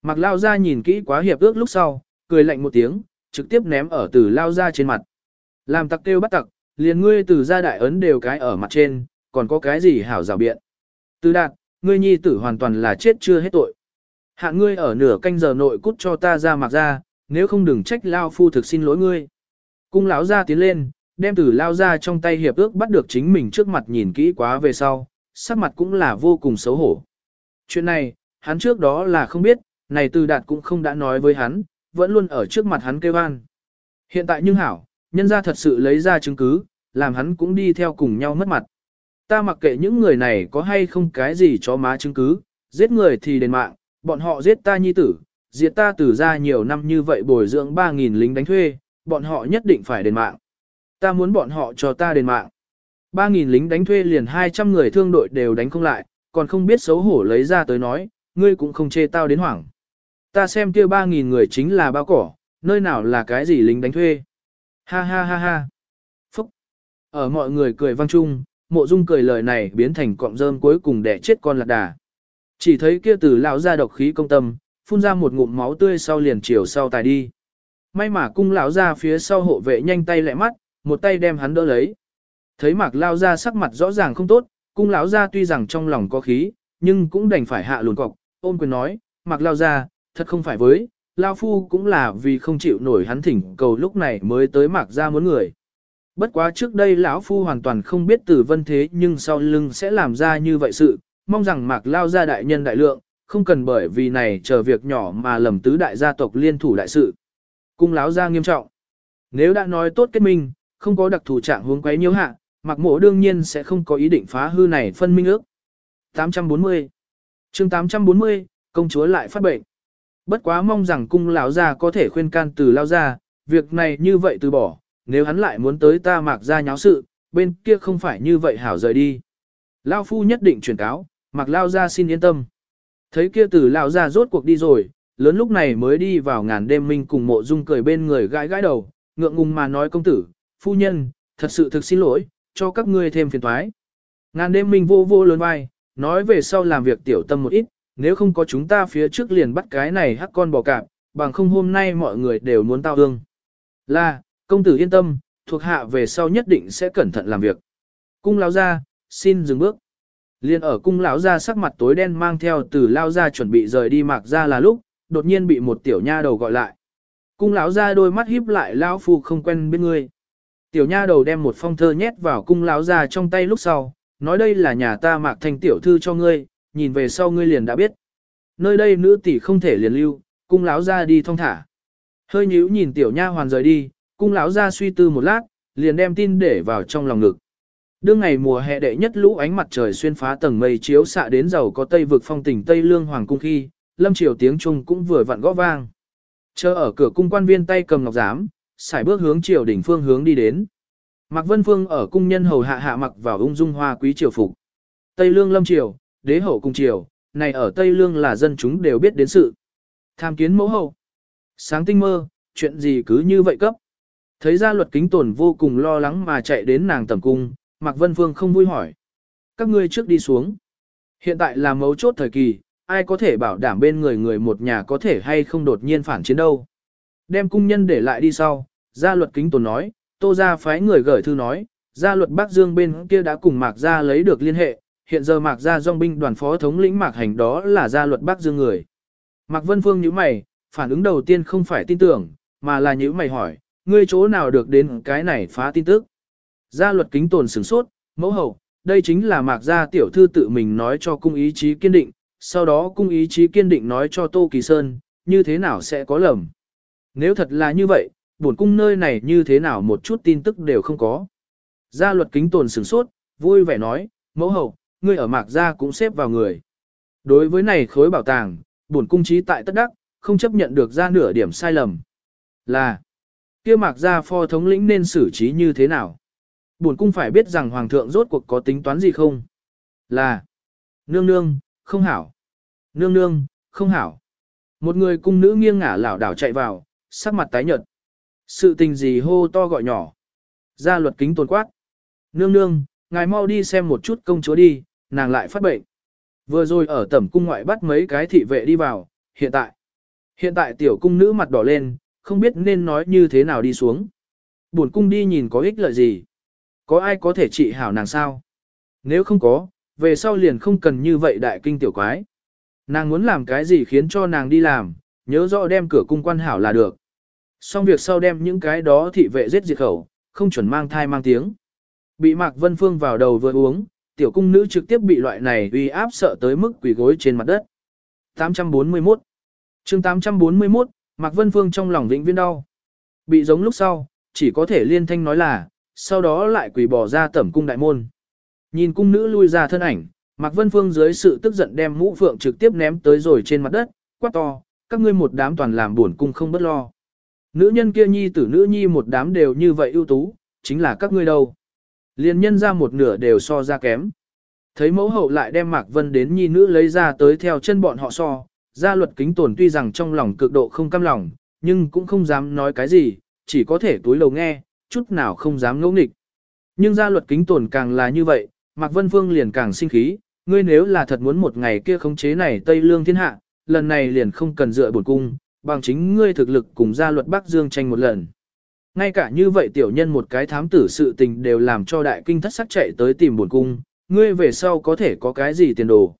Mặc lao ra nhìn kỹ quá hiệp ước lúc sau, cười lạnh một tiếng, trực tiếp ném ở từ lao ra trên mặt. Làm tặc kêu bắt tặc, liền ngươi từ gia đại ấn đều cái ở mặt trên, còn có cái gì hảo rào biện. Từ đạt, ngươi nhi tử hoàn toàn là chết chưa hết tội. Hạ ngươi ở nửa canh giờ nội cút cho ta ra mặc ra, nếu không đừng trách lao phu thực xin lỗi ngươi. Cung lão ra tiến lên, đem từ lao ra trong tay hiệp ước bắt được chính mình trước mặt nhìn kỹ quá về sau, sắc mặt cũng là vô cùng xấu hổ. Chuyện này, hắn trước đó là không biết, này từ đạt cũng không đã nói với hắn, vẫn luôn ở trước mặt hắn kêu an. Hiện tại nhưng hảo, nhân ra thật sự lấy ra chứng cứ, làm hắn cũng đi theo cùng nhau mất mặt. Ta mặc kệ những người này có hay không cái gì cho má chứng cứ, giết người thì đền mạng, bọn họ giết ta nhi tử, diệt ta tử ra nhiều năm như vậy bồi dưỡng 3.000 lính đánh thuê, bọn họ nhất định phải đền mạng. Ta muốn bọn họ cho ta đền mạng. 3.000 lính đánh thuê liền 200 người thương đội đều đánh không lại, còn không biết xấu hổ lấy ra tới nói, ngươi cũng không chê tao đến hoảng. Ta xem kia 3.000 người chính là bao cỏ, nơi nào là cái gì lính đánh thuê. Ha ha ha ha. Phúc. Ở mọi người cười vang chung, mộ dung cười lời này biến thành cọng rơm cuối cùng để chết con lạc đà. Chỉ thấy kia từ lão ra độc khí công tâm, phun ra một ngụm máu tươi sau liền chiều sau tài đi. May mà cung lão ra phía sau hộ vệ nhanh tay lẹ mắt, một tay đem hắn đỡ lấy. Thấy mạc lao ra sắc mặt rõ ràng không tốt, cung lão ra tuy rằng trong lòng có khí, nhưng cũng đành phải hạ lùn cọc, ôm quyền nói, mạc lao ra, thật không phải với, lao phu cũng là vì không chịu nổi hắn thỉnh cầu lúc này mới tới mạc ra muốn người. Bất quá trước đây lão phu hoàn toàn không biết tử vân thế nhưng sau lưng sẽ làm ra như vậy sự, mong rằng mạc lao ra đại nhân đại lượng, không cần bởi vì này chờ việc nhỏ mà lầm tứ đại gia tộc liên thủ đại sự. Cung lão ra nghiêm trọng. Nếu đã nói tốt kết minh, không có đặc thù trạng hướng quấy nhiễu hạ, Mặc Mộ đương nhiên sẽ không có ý định phá hư này phân minh ước. 840 chương 840, công chúa lại phát bệnh. Bất quá mong rằng cung lão gia có thể khuyên can từ lao gia, việc này như vậy từ bỏ, nếu hắn lại muốn tới ta mạc ra nháo sự, bên kia không phải như vậy hảo rời đi. Lao phu nhất định truyền cáo, Mặc lao gia xin yên tâm. Thấy kia từ lao gia rốt cuộc đi rồi, lớn lúc này mới đi vào ngàn đêm minh cùng mộ dung cười bên người gãi gãi đầu, ngượng ngùng mà nói công tử, phu nhân, thật sự thực xin lỗi, cho các ngươi thêm phiền toái. Ngàn đêm minh vô vô lớn vai, nói về sau làm việc tiểu tâm một ít, nếu không có chúng ta phía trước liền bắt cái này hắc con bò cạp, bằng không hôm nay mọi người đều muốn tao hương. Là, công tử yên tâm, thuộc hạ về sau nhất định sẽ cẩn thận làm việc. Cung lão ra, xin dừng bước. Liên ở cung lão ra sắc mặt tối đen mang theo từ lao ra chuẩn bị rời đi mạc ra là lúc, đột nhiên bị một tiểu nha đầu gọi lại. Cung lão ra đôi mắt híp lại lão phu không quen biết ngươi. Tiểu nha đầu đem một phong thơ nhét vào cung lão ra trong tay lúc sau, nói đây là nhà ta mạc thành tiểu thư cho ngươi, nhìn về sau ngươi liền đã biết. Nơi đây nữ tỷ không thể liền lưu, cung lão ra đi thong thả. Hơi nhíu nhìn tiểu nha hoàn rời đi, cung lão ra suy tư một lát, liền đem tin để vào trong lòng ngực. Đương ngày mùa hè đệ nhất lũ ánh mặt trời xuyên phá tầng mây chiếu xạ đến giàu có tây vực phong tỉnh Tây Lương Hoàng cung khi, lâm triều tiếng trung cũng vừa vặn gõ vang. Chờ ở cửa cung quan viên tay cầm ngọc giám, xài bước hướng triều đỉnh phương hướng đi đến. Mạc Vân Phương ở cung nhân hầu hạ hạ mặc vào ung dung hoa quý triều phục. Tây Lương lâm triều, đế hậu cung triều, này ở Tây Lương là dân chúng đều biết đến sự. Tham kiến mẫu hậu. Sáng tinh mơ, chuyện gì cứ như vậy cấp. Thấy ra luật kính tổn vô cùng lo lắng mà chạy đến nàng tầm cung, Mạc Vân Phương không vui hỏi. Các ngươi trước đi xuống. Hiện tại là mấu chốt thời kỳ, ai có thể bảo đảm bên người người một nhà có thể hay không đột nhiên phản chiến đâu. Đem cung nhân để lại đi sau, gia luật kính tồn nói, tô ra phái người gửi thư nói, gia luật Bắc Dương bên kia đã cùng Mạc Gia lấy được liên hệ, hiện giờ Mạc Gia dòng binh đoàn phó thống lĩnh Mạc Hành đó là gia luật Bắc Dương người. Mạc Vân Phương nhíu mày, phản ứng đầu tiên không phải tin tưởng, mà là nhíu mày hỏi, ngươi chỗ nào được đến cái này phá tin tức. Gia luật kính tồn sửng sốt, mẫu hậu, đây chính là Mạc Gia tiểu thư tự mình nói cho cung ý chí kiên định, sau đó cung ý chí kiên định nói cho Tô Kỳ Sơn, như thế nào sẽ có lầm. Nếu thật là như vậy, buồn cung nơi này như thế nào một chút tin tức đều không có. Gia luật kính tồn sửng sốt, vui vẻ nói, mẫu hậu, ngươi ở Mạc Gia cũng xếp vào người. Đối với này khối bảo tàng, buồn cung trí tại tất đắc, không chấp nhận được ra nửa điểm sai lầm. Là, kia Mạc Gia phó thống lĩnh nên xử trí như thế nào? Buồn cung phải biết rằng Hoàng thượng rốt cuộc có tính toán gì không? Là, nương nương, không hảo. Nương nương, không hảo. Một người cung nữ nghiêng ngả lảo đảo chạy vào, sắc mặt tái nhợt. Sự tình gì hô to gọi nhỏ. Ra luật kính tồn quát. Nương nương, ngài mau đi xem một chút công chúa đi, nàng lại phát bệnh. Vừa rồi ở tẩm cung ngoại bắt mấy cái thị vệ đi vào, hiện tại. Hiện tại tiểu cung nữ mặt đỏ lên, không biết nên nói như thế nào đi xuống. Buồn cung đi nhìn có ích lợi gì. Có ai có thể trị hảo nàng sao? Nếu không có, về sau liền không cần như vậy đại kinh tiểu quái. Nàng muốn làm cái gì khiến cho nàng đi làm, nhớ rõ đem cửa cung quan hảo là được. Xong việc sau đem những cái đó thị vệ giết diệt khẩu, không chuẩn mang thai mang tiếng. Bị Mạc Vân Phương vào đầu vừa uống, tiểu cung nữ trực tiếp bị loại này uy áp sợ tới mức quỳ gối trên mặt đất. 841 chương 841, Mạc Vân Phương trong lòng vĩnh viên đau. Bị giống lúc sau, chỉ có thể liên thanh nói là, sau đó lại quỳ bỏ ra tẩm cung đại môn. Nhìn cung nữ lui ra thân ảnh, Mạc Vân Phương dưới sự tức giận đem mũ phượng trực tiếp ném tới rồi trên mặt đất, quát to, các ngươi một đám toàn làm buồn cung không bất lo. Nữ nhân kia nhi tử nữ nhi một đám đều như vậy ưu tú, chính là các ngươi đâu. Liên nhân ra một nửa đều so ra kém. Thấy mẫu hậu lại đem Mạc Vân đến nhi nữ lấy ra tới theo chân bọn họ so, gia luật kính tổn tuy rằng trong lòng cực độ không cam lòng, nhưng cũng không dám nói cái gì, chỉ có thể túi lầu nghe, chút nào không dám ngẫu nghịch. Nhưng gia luật kính tổn càng là như vậy, Mạc Vân Phương liền càng sinh khí, ngươi nếu là thật muốn một ngày kia khống chế này Tây Lương thiên hạ, lần này liền không cần dựa bổn cung, bằng chính ngươi thực lực cùng gia luật Bắc Dương tranh một lần. Ngay cả như vậy tiểu nhân một cái thám tử sự tình đều làm cho đại kinh thất sắc chạy tới tìm bổn cung, ngươi về sau có thể có cái gì tiền đồ.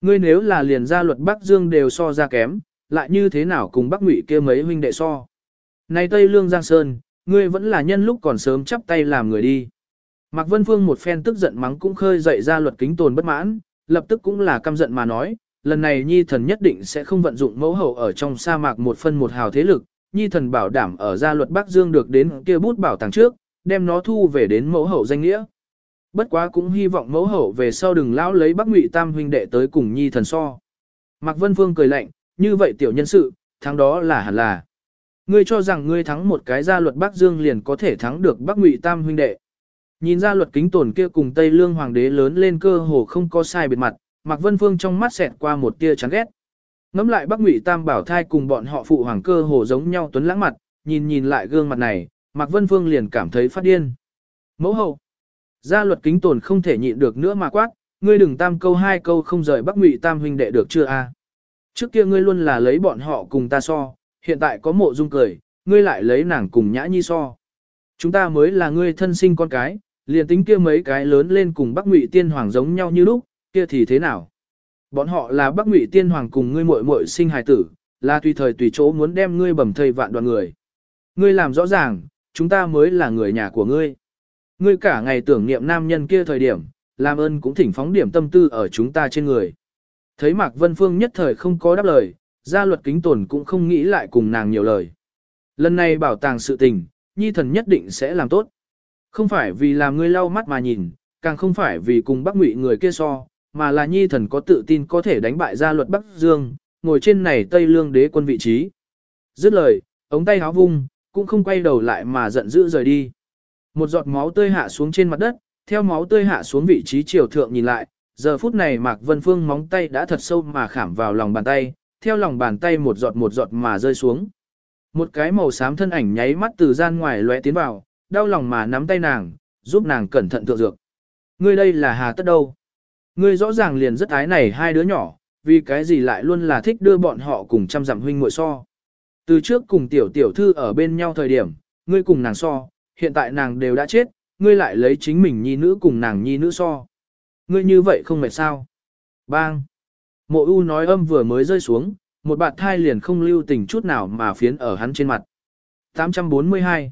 Ngươi nếu là liền gia luật Bắc Dương đều so ra kém, lại như thế nào cùng Bắc Ngụy kia mấy huynh đệ so. Này Tây Lương Giang Sơn, ngươi vẫn là nhân lúc còn sớm chắp tay làm người đi. Mạc Vân Phương một phen tức giận mắng cũng khơi dậy ra luật kính tồn bất mãn, lập tức cũng là căm giận mà nói, lần này Nhi thần nhất định sẽ không vận dụng mẫu hậu ở trong sa mạc một phân một hào thế lực, Nhi thần bảo đảm ở gia luật Bắc Dương được đến kia bút bảo tàng trước, đem nó thu về đến mẫu hậu danh nghĩa. Bất quá cũng hy vọng mẫu hậu về sau đừng lão lấy Bắc Ngụy Tam huynh đệ tới cùng Nhi thần so. Mạc Vân Phương cười lạnh, như vậy tiểu nhân sự, thắng đó là hẳn là. Ngươi cho rằng ngươi thắng một cái gia luật Bắc Dương liền có thể thắng được Bắc Ngụy Tam huynh đệ. Nhìn ra luật kính tổn kia cùng Tây Lương Hoàng đế lớn lên cơ hồ không có sai biệt mặt, Mạc Vân Phương trong mắt xẹt qua một tia chán ghét. Ngắm lại Bắc Ngụy Tam Bảo Thai cùng bọn họ phụ hoàng cơ hồ giống nhau tuấn lãng mặt, nhìn nhìn lại gương mặt này, Mạc Vân Phương liền cảm thấy phát điên. Mẫu hậu, gia luật kính tổn không thể nhịn được nữa mà quát, ngươi đừng tam câu hai câu không rời Bắc Ngụy Tam huynh đệ được chưa a? Trước kia ngươi luôn là lấy bọn họ cùng ta so, hiện tại có mộ dung cười, ngươi lại lấy nàng cùng nhã nhi so. Chúng ta mới là ngươi thân sinh con cái, liền tính kia mấy cái lớn lên cùng Bắc Ngụy Tiên Hoàng giống nhau như lúc, kia thì thế nào? Bọn họ là Bắc Ngụy Tiên Hoàng cùng ngươi muội muội sinh hài tử, là tùy thời tùy chỗ muốn đem ngươi bầm thây vạn đoàn người. Ngươi làm rõ ràng, chúng ta mới là người nhà của ngươi. Ngươi cả ngày tưởng niệm nam nhân kia thời điểm, làm ơn cũng thỉnh phóng điểm tâm tư ở chúng ta trên người. Thấy Mạc Vân Phương nhất thời không có đáp lời, gia luật kính tồn cũng không nghĩ lại cùng nàng nhiều lời. Lần này bảo tàng sự tình, nhi thần nhất định sẽ làm tốt. Không phải vì làm ngươi lau mắt mà nhìn, càng không phải vì cùng Bắc Ngụy người kia so, mà là nhi thần có tự tin có thể đánh bại gia luật Bắc Dương, ngồi trên này Tây Lương đế quân vị trí. Dứt lời, ống tay háo vung, cũng không quay đầu lại mà giận dữ rời đi. Một giọt máu tươi hạ xuống trên mặt đất, theo máu tươi hạ xuống vị trí chiều thượng nhìn lại, giờ phút này Mạc Vân Phương móng tay đã thật sâu mà khảm vào lòng bàn tay, theo lòng bàn tay một giọt một giọt mà rơi xuống. Một cái màu xám thân ảnh nháy mắt từ gian ngoài lóe tiến vào, đau lòng mà nắm tay nàng, giúp nàng cẩn thận thượng dược. Ngươi đây là hà tất đâu? Ngươi rõ ràng liền rất ái này hai đứa nhỏ, vì cái gì lại luôn là thích đưa bọn họ cùng chăm dặm huynh muội so. Từ trước cùng tiểu tiểu thư ở bên nhau thời điểm, ngươi cùng nàng so, hiện tại nàng đều đã chết, ngươi lại lấy chính mình nhi nữ cùng nàng nhi nữ so. Ngươi như vậy không mệt sao? Bang! Mộ U nói âm vừa mới rơi xuống, một bạt thai liền không lưu tình chút nào mà phiến ở hắn trên mặt. 842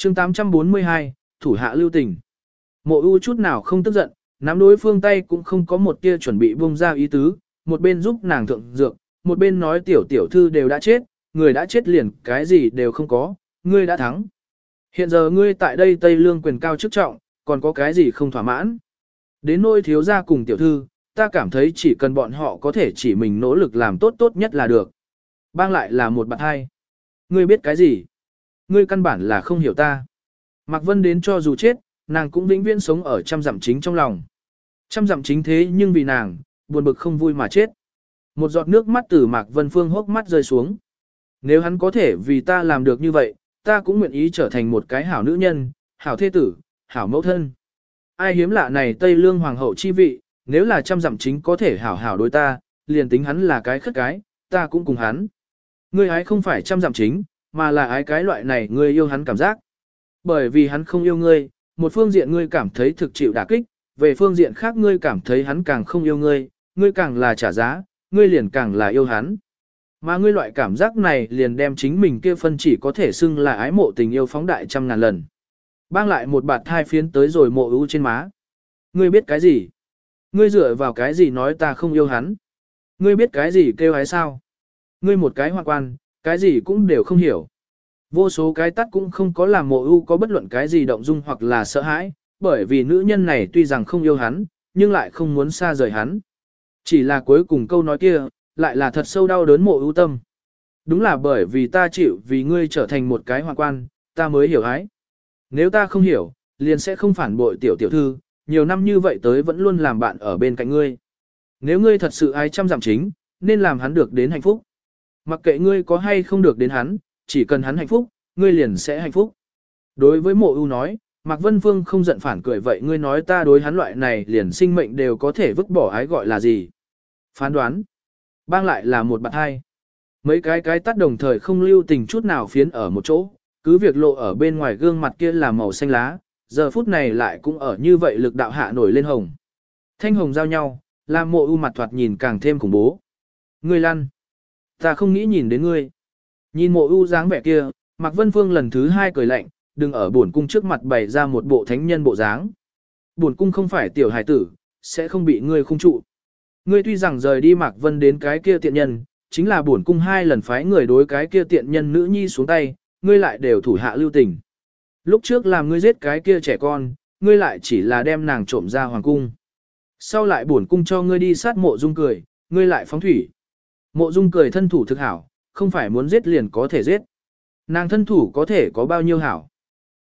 chương 842, Thủ hạ lưu tình. Mộ U chút nào không tức giận, nắm đối phương tay cũng không có một tia chuẩn bị buông ra ý tứ, một bên giúp nàng thượng dược, một bên nói tiểu tiểu thư đều đã chết, người đã chết liền cái gì đều không có, ngươi đã thắng. Hiện giờ ngươi tại đây Tây Lương quyền cao chức trọng, còn có cái gì không thỏa mãn. Đến nôi thiếu gia cùng tiểu thư, ta cảm thấy chỉ cần bọn họ có thể chỉ mình nỗ lực làm tốt tốt nhất là được. Bang lại là một bạn hai. Ngươi biết cái gì? Ngươi căn bản là không hiểu ta. Mạc Vân đến cho dù chết, nàng cũng vĩnh viễn sống ở trăm dặm chính trong lòng. Trăm dặm chính thế nhưng vì nàng, buồn bực không vui mà chết. Một giọt nước mắt từ Mạc Vân Phương hốc mắt rơi xuống. Nếu hắn có thể vì ta làm được như vậy, ta cũng nguyện ý trở thành một cái hảo nữ nhân, hảo thế tử, hảo mẫu thân. Ai hiếm lạ này Tây Lương Hoàng hậu chi vị, nếu là trăm dặm chính có thể hảo hảo đối ta, liền tính hắn là cái khất cái, ta cũng cùng hắn. Ngươi ấy không phải trăm dặm chính, mà là ái cái loại này ngươi yêu hắn cảm giác. Bởi vì hắn không yêu ngươi, một phương diện ngươi cảm thấy thực chịu đả kích, về phương diện khác ngươi cảm thấy hắn càng không yêu ngươi, ngươi càng là trả giá, ngươi liền càng là yêu hắn. Mà ngươi loại cảm giác này liền đem chính mình kia phân chỉ có thể xưng là ái mộ tình yêu phóng đại trăm ngàn lần. Bang lại một bạt thai phiến tới rồi mộ ưu trên má. Ngươi biết cái gì? Ngươi dựa vào cái gì nói ta không yêu hắn? Ngươi biết cái gì kêu hái sao? Ngươi một cái hoa quan, cái gì cũng đều không hiểu. Vô số cái tắt cũng không có làm mộ ưu có bất luận cái gì động dung hoặc là sợ hãi, bởi vì nữ nhân này tuy rằng không yêu hắn, nhưng lại không muốn xa rời hắn. Chỉ là cuối cùng câu nói kia, lại là thật sâu đau đớn mộ ưu tâm. Đúng là bởi vì ta chịu vì ngươi trở thành một cái hoàng quan, ta mới hiểu hái. Nếu ta không hiểu, liền sẽ không phản bội tiểu tiểu thư, nhiều năm như vậy tới vẫn luôn làm bạn ở bên cạnh ngươi. Nếu ngươi thật sự ai chăm giảm chính, nên làm hắn được đến hạnh phúc. Mặc kệ ngươi có hay không được đến hắn, chỉ cần hắn hạnh phúc, ngươi liền sẽ hạnh phúc. Đối với mộ ưu nói, Mạc Vân Phương không giận phản cười vậy ngươi nói ta đối hắn loại này liền sinh mệnh đều có thể vứt bỏ ái gọi là gì. Phán đoán. Bang lại là một bạn hai. Mấy cái cái tắt đồng thời không lưu tình chút nào phiến ở một chỗ, cứ việc lộ ở bên ngoài gương mặt kia là màu xanh lá, giờ phút này lại cũng ở như vậy lực đạo hạ nổi lên hồng. Thanh hồng giao nhau, làm mộ u mặt thoạt nhìn càng thêm khủng bố. Ngươi lăn. Ta không nghĩ nhìn đến ngươi. Nhìn mộ u dáng vẻ kia, Mạc Vân Phương lần thứ hai cười lạnh, đừng ở buồn cung trước mặt bày ra một bộ thánh nhân bộ dáng. Buồn cung không phải tiểu hải tử, sẽ không bị ngươi khung trụ. Ngươi tuy rằng rời đi Mạc Vân đến cái kia tiện nhân, chính là buồn cung hai lần phái người đối cái kia tiện nhân nữ nhi xuống tay, ngươi lại đều thủ hạ lưu tình. Lúc trước làm ngươi giết cái kia trẻ con, ngươi lại chỉ là đem nàng trộm ra hoàng cung. Sau lại buồn cung cho ngươi đi sát mộ dung cười, ngươi lại phóng thủy. Mộ dung cười thân thủ thực hảo, không phải muốn giết liền có thể giết. Nàng thân thủ có thể có bao nhiêu hảo.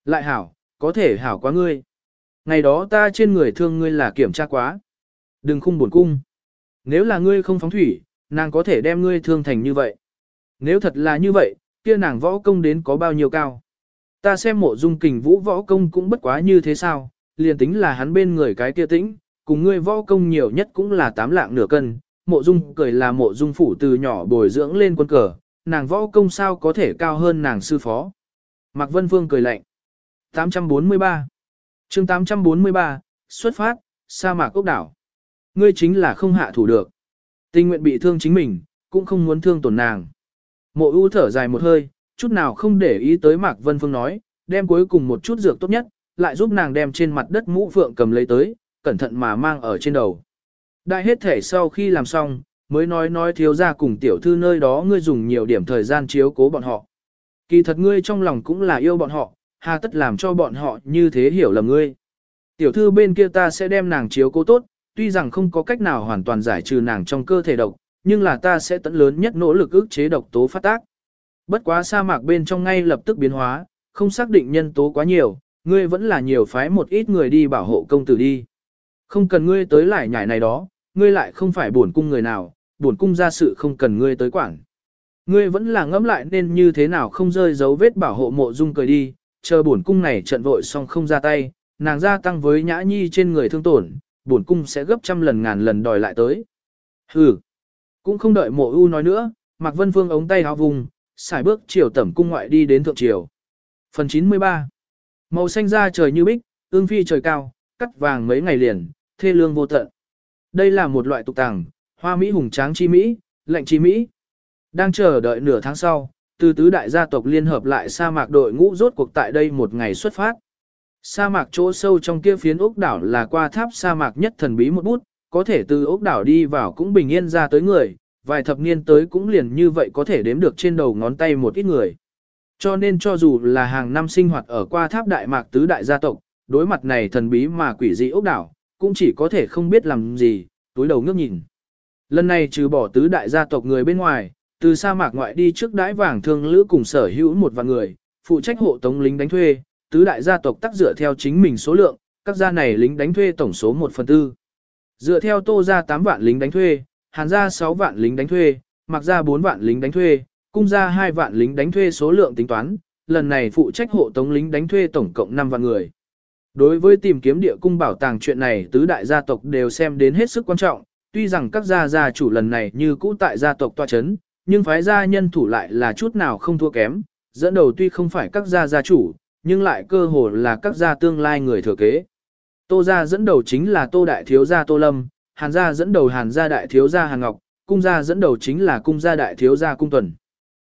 Lại hảo, có thể hảo quá ngươi. Ngày đó ta trên người thương ngươi là kiểm tra quá. Đừng khung buồn cung. Nếu là ngươi không phóng thủy, nàng có thể đem ngươi thương thành như vậy. Nếu thật là như vậy, kia nàng võ công đến có bao nhiêu cao. Ta xem mộ dung kình vũ võ công cũng bất quá như thế sao, liền tính là hắn bên người cái kia tĩnh, cùng ngươi võ công nhiều nhất cũng là tám lạng nửa cân. Mộ dung cười là mộ dung phủ từ nhỏ bồi dưỡng lên quân cờ, nàng võ công sao có thể cao hơn nàng sư phó. Mạc Vân Phương cười lạnh. 843 chương 843, xuất phát, sa mạc ốc đảo. Ngươi chính là không hạ thủ được. Tình nguyện bị thương chính mình, cũng không muốn thương tổn nàng. Mộ ưu thở dài một hơi, chút nào không để ý tới Mạc Vân Phương nói, đem cuối cùng một chút dược tốt nhất, lại giúp nàng đem trên mặt đất mũ phượng cầm lấy tới, cẩn thận mà mang ở trên đầu. Đại hết thể sau khi làm xong, mới nói nói thiếu ra cùng tiểu thư nơi đó ngươi dùng nhiều điểm thời gian chiếu cố bọn họ. Kỳ thật ngươi trong lòng cũng là yêu bọn họ, hà tất làm cho bọn họ như thế hiểu lầm ngươi. Tiểu thư bên kia ta sẽ đem nàng chiếu cố tốt, tuy rằng không có cách nào hoàn toàn giải trừ nàng trong cơ thể độc, nhưng là ta sẽ tận lớn nhất nỗ lực ức chế độc tố phát tác. Bất quá sa mạc bên trong ngay lập tức biến hóa, không xác định nhân tố quá nhiều, ngươi vẫn là nhiều phái một ít người đi bảo hộ công tử đi. Không cần ngươi tới lại nhảy này đó, ngươi lại không phải bổn cung người nào, bổn cung ra sự không cần ngươi tới quản. Ngươi vẫn là ngẫm lại nên như thế nào không rơi dấu vết bảo hộ mộ dung cười đi, chờ bổn cung này trận vội xong không ra tay, nàng gia tăng với nhã nhi trên người thương tổn, bổn cung sẽ gấp trăm lần ngàn lần đòi lại tới. Hừ, cũng không đợi mộ u nói nữa, Mạc Vân Phương ống tay áo vùng, xài bước chiều tẩm cung ngoại đi đến thượng triều. Phần 93 Màu xanh da trời như bích, ương phi trời cao, cắt vàng mấy ngày liền, thê lương vô tận. Đây là một loại tục tàng, hoa Mỹ hùng tráng chi Mỹ, lệnh chi Mỹ. Đang chờ đợi nửa tháng sau, từ tứ đại gia tộc liên hợp lại sa mạc đội ngũ rốt cuộc tại đây một ngày xuất phát. Sa mạc chỗ sâu trong kia phiến ốc đảo là qua tháp sa mạc nhất thần bí một bút, có thể từ ốc đảo đi vào cũng bình yên ra tới người, vài thập niên tới cũng liền như vậy có thể đếm được trên đầu ngón tay một ít người. Cho nên cho dù là hàng năm sinh hoạt ở qua tháp đại mạc tứ đại gia tộc, đối mặt này thần bí mà quỷ dị ốc đảo, cũng chỉ có thể không biết làm gì, túi đầu ngước nhìn. Lần này trừ bỏ tứ đại gia tộc người bên ngoài, từ sa mạc ngoại đi trước đãi vàng thương lữ cùng sở hữu một vạn người, phụ trách hộ tống lính đánh thuê, tứ đại gia tộc tác dựa theo chính mình số lượng, các gia này lính đánh thuê tổng số 1 phần tư. Dựa theo tô ra 8 vạn lính đánh thuê, hàn ra 6 vạn lính đánh thuê, mặc ra 4 vạn lính đánh thuê, cung ra 2 vạn lính đánh thuê số lượng tính toán, lần này phụ trách hộ tống lính đánh thuê tổng cộng 5 vạn người. Đối với tìm kiếm địa cung bảo tàng chuyện này tứ đại gia tộc đều xem đến hết sức quan trọng, tuy rằng các gia gia chủ lần này như cũ tại gia tộc tòa chấn, nhưng phái gia nhân thủ lại là chút nào không thua kém, dẫn đầu tuy không phải các gia gia chủ, nhưng lại cơ hồ là các gia tương lai người thừa kế. Tô gia dẫn đầu chính là Tô đại thiếu gia Tô Lâm, Hàn gia dẫn đầu Hàn gia đại thiếu gia Hàn Ngọc, cung gia dẫn đầu chính là cung gia đại thiếu gia Cung Tuần.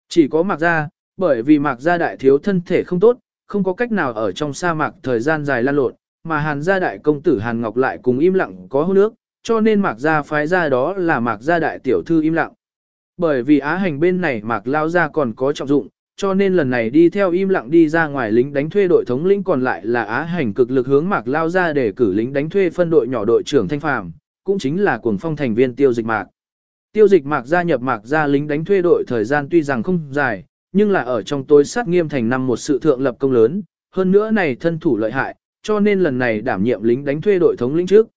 Chỉ có Mạc gia, bởi vì Mạc gia đại thiếu thân thể không tốt, không có cách nào ở trong sa mạc thời gian dài lan lộn, mà Hàn gia đại công tử Hàn Ngọc lại cùng im lặng có hôn nước, cho nên Mạc gia phái ra đó là Mạc gia đại tiểu thư im lặng. Bởi vì Á hành bên này Mạc lao gia còn có trọng dụng, cho nên lần này đi theo im lặng đi ra ngoài lính đánh thuê đội thống lĩnh còn lại là Á hành cực lực hướng Mạc lao gia để cử lính đánh thuê phân đội nhỏ đội trưởng Thanh Phàm, cũng chính là cuồng phong thành viên tiêu dịch Mạc. Tiêu dịch Mạc gia nhập Mạc gia lính đánh thuê đội thời gian tuy rằng không dài, nhưng là ở trong tối sát nghiêm thành năm một sự thượng lập công lớn, hơn nữa này thân thủ lợi hại, cho nên lần này đảm nhiệm lính đánh thuê đội thống lĩnh trước.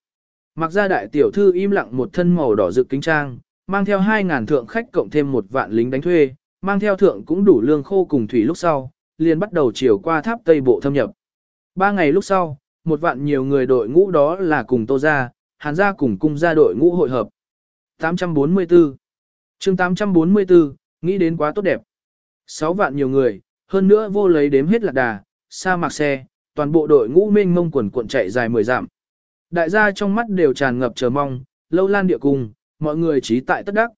Mặc ra đại tiểu thư im lặng một thân màu đỏ rực kính trang, mang theo 2.000 thượng khách cộng thêm một vạn lính đánh thuê, mang theo thượng cũng đủ lương khô cùng thủy lúc sau, liền bắt đầu chiều qua tháp Tây Bộ thâm nhập. Ba ngày lúc sau, một vạn nhiều người đội ngũ đó là cùng Tô Gia, Hàn Gia cùng cung gia đội ngũ hội hợp. 844 chương 844, nghĩ đến quá tốt đẹp. Sáu vạn nhiều người, hơn nữa vô lấy đếm hết lạc đà, sa mạc xe, toàn bộ đội ngũ mênh mông quần cuộn chạy dài mười dặm. Đại gia trong mắt đều tràn ngập chờ mong, lâu lan địa cung, mọi người trí tại tất đắc.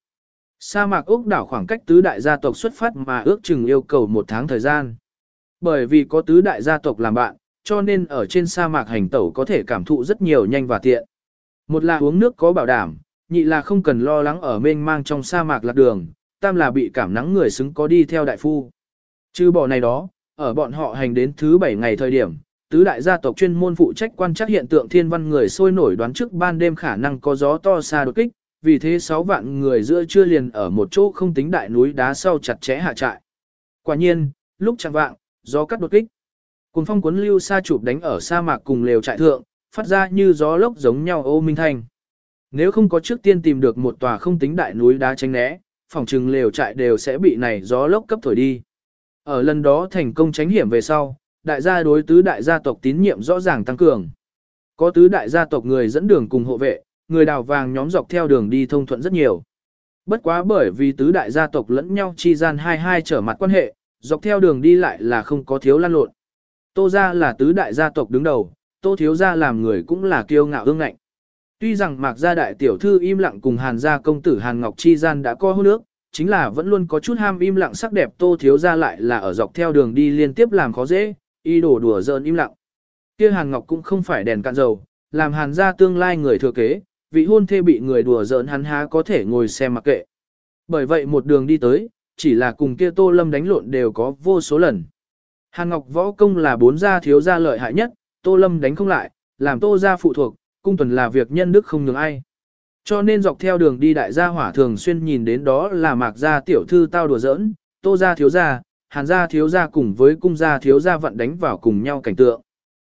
Sa mạc Úc đảo khoảng cách tứ đại gia tộc xuất phát mà ước chừng yêu cầu một tháng thời gian. Bởi vì có tứ đại gia tộc làm bạn, cho nên ở trên sa mạc hành tẩu có thể cảm thụ rất nhiều nhanh và tiện. Một là uống nước có bảo đảm, nhị là không cần lo lắng ở mênh mang trong sa mạc lạc đường, tam là bị cảm nắng người xứng có đi theo đại phu. Trừ bỏ này đó, ở bọn họ hành đến thứ bảy ngày thời điểm, tứ đại gia tộc chuyên môn phụ trách quan trắc hiện tượng thiên văn người sôi nổi đoán trước ban đêm khả năng có gió to xa đột kích, vì thế 6 vạn người giữa trưa liền ở một chỗ không tính đại núi đá sau chặt chẽ hạ trại. Quả nhiên, lúc chẳng vạng, gió cắt đột kích. Cùng phong cuốn lưu xa chụp đánh ở sa mạc cùng lều trại thượng, phát ra như gió lốc giống nhau ô minh thanh. Nếu không có trước tiên tìm được một tòa không tính đại núi đá tránh né, phòng trừng lều trại đều sẽ bị này gió lốc cấp thổi đi. Ở lần đó thành công tránh hiểm về sau, đại gia đối tứ đại gia tộc tín nhiệm rõ ràng tăng cường. Có tứ đại gia tộc người dẫn đường cùng hộ vệ, người đào vàng nhóm dọc theo đường đi thông thuận rất nhiều. Bất quá bởi vì tứ đại gia tộc lẫn nhau chi gian hai hai trở mặt quan hệ, dọc theo đường đi lại là không có thiếu lan lộn. Tô gia là tứ đại gia tộc đứng đầu, tô thiếu gia làm người cũng là kiêu ngạo ương ngạnh. Tuy rằng mạc gia đại tiểu thư im lặng cùng hàn gia công tử hàn ngọc chi gian đã co hôn nước, chính là vẫn luôn có chút ham im lặng sắc đẹp tô thiếu gia lại là ở dọc theo đường đi liên tiếp làm khó dễ, y đổ đùa giỡn im lặng. Kia hàn ngọc cũng không phải đèn cạn dầu, làm hàn gia tương lai người thừa kế, vị hôn thê bị người đùa giỡn hắn há có thể ngồi xem mặc kệ. Bởi vậy một đường đi tới, chỉ là cùng kia Tô Lâm đánh lộn đều có vô số lần. Hàn Ngọc võ công là bốn gia thiếu gia lợi hại nhất, Tô Lâm đánh không lại, làm Tô gia phụ thuộc, cung tuần là việc nhân đức không nhường ai. Cho nên dọc theo đường đi đại gia hỏa thường xuyên nhìn đến đó là mạc gia tiểu thư tao đùa giỡn, Tô gia thiếu gia, Hàn gia thiếu gia cùng với cung gia thiếu gia vận đánh vào cùng nhau cảnh tượng.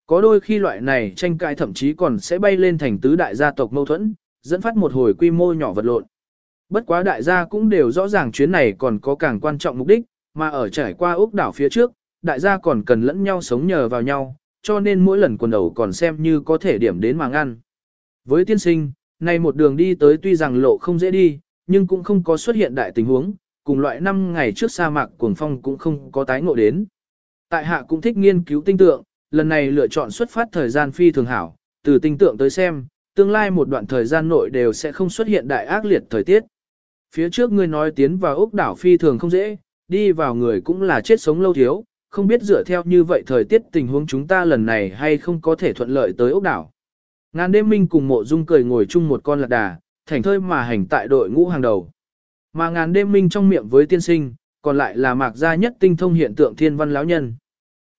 Có đôi khi loại này tranh cãi thậm chí còn sẽ bay lên thành tứ đại gia tộc mâu thuẫn, dẫn phát một hồi quy mô nhỏ vật lộn. Bất quá đại gia cũng đều rõ ràng chuyến này còn có càng quan trọng mục đích, mà ở trải qua ốc đảo phía trước, đại gia còn cần lẫn nhau sống nhờ vào nhau, cho nên mỗi lần quần đầu còn xem như có thể điểm đến mà ngăn. Với tiên sinh, nay một đường đi tới tuy rằng lộ không dễ đi, nhưng cũng không có xuất hiện đại tình huống, cùng loại năm ngày trước sa mạc cuồng phong cũng không có tái ngộ đến. Tại hạ cũng thích nghiên cứu tinh tượng, lần này lựa chọn xuất phát thời gian phi thường hảo, từ tinh tượng tới xem, tương lai một đoạn thời gian nội đều sẽ không xuất hiện đại ác liệt thời tiết. Phía trước ngươi nói tiến vào ốc đảo phi thường không dễ, đi vào người cũng là chết sống lâu thiếu, không biết dựa theo như vậy thời tiết tình huống chúng ta lần này hay không có thể thuận lợi tới ốc đảo. Ngàn đêm minh cùng mộ dung cười ngồi chung một con lạc đà, thành thơi mà hành tại đội ngũ hàng đầu. Mà ngàn đêm minh trong miệng với tiên sinh, còn lại là mạc gia nhất tinh thông hiện tượng thiên văn lão nhân.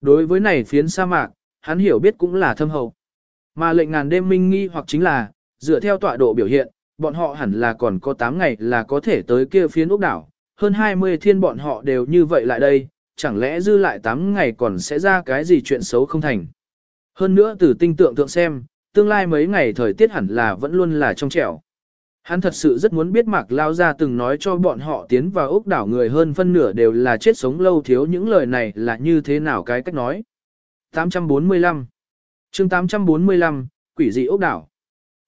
Đối với này phiến sa mạc, hắn hiểu biết cũng là thâm hậu. Mà lệnh ngàn đêm minh nghi hoặc chính là, dựa theo tọa độ biểu hiện, bọn họ hẳn là còn có 8 ngày là có thể tới kia phiến ốc đảo. Hơn 20 thiên bọn họ đều như vậy lại đây, chẳng lẽ dư lại 8 ngày còn sẽ ra cái gì chuyện xấu không thành. Hơn nữa từ tinh tượng tượng xem, tương lai mấy ngày thời tiết hẳn là vẫn luôn là trong trẻo. Hắn thật sự rất muốn biết Mạc Lao Gia từng nói cho bọn họ tiến vào ốc đảo người hơn phân nửa đều là chết sống lâu thiếu những lời này là như thế nào cái cách nói. 845 chương 845, quỷ dị ốc đảo.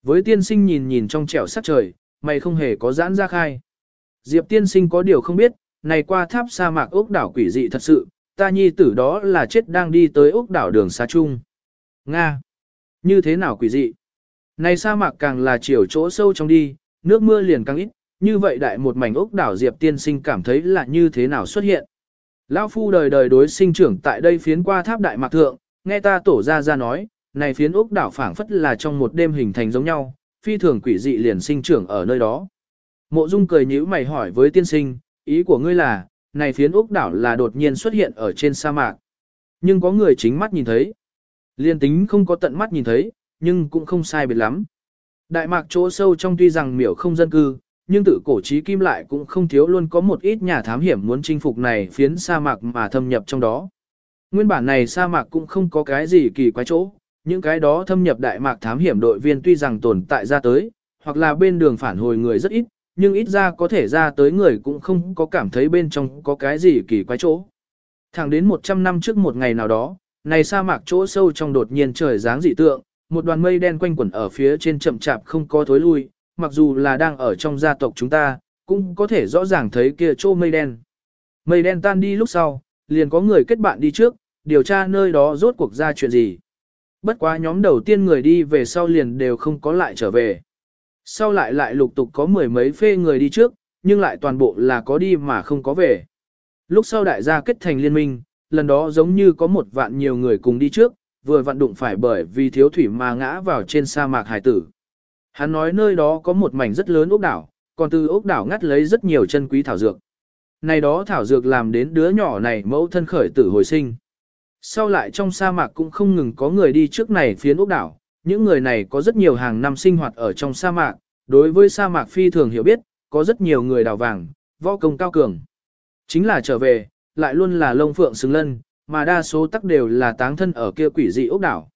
Với tiên sinh nhìn nhìn trong trẻo sắc trời, mày không hề có giãn ra khai. Diệp tiên sinh có điều không biết, này qua tháp sa mạc ốc đảo quỷ dị thật sự, ta nhi tử đó là chết đang đi tới ốc đảo đường xa chung. Nga! Như thế nào quỷ dị? Này sa mạc càng là chiều chỗ sâu trong đi, nước mưa liền càng ít, như vậy đại một mảnh ốc đảo Diệp tiên sinh cảm thấy là như thế nào xuất hiện. Lão phu đời đời đối sinh trưởng tại đây phiến qua tháp đại mạc thượng, nghe ta tổ ra ra nói, này phiến ốc đảo phảng phất là trong một đêm hình thành giống nhau, phi thường quỷ dị liền sinh trưởng ở nơi đó. Mộ Dung cười nhíu mày hỏi với tiên sinh, ý của ngươi là, này phiến ốc đảo là đột nhiên xuất hiện ở trên sa mạc. Nhưng có người chính mắt nhìn thấy. Liên tính không có tận mắt nhìn thấy, nhưng cũng không sai biệt lắm. Đại mạc chỗ sâu trong tuy rằng miểu không dân cư, nhưng tự cổ trí kim lại cũng không thiếu luôn có một ít nhà thám hiểm muốn chinh phục này phiến sa mạc mà thâm nhập trong đó. Nguyên bản này sa mạc cũng không có cái gì kỳ quái chỗ, những cái đó thâm nhập đại mạc thám hiểm đội viên tuy rằng tồn tại ra tới, hoặc là bên đường phản hồi người rất ít, nhưng ít ra có thể ra tới người cũng không có cảm thấy bên trong có cái gì kỳ quái chỗ. Thẳng đến 100 năm trước một ngày nào đó, này sa mạc chỗ sâu trong đột nhiên trời dáng dị tượng, một đoàn mây đen quanh quẩn ở phía trên chậm chạp không có thối lui, mặc dù là đang ở trong gia tộc chúng ta, cũng có thể rõ ràng thấy kia chỗ mây đen. Mây đen tan đi lúc sau, liền có người kết bạn đi trước, điều tra nơi đó rốt cuộc ra chuyện gì. Bất quá nhóm đầu tiên người đi về sau liền đều không có lại trở về. Sau lại lại lục tục có mười mấy phê người đi trước, nhưng lại toàn bộ là có đi mà không có về. Lúc sau đại gia kết thành liên minh, lần đó giống như có một vạn nhiều người cùng đi trước, vừa vặn đụng phải bởi vì thiếu thủy mà ngã vào trên sa mạc hải tử. Hắn nói nơi đó có một mảnh rất lớn ốc đảo, còn từ ốc đảo ngắt lấy rất nhiều chân quý thảo dược. Này đó thảo dược làm đến đứa nhỏ này mẫu thân khởi tử hồi sinh. Sau lại trong sa mạc cũng không ngừng có người đi trước này phía ốc đảo, những người này có rất nhiều hàng năm sinh hoạt ở trong sa mạc, đối với sa mạc phi thường hiểu biết, có rất nhiều người đào vàng, võ công cao cường. Chính là trở về, lại luôn là lông phượng xứng lân, mà đa số tắc đều là táng thân ở kia quỷ dị ốc đảo.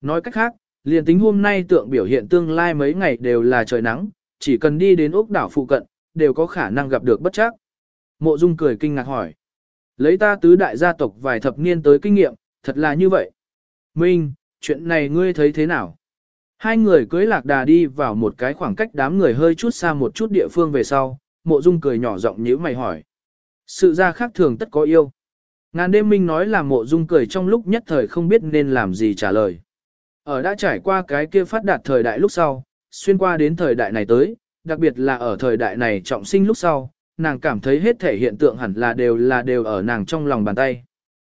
Nói cách khác, liền tính hôm nay tượng biểu hiện tương lai mấy ngày đều là trời nắng, chỉ cần đi đến ốc đảo phụ cận, đều có khả năng gặp được bất chắc. Mộ Dung cười kinh ngạc hỏi. Lấy ta tứ đại gia tộc vài thập niên tới kinh nghiệm, thật là như vậy. Minh, chuyện này ngươi thấy thế nào? Hai người cưới lạc đà đi vào một cái khoảng cách đám người hơi chút xa một chút địa phương về sau, mộ dung cười nhỏ giọng nhíu mày hỏi. Sự ra khác thường tất có yêu. Ngàn đêm minh nói là mộ dung cười trong lúc nhất thời không biết nên làm gì trả lời. Ở đã trải qua cái kia phát đạt thời đại lúc sau, xuyên qua đến thời đại này tới, đặc biệt là ở thời đại này trọng sinh lúc sau, nàng cảm thấy hết thể hiện tượng hẳn là đều là đều ở nàng trong lòng bàn tay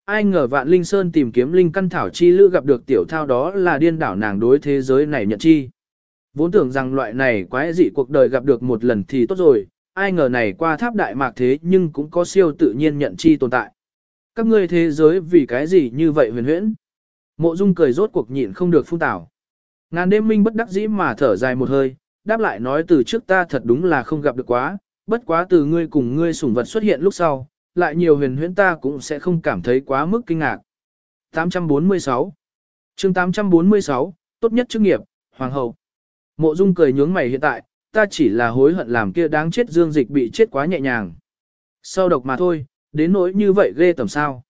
ai ngờ vạn linh sơn tìm kiếm linh căn thảo chi lữ gặp được tiểu thao đó là điên đảo nàng đối thế giới này nhận chi. Vốn tưởng rằng loại này quái dị cuộc đời gặp được một lần thì tốt rồi, ai ngờ này qua tháp đại mạc thế nhưng cũng có siêu tự nhiên nhận chi tồn tại. Các ngươi thế giới vì cái gì như vậy huyền huyễn? Mộ Dung cười rốt cuộc nhịn không được phun tảo. Ngàn đêm minh bất đắc dĩ mà thở dài một hơi, đáp lại nói từ trước ta thật đúng là không gặp được quá, bất quá từ ngươi cùng ngươi sủng vật xuất hiện lúc sau, lại nhiều huyền huyễn ta cũng sẽ không cảm thấy quá mức kinh ngạc. 846 chương 846, tốt nhất chức nghiệp, Hoàng hậu. Mộ Dung cười nhướng mày hiện tại, ta chỉ là hối hận làm kia đáng chết dương dịch bị chết quá nhẹ nhàng. Sau độc mà thôi, đến nỗi như vậy ghê tầm sao.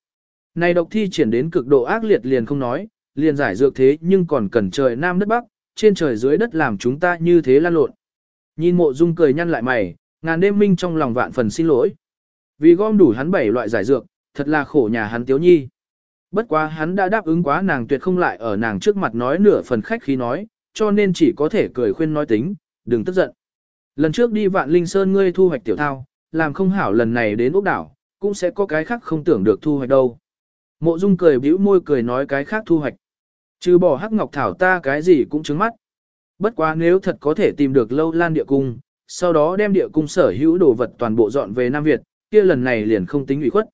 Này độc thi triển đến cực độ ác liệt liền không nói, liền giải dược thế nhưng còn cần trời nam đất bắc, trên trời dưới đất làm chúng ta như thế lan lộn. Nhìn mộ dung cười nhăn lại mày, ngàn đêm minh trong lòng vạn phần xin lỗi. Vì gom đủ hắn bảy loại giải dược, thật là khổ nhà hắn tiếu nhi. Bất quá hắn đã đáp ứng quá nàng tuyệt không lại ở nàng trước mặt nói nửa phần khách khí nói, cho nên chỉ có thể cười khuyên nói tính, đừng tức giận. Lần trước đi vạn linh sơn ngươi thu hoạch tiểu thao, làm không hảo lần này đến ốc đảo, cũng sẽ có cái khác không tưởng được thu hoạch đâu. Mộ Dung cười bĩu môi cười nói cái khác thu hoạch. Trừ bỏ hắc ngọc thảo ta cái gì cũng trứng mắt. Bất quá nếu thật có thể tìm được lâu lan địa cung, sau đó đem địa cung sở hữu đồ vật toàn bộ dọn về Nam Việt, kia lần này liền không tính ủy khuất.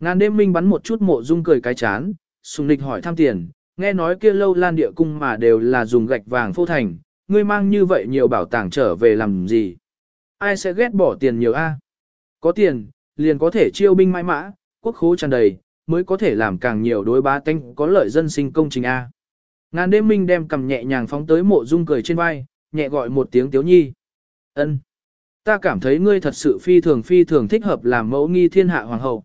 Ngàn đêm minh bắn một chút mộ dung cười cái chán, sùng lịch hỏi tham tiền, nghe nói kia lâu lan địa cung mà đều là dùng gạch vàng phô thành, ngươi mang như vậy nhiều bảo tàng trở về làm gì? Ai sẽ ghét bỏ tiền nhiều a? Có tiền, liền có thể chiêu binh mãi mã, quốc khố tràn đầy, mới có thể làm càng nhiều đối bá tánh có lợi dân sinh công trình A. Ngàn đêm minh đem cầm nhẹ nhàng phóng tới mộ dung cười trên vai, nhẹ gọi một tiếng tiếu nhi. ân Ta cảm thấy ngươi thật sự phi thường phi thường thích hợp làm mẫu nghi thiên hạ hoàng hậu.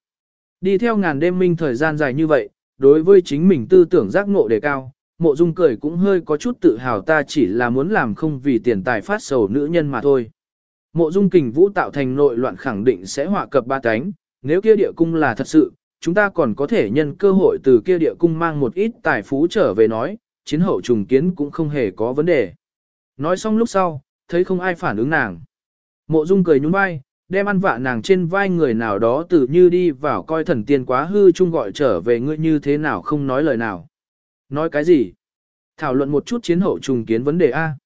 Đi theo ngàn đêm minh thời gian dài như vậy, đối với chính mình tư tưởng giác ngộ đề cao, mộ dung cười cũng hơi có chút tự hào ta chỉ là muốn làm không vì tiền tài phát sầu nữ nhân mà thôi. Mộ dung kình vũ tạo thành nội loạn khẳng định sẽ họa cập ba cánh, nếu kia địa cung là thật sự, chúng ta còn có thể nhân cơ hội từ kia địa cung mang một ít tài phú trở về nói, chiến hậu trùng kiến cũng không hề có vấn đề. Nói xong lúc sau, thấy không ai phản ứng nàng. Mộ Dung cười nhún vai, đem ăn vạ nàng trên vai người nào đó tự như đi vào coi thần tiên quá hư chung gọi trở về ngươi như thế nào không nói lời nào. Nói cái gì? Thảo luận một chút chiến hậu trùng kiến vấn đề A.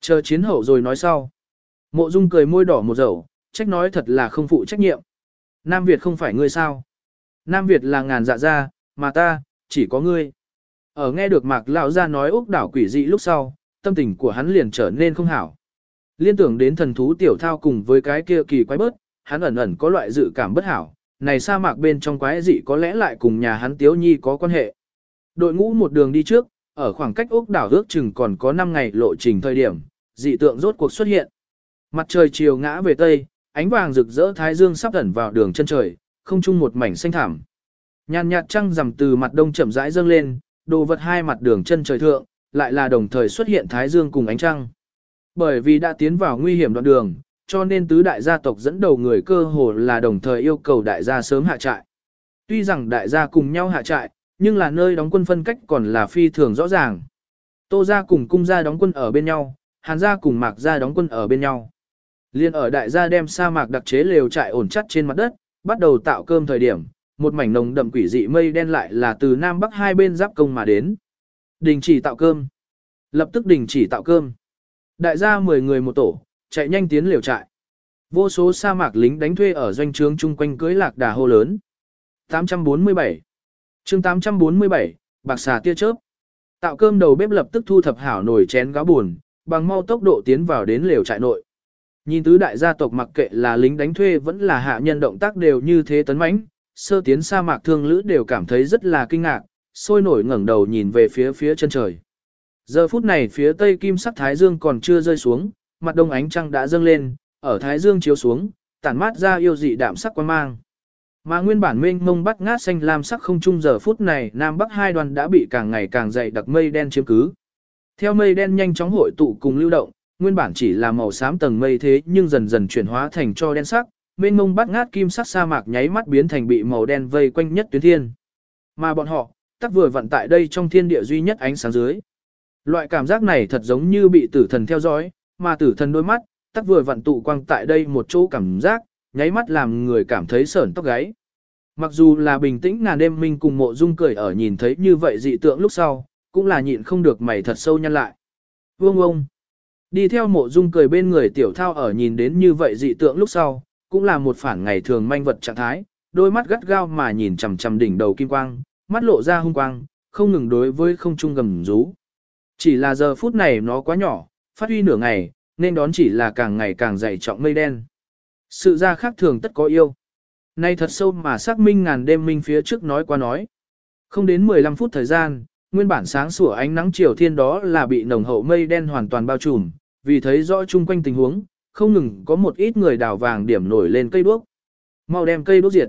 Chờ chiến hậu rồi nói sau. Mộ Dung cười môi đỏ một dầu, trách nói thật là không phụ trách nhiệm. Nam Việt không phải ngươi sao? Nam Việt là ngàn dạ gia, mà ta, chỉ có ngươi. Ở nghe được Mạc Lão gia nói ốc đảo quỷ dị lúc sau, tâm tình của hắn liền trở nên không hảo. Liên tưởng đến thần thú tiểu thao cùng với cái kia kỳ quái bớt, hắn ẩn ẩn có loại dự cảm bất hảo, này sa mạc bên trong quái dị có lẽ lại cùng nhà hắn Tiếu Nhi có quan hệ. Đội ngũ một đường đi trước, ở khoảng cách ốc đảo ước chừng còn có 5 ngày lộ trình thời điểm, dị tượng rốt cuộc xuất hiện. Mặt trời chiều ngã về tây, ánh vàng rực rỡ thái dương sắp ẩn vào đường chân trời, không chung một mảnh xanh thảm. Nhàn nhạt trăng rằm từ mặt đông chậm rãi dâng lên, đồ vật hai mặt đường chân trời thượng, lại là đồng thời xuất hiện thái dương cùng ánh trăng. Bởi vì đã tiến vào nguy hiểm đoạn đường, cho nên tứ đại gia tộc dẫn đầu người cơ hồ là đồng thời yêu cầu đại gia sớm hạ trại. Tuy rằng đại gia cùng nhau hạ trại, nhưng là nơi đóng quân phân cách còn là phi thường rõ ràng. Tô gia cùng cung gia đóng quân ở bên nhau, Hàn gia cùng Mạc gia đóng quân ở bên nhau. Liên ở đại gia đem sa mạc đặc chế lều trại ổn chắc trên mặt đất, bắt đầu tạo cơm thời điểm, một mảnh nồng đậm quỷ dị mây đen lại là từ nam bắc hai bên giáp công mà đến. Đình chỉ tạo cơm. Lập tức đình chỉ tạo cơm. Đại gia 10 người một tổ, chạy nhanh tiến liều trại. Vô số sa mạc lính đánh thuê ở doanh trướng chung quanh cưới lạc đà hô lớn. 847 chương 847, bạc xà tia chớp. Tạo cơm đầu bếp lập tức thu thập hảo nồi chén gáo buồn, bằng mau tốc độ tiến vào đến liều trại nội. Nhìn tứ đại gia tộc mặc kệ là lính đánh thuê vẫn là hạ nhân động tác đều như thế tấn mãnh, sơ tiến sa mạc thương lữ đều cảm thấy rất là kinh ngạc, sôi nổi ngẩng đầu nhìn về phía phía chân trời. Giờ phút này phía tây kim sắc thái dương còn chưa rơi xuống, mặt đông ánh trăng đã dâng lên, ở thái dương chiếu xuống, tản mát ra yêu dị đạm sắc quan mang. Mà nguyên bản mênh mông bắt ngát xanh lam sắc không trung giờ phút này Nam Bắc hai đoàn đã bị càng ngày càng dày đặc mây đen chiếm cứ. Theo mây đen nhanh chóng hội tụ cùng lưu động, nguyên bản chỉ là màu xám tầng mây thế nhưng dần dần chuyển hóa thành cho đen sắc, mênh mông bắt ngát kim sắc sa mạc nháy mắt biến thành bị màu đen vây quanh nhất tuyến thiên. Mà bọn họ, tắc vừa vận tại đây trong thiên địa duy nhất ánh sáng dưới. Loại cảm giác này thật giống như bị tử thần theo dõi, mà tử thần đôi mắt, tắt vừa vặn tụ quang tại đây một chỗ cảm giác, nháy mắt làm người cảm thấy sởn tóc gáy. Mặc dù là bình tĩnh ngàn đêm minh cùng mộ dung cười ở nhìn thấy như vậy dị tượng lúc sau, cũng là nhịn không được mày thật sâu nhăn lại. Vương ông, đi theo mộ dung cười bên người tiểu thao ở nhìn đến như vậy dị tượng lúc sau, cũng là một phản ngày thường manh vật trạng thái, đôi mắt gắt gao mà nhìn chằm chằm đỉnh đầu kim quang, mắt lộ ra hung quang, không ngừng đối với không trung gầm rú. Chỉ là giờ phút này nó quá nhỏ, phát huy nửa ngày, nên đón chỉ là càng ngày càng dày trọng mây đen. Sự ra khác thường tất có yêu. Nay thật sâu mà xác minh ngàn đêm minh phía trước nói qua nói. Không đến 15 phút thời gian, nguyên bản sáng sủa ánh nắng chiều thiên đó là bị nồng hậu mây đen hoàn toàn bao trùm, vì thấy rõ chung quanh tình huống, không ngừng có một ít người đào vàng điểm nổi lên cây đuốc. Mau đem cây đuốc diệt.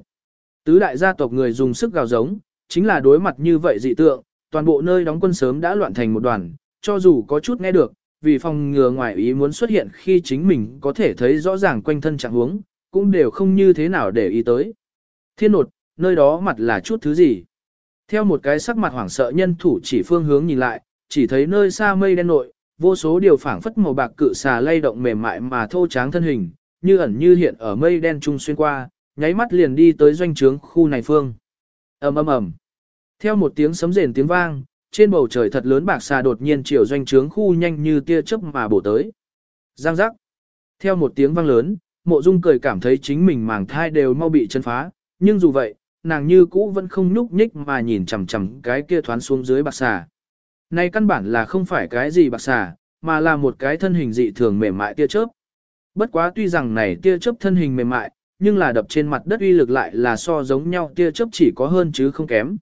Tứ đại gia tộc người dùng sức gào giống, chính là đối mặt như vậy dị tượng, toàn bộ nơi đóng quân sớm đã loạn thành một đoàn, cho dù có chút nghe được, vì phòng ngừa ngoại ý muốn xuất hiện khi chính mình có thể thấy rõ ràng quanh thân trạng huống, cũng đều không như thế nào để ý tới. Thiên nột, nơi đó mặt là chút thứ gì? Theo một cái sắc mặt hoảng sợ nhân thủ chỉ phương hướng nhìn lại, chỉ thấy nơi xa mây đen nội, vô số điều phảng phất màu bạc cự xà lay động mềm mại mà thô tráng thân hình, như ẩn như hiện ở mây đen trung xuyên qua, nháy mắt liền đi tới doanh trướng khu này phương. ầm ầm ầm. Theo một tiếng sấm rền tiếng vang, trên bầu trời thật lớn bạc xà đột nhiên chiều doanh trướng khu nhanh như tia chớp mà bổ tới. Giang giác. Theo một tiếng vang lớn, mộ dung cười cảm thấy chính mình màng thai đều mau bị chân phá, nhưng dù vậy, nàng như cũ vẫn không nhúc nhích mà nhìn chằm chằm cái kia thoán xuống dưới bạc xà. Này căn bản là không phải cái gì bạc xà, mà là một cái thân hình dị thường mềm mại tia chớp. Bất quá tuy rằng này tia chớp thân hình mềm mại, nhưng là đập trên mặt đất uy lực lại là so giống nhau tia chớp chỉ có hơn chứ không kém.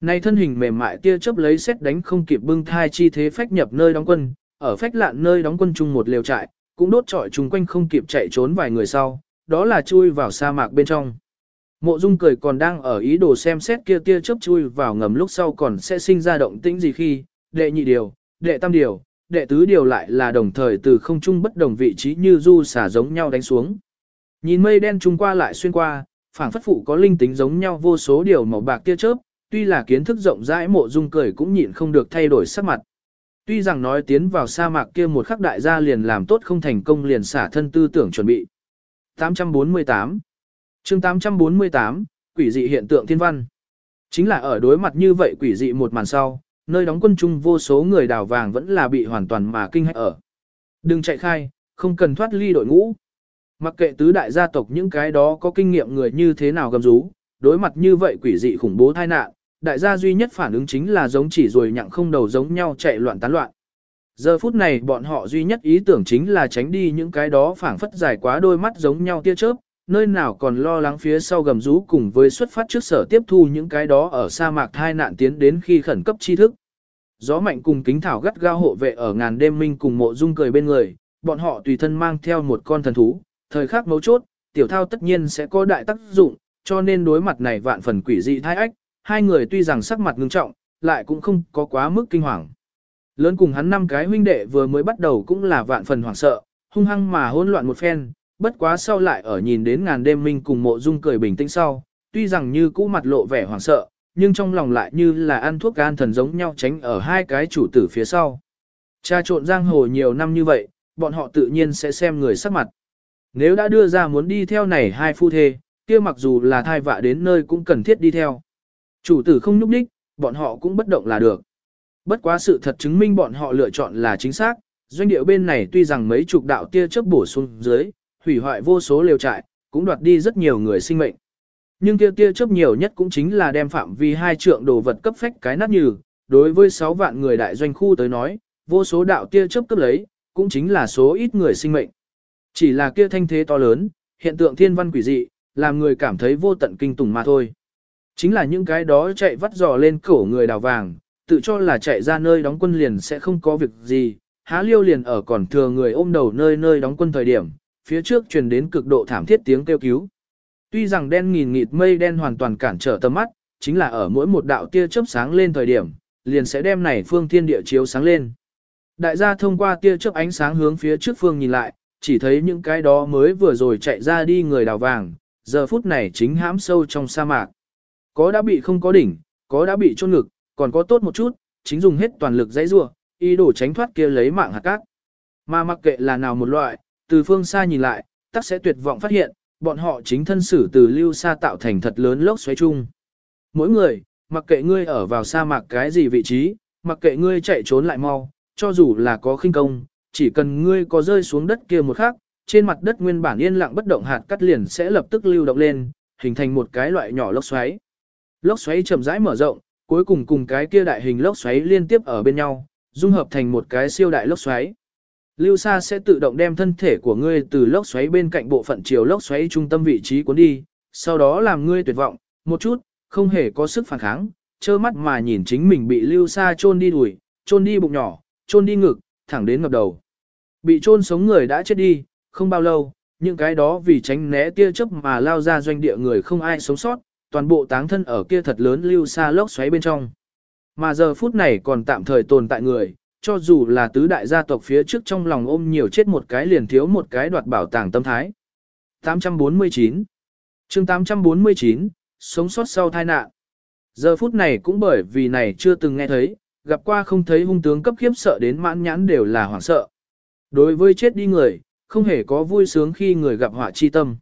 Này thân hình mềm mại tia chớp lấy xét đánh không kịp bưng thai chi thế phách nhập nơi đóng quân, ở phách lạn nơi đóng quân chung một liều trại, cũng đốt trọi chung quanh không kịp chạy trốn vài người sau, đó là chui vào sa mạc bên trong. Mộ Dung cười còn đang ở ý đồ xem xét kia tia chớp chui vào ngầm lúc sau còn sẽ sinh ra động tĩnh gì khi, đệ nhị điều, đệ tam điều, đệ tứ điều lại là đồng thời từ không trung bất đồng vị trí như du xả giống nhau đánh xuống. Nhìn mây đen trung qua lại xuyên qua, phảng phất phụ có linh tính giống nhau vô số điều màu bạc tia chớp, tuy là kiến thức rộng rãi mộ dung cười cũng nhịn không được thay đổi sắc mặt. Tuy rằng nói tiến vào sa mạc kia một khắc đại gia liền làm tốt không thành công liền xả thân tư tưởng chuẩn bị. 848 chương 848, quỷ dị hiện tượng thiên văn. Chính là ở đối mặt như vậy quỷ dị một màn sau, nơi đóng quân chung vô số người đào vàng vẫn là bị hoàn toàn mà kinh hãi ở. Đừng chạy khai, không cần thoát ly đội ngũ. Mặc kệ tứ đại gia tộc những cái đó có kinh nghiệm người như thế nào gầm rú, đối mặt như vậy quỷ dị khủng bố tai nạn, đại gia duy nhất phản ứng chính là giống chỉ rồi nhặng không đầu giống nhau chạy loạn tán loạn. Giờ phút này bọn họ duy nhất ý tưởng chính là tránh đi những cái đó phảng phất dài quá đôi mắt giống nhau tia chớp, nơi nào còn lo lắng phía sau gầm rú cùng với xuất phát trước sở tiếp thu những cái đó ở sa mạc thai nạn tiến đến khi khẩn cấp tri thức. Gió mạnh cùng kính thảo gắt gao hộ vệ ở ngàn đêm minh cùng mộ dung cười bên người, bọn họ tùy thân mang theo một con thần thú, thời khắc mấu chốt, tiểu thao tất nhiên sẽ có đại tác dụng, cho nên đối mặt này vạn phần quỷ dị thai ách, hai người tuy rằng sắc mặt ngưng trọng, lại cũng không có quá mức kinh hoàng. Lớn cùng hắn năm cái huynh đệ vừa mới bắt đầu cũng là vạn phần hoảng sợ, hung hăng mà hỗn loạn một phen, bất quá sau lại ở nhìn đến ngàn đêm minh cùng mộ dung cười bình tĩnh sau, tuy rằng như cũ mặt lộ vẻ hoảng sợ, nhưng trong lòng lại như là ăn thuốc gan thần giống nhau tránh ở hai cái chủ tử phía sau. Cha trộn giang hồ nhiều năm như vậy, bọn họ tự nhiên sẽ xem người sắc mặt. Nếu đã đưa ra muốn đi theo này hai phu thê, kia mặc dù là thai vạ đến nơi cũng cần thiết đi theo. Chủ tử không nhúc đích, bọn họ cũng bất động là được. Bất quá sự thật chứng minh bọn họ lựa chọn là chính xác, doanh điệu bên này tuy rằng mấy chục đạo tia chớp bổ xuống dưới, hủy hoại vô số liều trại, cũng đoạt đi rất nhiều người sinh mệnh. Nhưng tia tia chớp nhiều nhất cũng chính là đem phạm vi hai trượng đồ vật cấp phách cái nát như, đối với 6 vạn người đại doanh khu tới nói, vô số đạo tia chớp cấp lấy, cũng chính là số ít người sinh mệnh. Chỉ là kia thanh thế to lớn, hiện tượng thiên văn quỷ dị, làm người cảm thấy vô tận kinh tủng mà thôi. Chính là những cái đó chạy vắt dò lên cổ người đào vàng, tự cho là chạy ra nơi đóng quân liền sẽ không có việc gì, há liêu liền ở còn thừa người ôm đầu nơi nơi đóng quân thời điểm, phía trước truyền đến cực độ thảm thiết tiếng kêu cứu. Tuy rằng đen nghìn nghịt mây đen hoàn toàn cản trở tầm mắt, chính là ở mỗi một đạo tia chớp sáng lên thời điểm, liền sẽ đem này phương thiên địa chiếu sáng lên. Đại gia thông qua tia chớp ánh sáng hướng phía trước phương nhìn lại, chỉ thấy những cái đó mới vừa rồi chạy ra đi người đào vàng, giờ phút này chính hãm sâu trong sa mạc. Có đã bị không có đỉnh, có đã bị chôn ngực, còn có tốt một chút, chính dùng hết toàn lực dãy rua, ý đồ tránh thoát kia lấy mạng hạt cát. Mà mặc kệ là nào một loại, từ phương xa nhìn lại, tắc sẽ tuyệt vọng phát hiện, bọn họ chính thân xử từ lưu xa tạo thành thật lớn lốc xoáy chung. Mỗi người, mặc kệ ngươi ở vào sa mạc cái gì vị trí, mặc kệ ngươi chạy trốn lại mau, cho dù là có khinh công, chỉ cần ngươi có rơi xuống đất kia một khắc, trên mặt đất nguyên bản yên lặng bất động hạt cắt liền sẽ lập tức lưu động lên, hình thành một cái loại nhỏ lốc xoáy. Lốc xoáy chậm rãi mở rộng, cuối cùng cùng cái kia đại hình lốc xoáy liên tiếp ở bên nhau, dung hợp thành một cái siêu đại lốc xoáy. Lưu Sa sẽ tự động đem thân thể của ngươi từ lốc xoáy bên cạnh bộ phận chiều lốc xoáy trung tâm vị trí cuốn đi, sau đó làm ngươi tuyệt vọng, một chút, không hề có sức phản kháng, trơ mắt mà nhìn chính mình bị Lưu Sa chôn đi đùi, chôn đi bụng nhỏ, chôn đi ngực, thẳng đến ngập đầu. Bị chôn sống người đã chết đi, không bao lâu, những cái đó vì tránh né tia chớp mà lao ra doanh địa người không ai sống sót, toàn bộ táng thân ở kia thật lớn lưu xa lốc xoáy bên trong. Mà giờ phút này còn tạm thời tồn tại người, cho dù là tứ đại gia tộc phía trước trong lòng ôm nhiều chết một cái liền thiếu một cái đoạt bảo tàng tâm thái. 849 chương 849, sống sót sau tai nạn. Giờ phút này cũng bởi vì này chưa từng nghe thấy, gặp qua không thấy hung tướng cấp khiếp sợ đến mãn nhãn đều là hoảng sợ. Đối với chết đi người, không hề có vui sướng khi người gặp họa chi tâm.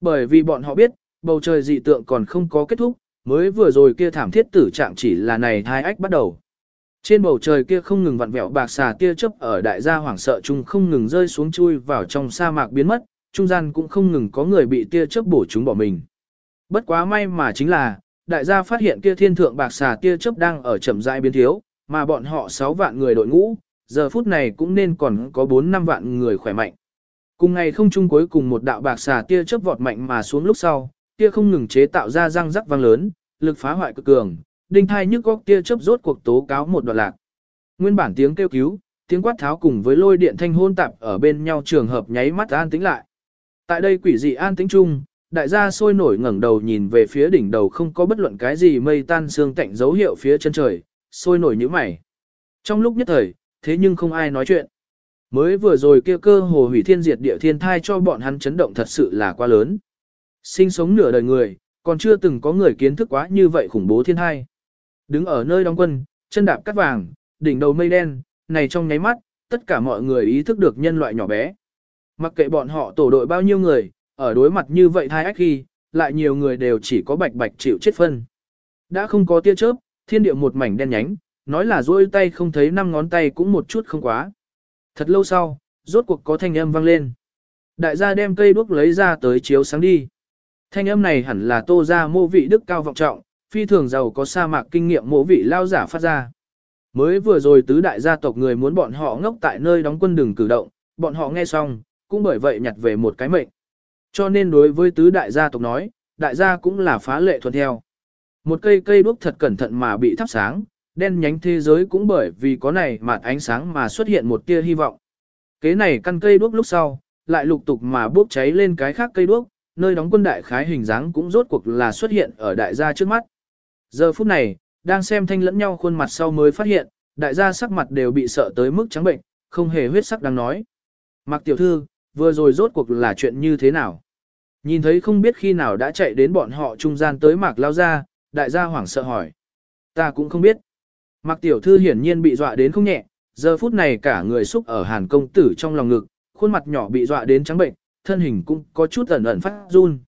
Bởi vì bọn họ biết, bầu trời dị tượng còn không có kết thúc, mới vừa rồi kia thảm thiết tử trạng chỉ là này hai ách bắt đầu. Trên bầu trời kia không ngừng vặn vẹo bạc xà tia chớp ở đại gia hoảng sợ chung không ngừng rơi xuống chui vào trong sa mạc biến mất, trung gian cũng không ngừng có người bị tia chớp bổ chúng bỏ mình. Bất quá may mà chính là, đại gia phát hiện kia thiên thượng bạc xà tia chớp đang ở chậm rãi biến thiếu, mà bọn họ 6 vạn người đội ngũ, giờ phút này cũng nên còn có 4 năm vạn người khỏe mạnh. Cùng ngày không chung cuối cùng một đạo bạc xà tia chớp vọt mạnh mà xuống lúc sau, tia không ngừng chế tạo ra răng rắc vang lớn, lực phá hoại cực cường, đinh thai nhức góc tia chớp rốt cuộc tố cáo một đoạn lạc. Nguyên bản tiếng kêu cứu, tiếng quát tháo cùng với lôi điện thanh hôn tạp ở bên nhau trường hợp nháy mắt an tĩnh lại. Tại đây quỷ dị an tĩnh chung, đại gia sôi nổi ngẩng đầu nhìn về phía đỉnh đầu không có bất luận cái gì mây tan xương tạnh dấu hiệu phía chân trời, sôi nổi như mày. Trong lúc nhất thời, thế nhưng không ai nói chuyện. Mới vừa rồi kia cơ hồ hủy thiên diệt địa thiên thai cho bọn hắn chấn động thật sự là quá lớn. Sinh sống nửa đời người, còn chưa từng có người kiến thức quá như vậy khủng bố thiên hai Đứng ở nơi đóng quân, chân đạp cắt vàng, đỉnh đầu mây đen, này trong nháy mắt, tất cả mọi người ý thức được nhân loại nhỏ bé. Mặc kệ bọn họ tổ đội bao nhiêu người, ở đối mặt như vậy thai ách khi, lại nhiều người đều chỉ có bạch bạch chịu chết phân. Đã không có tia chớp, thiên địa một mảnh đen nhánh, nói là duỗi tay không thấy năm ngón tay cũng một chút không quá. Thật lâu sau, rốt cuộc có thanh âm vang lên. Đại gia đem cây đuốc lấy ra tới chiếu sáng đi. Thanh âm này hẳn là tô ra mô vị đức cao vọng trọng, phi thường giàu có sa mạc kinh nghiệm mô vị lao giả phát ra. Mới vừa rồi tứ đại gia tộc người muốn bọn họ ngốc tại nơi đóng quân đường cử động, bọn họ nghe xong, cũng bởi vậy nhặt về một cái mệnh. Cho nên đối với tứ đại gia tộc nói, đại gia cũng là phá lệ thuận theo. Một cây cây đuốc thật cẩn thận mà bị thắp sáng, đen nhánh thế giới cũng bởi vì có này mà ánh sáng mà xuất hiện một tia hy vọng. Kế này căn cây đuốc lúc sau, lại lục tục mà bốc cháy lên cái khác cây đuốc, nơi đóng quân đại khái hình dáng cũng rốt cuộc là xuất hiện ở đại gia trước mắt. Giờ phút này, đang xem thanh lẫn nhau khuôn mặt sau mới phát hiện, đại gia sắc mặt đều bị sợ tới mức trắng bệnh, không hề huyết sắc đang nói. Mặc tiểu thư, vừa rồi rốt cuộc là chuyện như thế nào? Nhìn thấy không biết khi nào đã chạy đến bọn họ trung gian tới mạc lao ra, đại gia hoảng sợ hỏi. Ta cũng không biết. Mạc tiểu thư hiển nhiên bị dọa đến không nhẹ, giờ phút này cả người xúc ở hàn công tử trong lòng ngực, khuôn mặt nhỏ bị dọa đến trắng bệnh, thân hình cũng có chút ẩn ẩn phát run.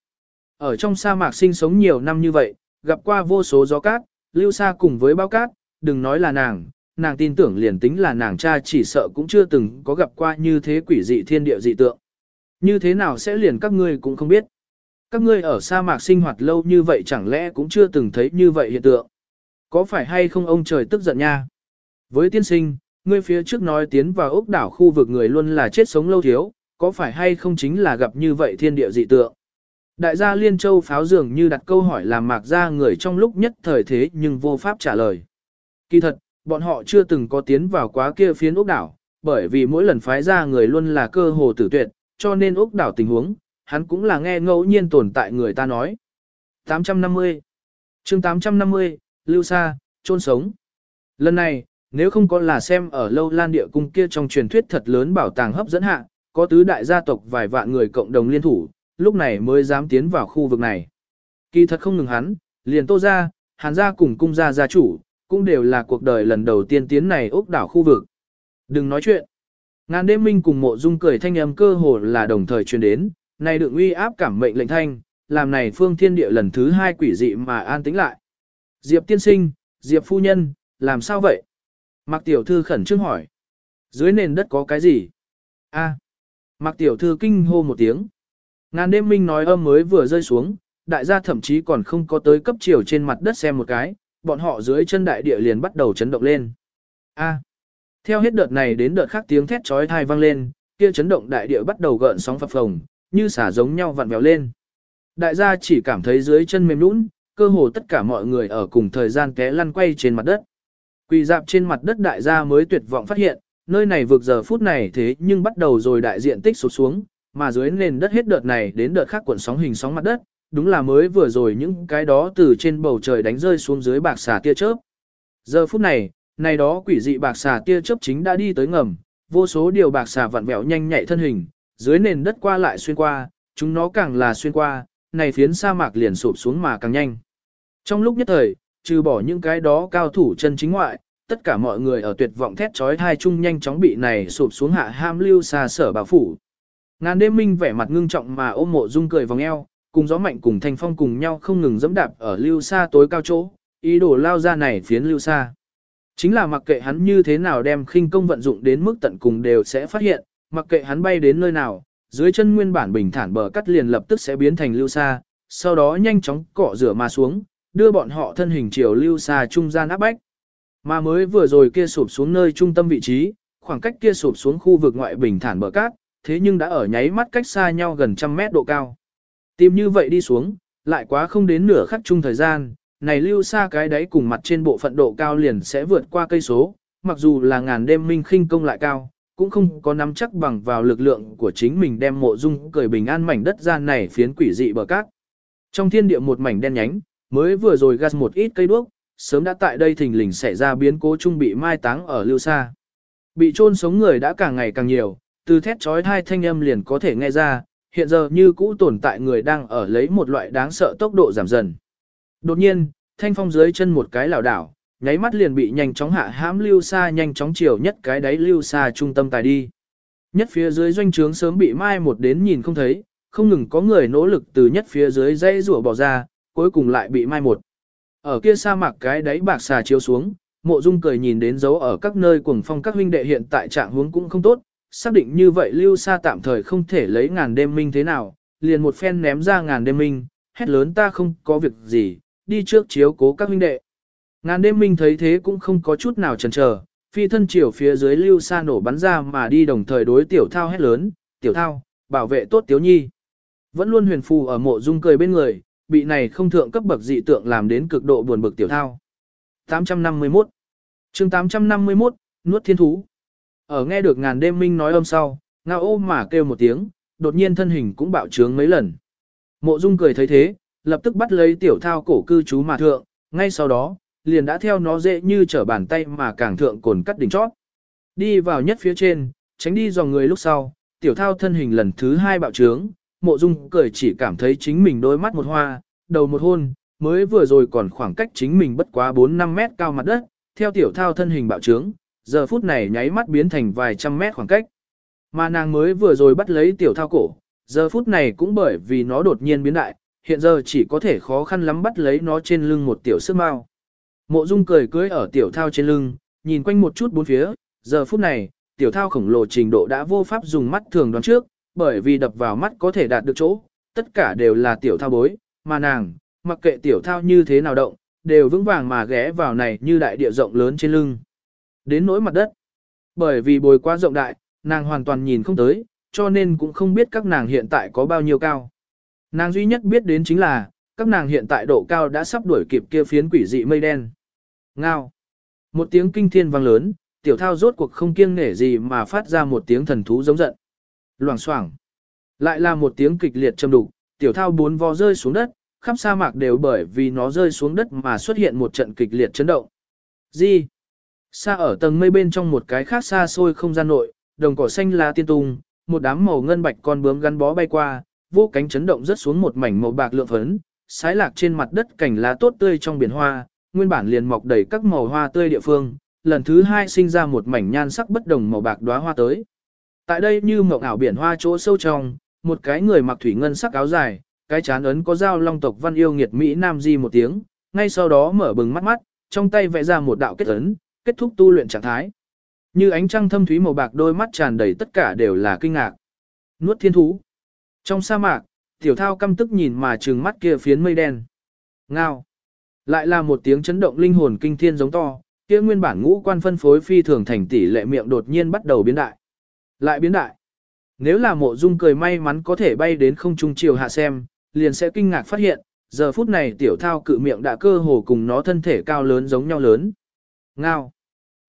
Ở trong sa mạc sinh sống nhiều năm như vậy, gặp qua vô số gió cát, lưu xa cùng với bao cát, đừng nói là nàng, nàng tin tưởng liền tính là nàng cha chỉ sợ cũng chưa từng có gặp qua như thế quỷ dị thiên địa dị tượng. Như thế nào sẽ liền các ngươi cũng không biết. Các ngươi ở sa mạc sinh hoạt lâu như vậy chẳng lẽ cũng chưa từng thấy như vậy hiện tượng. Có phải hay không ông trời tức giận nha? Với tiên sinh, ngươi phía trước nói tiến vào ốc đảo khu vực người luôn là chết sống lâu thiếu, có phải hay không chính là gặp như vậy thiên địa dị tượng? Đại gia Liên Châu pháo dường như đặt câu hỏi làm mạc ra người trong lúc nhất thời thế nhưng vô pháp trả lời. Kỳ thật, bọn họ chưa từng có tiến vào quá kia phiến ốc đảo, bởi vì mỗi lần phái ra người luôn là cơ hồ tử tuyệt, cho nên ốc đảo tình huống, hắn cũng là nghe ngẫu nhiên tồn tại người ta nói. 850 chương 850, Lưu Sa, trôn sống. Lần này, nếu không có là xem ở lâu lan địa cung kia trong truyền thuyết thật lớn bảo tàng hấp dẫn hạ, có tứ đại gia tộc vài vạn người cộng đồng liên thủ, lúc này mới dám tiến vào khu vực này. Kỳ thật không ngừng hắn, liền tô ra, hàn gia cùng cung gia gia chủ, cũng đều là cuộc đời lần đầu tiên tiến này ốc đảo khu vực. Đừng nói chuyện. Ngàn đêm minh cùng mộ dung cười thanh âm cơ hồ là đồng thời truyền đến, này đựng uy áp cảm mệnh lệnh thanh, làm này phương thiên địa lần thứ hai quỷ dị mà an tĩnh lại. Diệp tiên sinh, Diệp phu nhân, làm sao vậy? Mạc tiểu thư khẩn trương hỏi. Dưới nền đất có cái gì? A. Mạc tiểu thư kinh hô một tiếng. Ngàn đêm minh nói âm mới vừa rơi xuống, đại gia thậm chí còn không có tới cấp chiều trên mặt đất xem một cái, bọn họ dưới chân đại địa liền bắt đầu chấn động lên. A. Theo hết đợt này đến đợt khác tiếng thét chói tai vang lên, kia chấn động đại địa bắt đầu gợn sóng phập phồng, như xả giống nhau vặn vẹo lên. Đại gia chỉ cảm thấy dưới chân mềm nhũn, cơ hồ tất cả mọi người ở cùng thời gian té lăn quay trên mặt đất. Quỳ dạp trên mặt đất đại gia mới tuyệt vọng phát hiện, nơi này vượt giờ phút này thế nhưng bắt đầu rồi đại diện tích sụp xuống, mà dưới nền đất hết đợt này đến đợt khác cuộn sóng hình sóng mặt đất, đúng là mới vừa rồi những cái đó từ trên bầu trời đánh rơi xuống dưới bạc xà tia chớp. Giờ phút này, này đó quỷ dị bạc xà tia chớp chính đã đi tới ngầm, vô số điều bạc xà vặn vẹo nhanh nhạy thân hình, dưới nền đất qua lại xuyên qua, chúng nó càng là xuyên qua, này phiến sa mạc liền sụp xuống mà càng nhanh. Trong lúc nhất thời, trừ bỏ những cái đó cao thủ chân chính ngoại, tất cả mọi người ở tuyệt vọng thét chói thai chung nhanh chóng bị này sụp xuống hạ ham lưu xa sở bảo phủ. Ngàn đêm minh vẻ mặt ngưng trọng mà ôm mộ dung cười vòng eo, cùng gió mạnh cùng thanh phong cùng nhau không ngừng dẫm đạp ở lưu xa tối cao chỗ, ý đồ lao ra này phiến lưu xa. Chính là mặc kệ hắn như thế nào đem khinh công vận dụng đến mức tận cùng đều sẽ phát hiện, mặc kệ hắn bay đến nơi nào, dưới chân nguyên bản bình thản bờ cắt liền lập tức sẽ biến thành lưu xa, sau đó nhanh chóng cọ rửa mà xuống, đưa bọn họ thân hình chiều lưu xa trung gian áp bách. Mà mới vừa rồi kia sụp xuống nơi trung tâm vị trí, khoảng cách kia sụp xuống khu vực ngoại bình thản bờ cát, thế nhưng đã ở nháy mắt cách xa nhau gần trăm mét độ cao. Tìm như vậy đi xuống, lại quá không đến nửa khắc chung thời gian, này lưu xa cái đáy cùng mặt trên bộ phận độ cao liền sẽ vượt qua cây số, mặc dù là ngàn đêm minh khinh công lại cao, cũng không có nắm chắc bằng vào lực lượng của chính mình đem mộ dung cười bình an mảnh đất gian này phiến quỷ dị bờ cát. Trong thiên địa một mảnh đen nhánh, mới vừa rồi gas một ít cây đuốc, sớm đã tại đây thình lình xảy ra biến cố chung bị mai táng ở lưu xa. Bị chôn sống người đã càng ngày càng nhiều, từ thét chói hai thanh âm liền có thể nghe ra, hiện giờ như cũ tồn tại người đang ở lấy một loại đáng sợ tốc độ giảm dần. Đột nhiên, thanh phong dưới chân một cái lảo đảo, nháy mắt liền bị nhanh chóng hạ hãm lưu xa nhanh chóng chiều nhất cái đáy lưu xa trung tâm tài đi. Nhất phía dưới doanh trướng sớm bị mai một đến nhìn không thấy, không ngừng có người nỗ lực từ nhất phía dưới dây rủa bỏ ra, cuối cùng lại bị mai một. Ở kia sa mạc cái đáy bạc xà chiếu xuống, mộ dung cười nhìn đến dấu ở các nơi cuồng phong các huynh đệ hiện tại trạng huống cũng không tốt, xác định như vậy lưu sa tạm thời không thể lấy ngàn đêm minh thế nào, liền một phen ném ra ngàn đêm minh, hét lớn ta không có việc gì, đi trước chiếu cố các huynh đệ. Ngàn đêm minh thấy thế cũng không có chút nào chần chờ, phi thân chiều phía dưới lưu sa nổ bắn ra mà đi đồng thời đối tiểu thao hét lớn, tiểu thao, bảo vệ tốt tiếu nhi. Vẫn luôn huyền phù ở mộ dung cười bên người, bị này không thượng cấp bậc dị tượng làm đến cực độ buồn bực tiểu thao. 851 chương 851, nuốt thiên thú. Ở nghe được ngàn đêm minh nói âm sau, ngao ôm mà kêu một tiếng, đột nhiên thân hình cũng bạo trướng mấy lần. Mộ dung cười thấy thế, lập tức bắt lấy tiểu thao cổ cư chú mà thượng, ngay sau đó, liền đã theo nó dễ như trở bàn tay mà càng thượng cồn cắt đỉnh chót. Đi vào nhất phía trên, tránh đi dòng người lúc sau, tiểu thao thân hình lần thứ hai bạo trướng, mộ dung cười chỉ cảm thấy chính mình đôi mắt một hoa, đầu một hôn, mới vừa rồi còn khoảng cách chính mình bất quá 4-5 mét cao mặt đất, theo tiểu thao thân hình bạo trướng, giờ phút này nháy mắt biến thành vài trăm mét khoảng cách. Mà nàng mới vừa rồi bắt lấy tiểu thao cổ, giờ phút này cũng bởi vì nó đột nhiên biến đại, hiện giờ chỉ có thể khó khăn lắm bắt lấy nó trên lưng một tiểu sức mau. Mộ Dung cười cưới ở tiểu thao trên lưng, nhìn quanh một chút bốn phía, giờ phút này, tiểu thao khổng lồ trình độ đã vô pháp dùng mắt thường đoán trước, bởi vì đập vào mắt có thể đạt được chỗ, tất cả đều là tiểu thao bối, mà nàng, mặc kệ tiểu thao như thế nào động, đều vững vàng mà ghé vào này như đại địa rộng lớn trên lưng. Đến nỗi mặt đất, bởi vì bồi quá rộng đại, nàng hoàn toàn nhìn không tới, cho nên cũng không biết các nàng hiện tại có bao nhiêu cao. Nàng duy nhất biết đến chính là, các nàng hiện tại độ cao đã sắp đuổi kịp kia phiến quỷ dị mây đen. Ngao. Một tiếng kinh thiên vang lớn, tiểu thao rốt cuộc không kiêng nể gì mà phát ra một tiếng thần thú giống giận. Loảng xoảng. Lại là một tiếng kịch liệt châm đục, tiểu thao bốn vò rơi xuống đất, khắp sa mạc đều bởi vì nó rơi xuống đất mà xuất hiện một trận kịch liệt chấn động. Gì? Xa ở tầng mây bên trong một cái khác xa xôi không gian nội, đồng cỏ xanh lá tiên tung, một đám màu ngân bạch con bướm gắn bó bay qua, vô cánh chấn động rất xuống một mảnh màu bạc lượng phấn, sái lạc trên mặt đất cảnh lá tốt tươi trong biển hoa, nguyên bản liền mọc đầy các màu hoa tươi địa phương, lần thứ hai sinh ra một mảnh nhan sắc bất đồng màu bạc đóa hoa tới. Tại đây như mộng ảo biển hoa chỗ sâu trong, một cái người mặc thủy ngân sắc áo dài, cái chán ấn có dao long tộc văn yêu nghiệt Mỹ Nam Di một tiếng, ngay sau đó mở bừng mắt mắt, trong tay vẽ ra một đạo kết ấn, kết thúc tu luyện trạng thái. Như ánh trăng thâm thúy màu bạc đôi mắt tràn đầy tất cả đều là kinh ngạc. Nuốt thiên thú. Trong sa mạc, tiểu thao căm tức nhìn mà trừng mắt kia phiến mây đen. Ngao. Lại là một tiếng chấn động linh hồn kinh thiên giống to, kia nguyên bản ngũ quan phân phối phi thường thành tỷ lệ miệng đột nhiên bắt đầu biến đại. Lại biến đại. Nếu là mộ dung cười may mắn có thể bay đến không trung chiều hạ xem, liền sẽ kinh ngạc phát hiện, giờ phút này tiểu thao cự miệng đã cơ hồ cùng nó thân thể cao lớn giống nhau lớn. Ngao.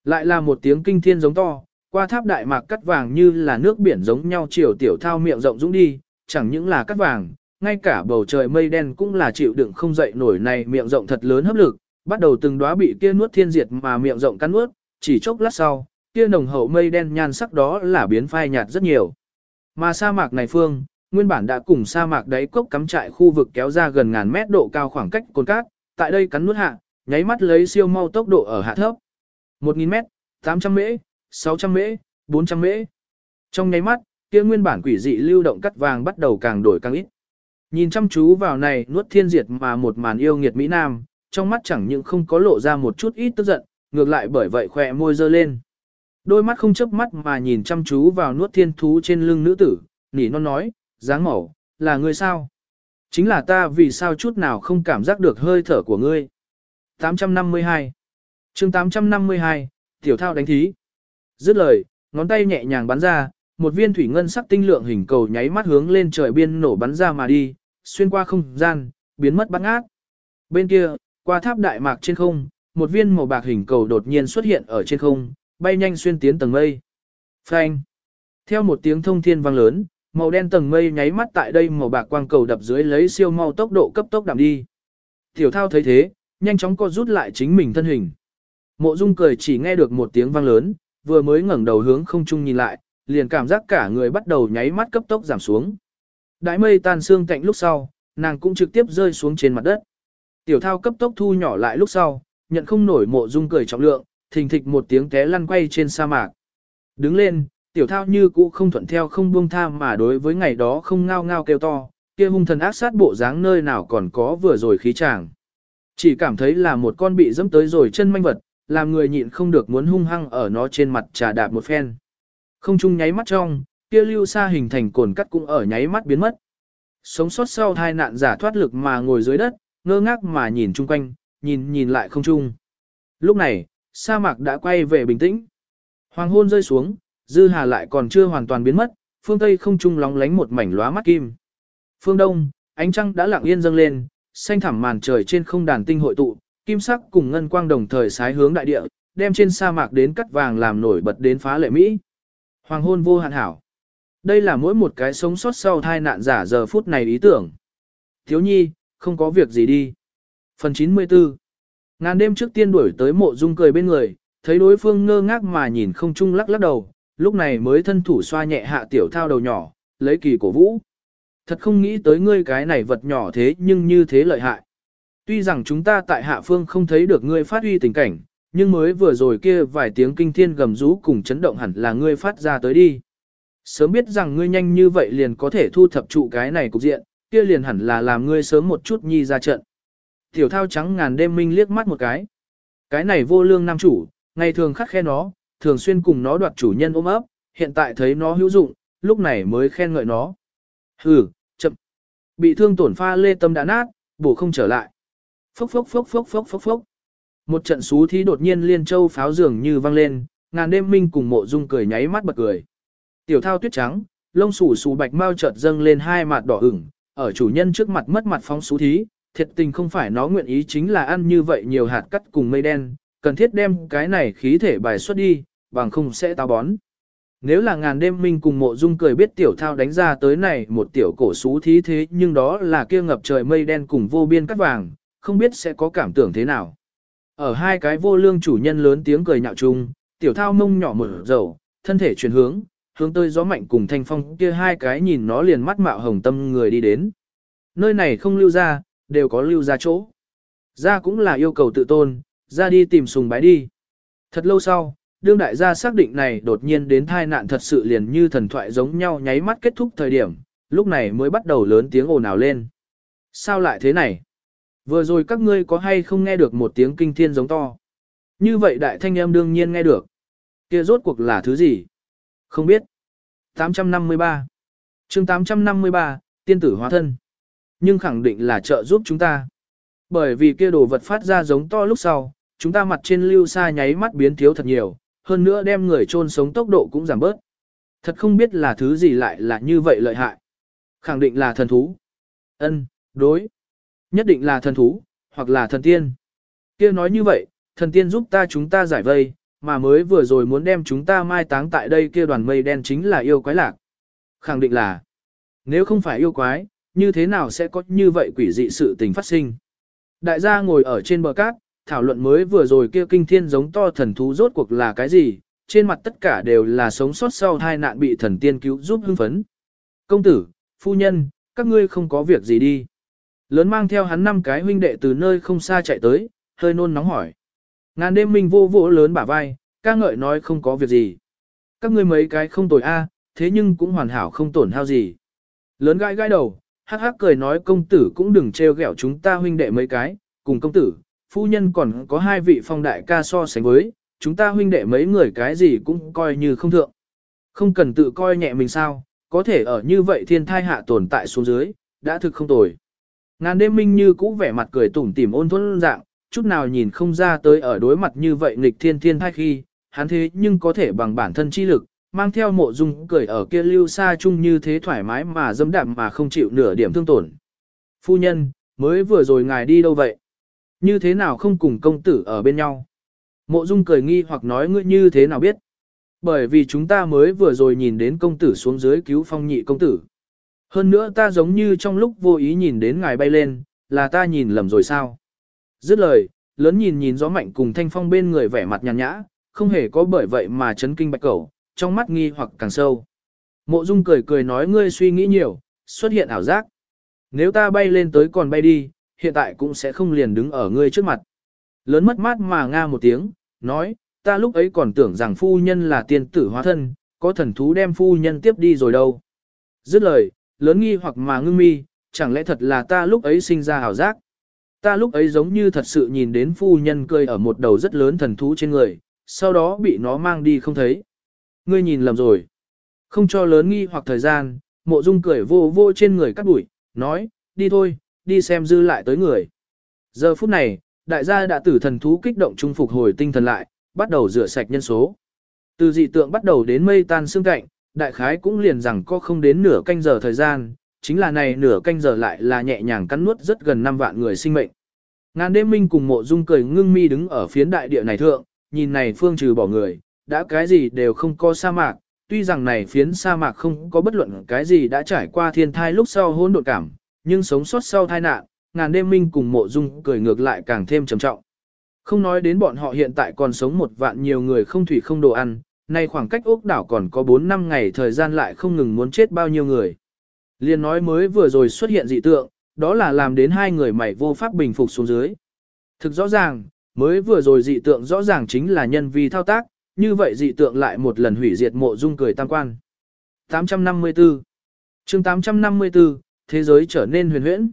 Lại là một tiếng kinh thiên giống to, qua tháp đại mạc cắt vàng như là nước biển giống nhau chiều tiểu thao miệng rộng dũng đi, chẳng những là cắt vàng, ngay cả bầu trời mây đen cũng là chịu đựng không dậy nổi này miệng rộng thật lớn hấp lực, bắt đầu từng đóa bị kia nuốt thiên diệt mà miệng rộng cắn nuốt, chỉ chốc lát sau, kia nồng hậu mây đen nhan sắc đó là biến phai nhạt rất nhiều. Mà sa mạc này phương, nguyên bản đã cùng sa mạc đáy cốc cắm trại khu vực kéo ra gần ngàn mét độ cao khoảng cách cồn cát, tại đây cắn nuốt hạ, nháy mắt lấy siêu mau tốc độ ở hạ thấp. 1000 mét, 800 mễ, 600 mễ, 400 mễ. Trong nháy mắt, kia nguyên bản quỷ dị lưu động cắt vàng bắt đầu càng đổi càng ít. Nhìn chăm chú vào này nuốt thiên diệt mà một màn yêu nghiệt Mỹ Nam, trong mắt chẳng những không có lộ ra một chút ít tức giận, ngược lại bởi vậy khỏe môi dơ lên. Đôi mắt không chớp mắt mà nhìn chăm chú vào nuốt thiên thú trên lưng nữ tử, nỉ non nói, dáng mẫu, là ngươi sao? Chính là ta vì sao chút nào không cảm giác được hơi thở của ngươi. 852 chương 852, tiểu thao đánh thí. Dứt lời, ngón tay nhẹ nhàng bắn ra, một viên thủy ngân sắc tinh lượng hình cầu nháy mắt hướng lên trời biên nổ bắn ra mà đi, xuyên qua không gian, biến mất bắn ác. Bên kia, qua tháp đại mạc trên không, một viên màu bạc hình cầu đột nhiên xuất hiện ở trên không, bay nhanh xuyên tiến tầng mây. Phanh! Theo một tiếng thông thiên vang lớn, màu đen tầng mây nháy mắt tại đây màu bạc quang cầu đập dưới lấy siêu mau tốc độ cấp tốc đạm đi. Tiểu thao thấy thế, nhanh chóng co rút lại chính mình thân hình. Mộ Dung cười chỉ nghe được một tiếng vang lớn, vừa mới ngẩng đầu hướng không trung nhìn lại, liền cảm giác cả người bắt đầu nháy mắt cấp tốc giảm xuống. Đái mây tan xương cạnh lúc sau, nàng cũng trực tiếp rơi xuống trên mặt đất. Tiểu thao cấp tốc thu nhỏ lại lúc sau, nhận không nổi mộ dung cười trọng lượng, thình thịch một tiếng té lăn quay trên sa mạc. Đứng lên, tiểu thao như cũ không thuận theo không buông tha mà đối với ngày đó không ngao ngao kêu to, kia hung thần ác sát bộ dáng nơi nào còn có vừa rồi khí chàng. Chỉ cảm thấy là một con bị dẫm tới rồi chân manh vật, làm người nhịn không được muốn hung hăng ở nó trên mặt trà đạp một phen. Không chung nháy mắt trong, kia lưu xa hình thành cồn cắt cũng ở nháy mắt biến mất. Sống sót sau hai nạn giả thoát lực mà ngồi dưới đất, ngơ ngác mà nhìn chung quanh, nhìn nhìn lại không chung. Lúc này, sa mạc đã quay về bình tĩnh. Hoàng hôn rơi xuống, dư hà lại còn chưa hoàn toàn biến mất, phương Tây không trung lóng lánh một mảnh lóa mắt kim. Phương Đông, ánh trăng đã lặng yên dâng lên, xanh thẳm màn trời trên không đàn tinh hội tụ, kim sắc cùng ngân quang đồng thời sái hướng đại địa, đem trên sa mạc đến cắt vàng làm nổi bật đến phá lệ Mỹ. Hoàng hôn vô hạn hảo. Đây là mỗi một cái sống sót sau thai nạn giả giờ phút này ý tưởng. Thiếu nhi, không có việc gì đi. Phần 94 Ngàn đêm trước tiên đuổi tới mộ dung cười bên người, thấy đối phương ngơ ngác mà nhìn không chung lắc lắc đầu, lúc này mới thân thủ xoa nhẹ hạ tiểu thao đầu nhỏ, lấy kỳ cổ vũ. Thật không nghĩ tới ngươi cái này vật nhỏ thế nhưng như thế lợi hại. Tuy rằng chúng ta tại hạ phương không thấy được ngươi phát huy tình cảnh, nhưng mới vừa rồi kia vài tiếng kinh thiên gầm rú cùng chấn động hẳn là ngươi phát ra tới đi. Sớm biết rằng ngươi nhanh như vậy liền có thể thu thập trụ cái này cục diện, kia liền hẳn là làm ngươi sớm một chút nhi ra trận. Tiểu thao trắng ngàn đêm minh liếc mắt một cái. Cái này vô lương nam chủ, ngày thường khắc khen nó, thường xuyên cùng nó đoạt chủ nhân ôm ấp, hiện tại thấy nó hữu dụng, lúc này mới khen ngợi nó. Hừ, chậm. Bị thương tổn pha lê tâm đã nát, bổ không trở lại. Phốc phốc phốc phốc phốc phốc phốc. Một trận xú thí đột nhiên liên châu pháo dường như vang lên, ngàn đêm minh cùng mộ dung cười nháy mắt bật cười. Tiểu thao tuyết trắng, lông xù xù bạch mau chợt dâng lên hai mặt đỏ ửng, ở chủ nhân trước mặt mất mặt phóng xú thí, thiệt tình không phải nó nguyện ý chính là ăn như vậy nhiều hạt cắt cùng mây đen, cần thiết đem cái này khí thể bài xuất đi, bằng không sẽ táo bón. Nếu là ngàn đêm minh cùng mộ dung cười biết tiểu thao đánh ra tới này một tiểu cổ xú thí thế nhưng đó là kia ngập trời mây đen cùng vô biên cắt vàng, không biết sẽ có cảm tưởng thế nào. Ở hai cái vô lương chủ nhân lớn tiếng cười nhạo chung, tiểu thao mông nhỏ mở dầu, thân thể chuyển hướng, hướng tới gió mạnh cùng thanh phong kia hai cái nhìn nó liền mắt mạo hồng tâm người đi đến. Nơi này không lưu ra, đều có lưu ra chỗ. Ra cũng là yêu cầu tự tôn, ra đi tìm sùng bái đi. Thật lâu sau, đương đại gia xác định này đột nhiên đến thai nạn thật sự liền như thần thoại giống nhau nháy mắt kết thúc thời điểm, lúc này mới bắt đầu lớn tiếng ồn ào lên. Sao lại thế này? Vừa rồi các ngươi có hay không nghe được một tiếng kinh thiên giống to? Như vậy đại thanh em đương nhiên nghe được. Kia rốt cuộc là thứ gì? Không biết. 853 chương 853, tiên tử hóa thân. Nhưng khẳng định là trợ giúp chúng ta. Bởi vì kia đồ vật phát ra giống to lúc sau, chúng ta mặt trên lưu xa nháy mắt biến thiếu thật nhiều, hơn nữa đem người chôn sống tốc độ cũng giảm bớt. Thật không biết là thứ gì lại là như vậy lợi hại. Khẳng định là thần thú. Ân, đối. Nhất định là thần thú, hoặc là thần tiên. kia nói như vậy, thần tiên giúp ta chúng ta giải vây, mà mới vừa rồi muốn đem chúng ta mai táng tại đây kia đoàn mây đen chính là yêu quái lạc. Khẳng định là, nếu không phải yêu quái, như thế nào sẽ có như vậy quỷ dị sự tình phát sinh. Đại gia ngồi ở trên bờ cát, thảo luận mới vừa rồi kia kinh thiên giống to thần thú rốt cuộc là cái gì, trên mặt tất cả đều là sống sót sau hai nạn bị thần tiên cứu giúp hưng phấn. Công tử, phu nhân, các ngươi không có việc gì đi. Lớn mang theo hắn năm cái huynh đệ từ nơi không xa chạy tới, hơi nôn nóng hỏi. Ngàn đêm mình vô vỗ lớn bả vai, ca ngợi nói không có việc gì. Các ngươi mấy cái không tồi a, thế nhưng cũng hoàn hảo không tổn hao gì. Lớn gai gai đầu, hắc hắc cười nói công tử cũng đừng trêu ghẹo chúng ta huynh đệ mấy cái, cùng công tử, phu nhân còn có hai vị phong đại ca so sánh với, chúng ta huynh đệ mấy người cái gì cũng coi như không thượng. Không cần tự coi nhẹ mình sao, có thể ở như vậy thiên thai hạ tồn tại xuống dưới, đã thực không tồi. Ngàn đêm minh như cũ vẻ mặt cười tủm tỉm ôn thuẫn dạng, chút nào nhìn không ra tới ở đối mặt như vậy nghịch thiên thiên thai khi, hắn thế nhưng có thể bằng bản thân chi lực, mang theo mộ dung cười ở kia lưu xa chung như thế thoải mái mà dâm đạm mà không chịu nửa điểm thương tổn. Phu nhân, mới vừa rồi ngài đi đâu vậy? Như thế nào không cùng công tử ở bên nhau? Mộ dung cười nghi hoặc nói ngươi như thế nào biết? Bởi vì chúng ta mới vừa rồi nhìn đến công tử xuống dưới cứu phong nhị công tử. Hơn nữa ta giống như trong lúc vô ý nhìn đến ngài bay lên, là ta nhìn lầm rồi sao? Dứt lời, lớn nhìn nhìn gió mạnh cùng thanh phong bên người vẻ mặt nhàn nhã, không hề có bởi vậy mà chấn kinh bạch cẩu, trong mắt nghi hoặc càng sâu. Mộ Dung cười cười nói ngươi suy nghĩ nhiều, xuất hiện ảo giác. Nếu ta bay lên tới còn bay đi, hiện tại cũng sẽ không liền đứng ở ngươi trước mặt. Lớn mất mát mà nga một tiếng, nói, ta lúc ấy còn tưởng rằng phu nhân là tiên tử hóa thân, có thần thú đem phu nhân tiếp đi rồi đâu. Dứt lời, lớn nghi hoặc mà ngưng mi, chẳng lẽ thật là ta lúc ấy sinh ra ảo giác. Ta lúc ấy giống như thật sự nhìn đến phu nhân cười ở một đầu rất lớn thần thú trên người, sau đó bị nó mang đi không thấy. Ngươi nhìn lầm rồi. Không cho lớn nghi hoặc thời gian, mộ dung cười vô vô trên người cắt bụi, nói, đi thôi, đi xem dư lại tới người. Giờ phút này, đại gia đã tử thần thú kích động trung phục hồi tinh thần lại, bắt đầu rửa sạch nhân số. Từ dị tượng bắt đầu đến mây tan xương cạnh, đại khái cũng liền rằng có không đến nửa canh giờ thời gian, chính là này nửa canh giờ lại là nhẹ nhàng cắn nuốt rất gần 5 vạn người sinh mệnh. Ngàn đêm minh cùng mộ dung cười ngưng mi đứng ở phiến đại địa này thượng, nhìn này phương trừ bỏ người, đã cái gì đều không có sa mạc, tuy rằng này phiến sa mạc không có bất luận cái gì đã trải qua thiên thai lúc sau hỗn độn cảm, nhưng sống sót sau tai nạn, ngàn đêm minh cùng mộ dung cười ngược lại càng thêm trầm trọng. Không nói đến bọn họ hiện tại còn sống một vạn nhiều người không thủy không đồ ăn, nay khoảng cách ốc đảo còn có 4 năm ngày thời gian lại không ngừng muốn chết bao nhiêu người. Liên nói mới vừa rồi xuất hiện dị tượng, đó là làm đến hai người mảy vô pháp bình phục xuống dưới. Thực rõ ràng, mới vừa rồi dị tượng rõ ràng chính là nhân vi thao tác, như vậy dị tượng lại một lần hủy diệt mộ dung cười tam quan. 854 chương 854, thế giới trở nên huyền huyễn.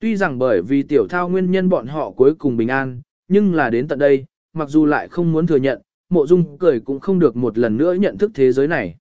Tuy rằng bởi vì tiểu thao nguyên nhân bọn họ cuối cùng bình an, nhưng là đến tận đây, mặc dù lại không muốn thừa nhận, mộ dung cười cũng không được một lần nữa nhận thức thế giới này.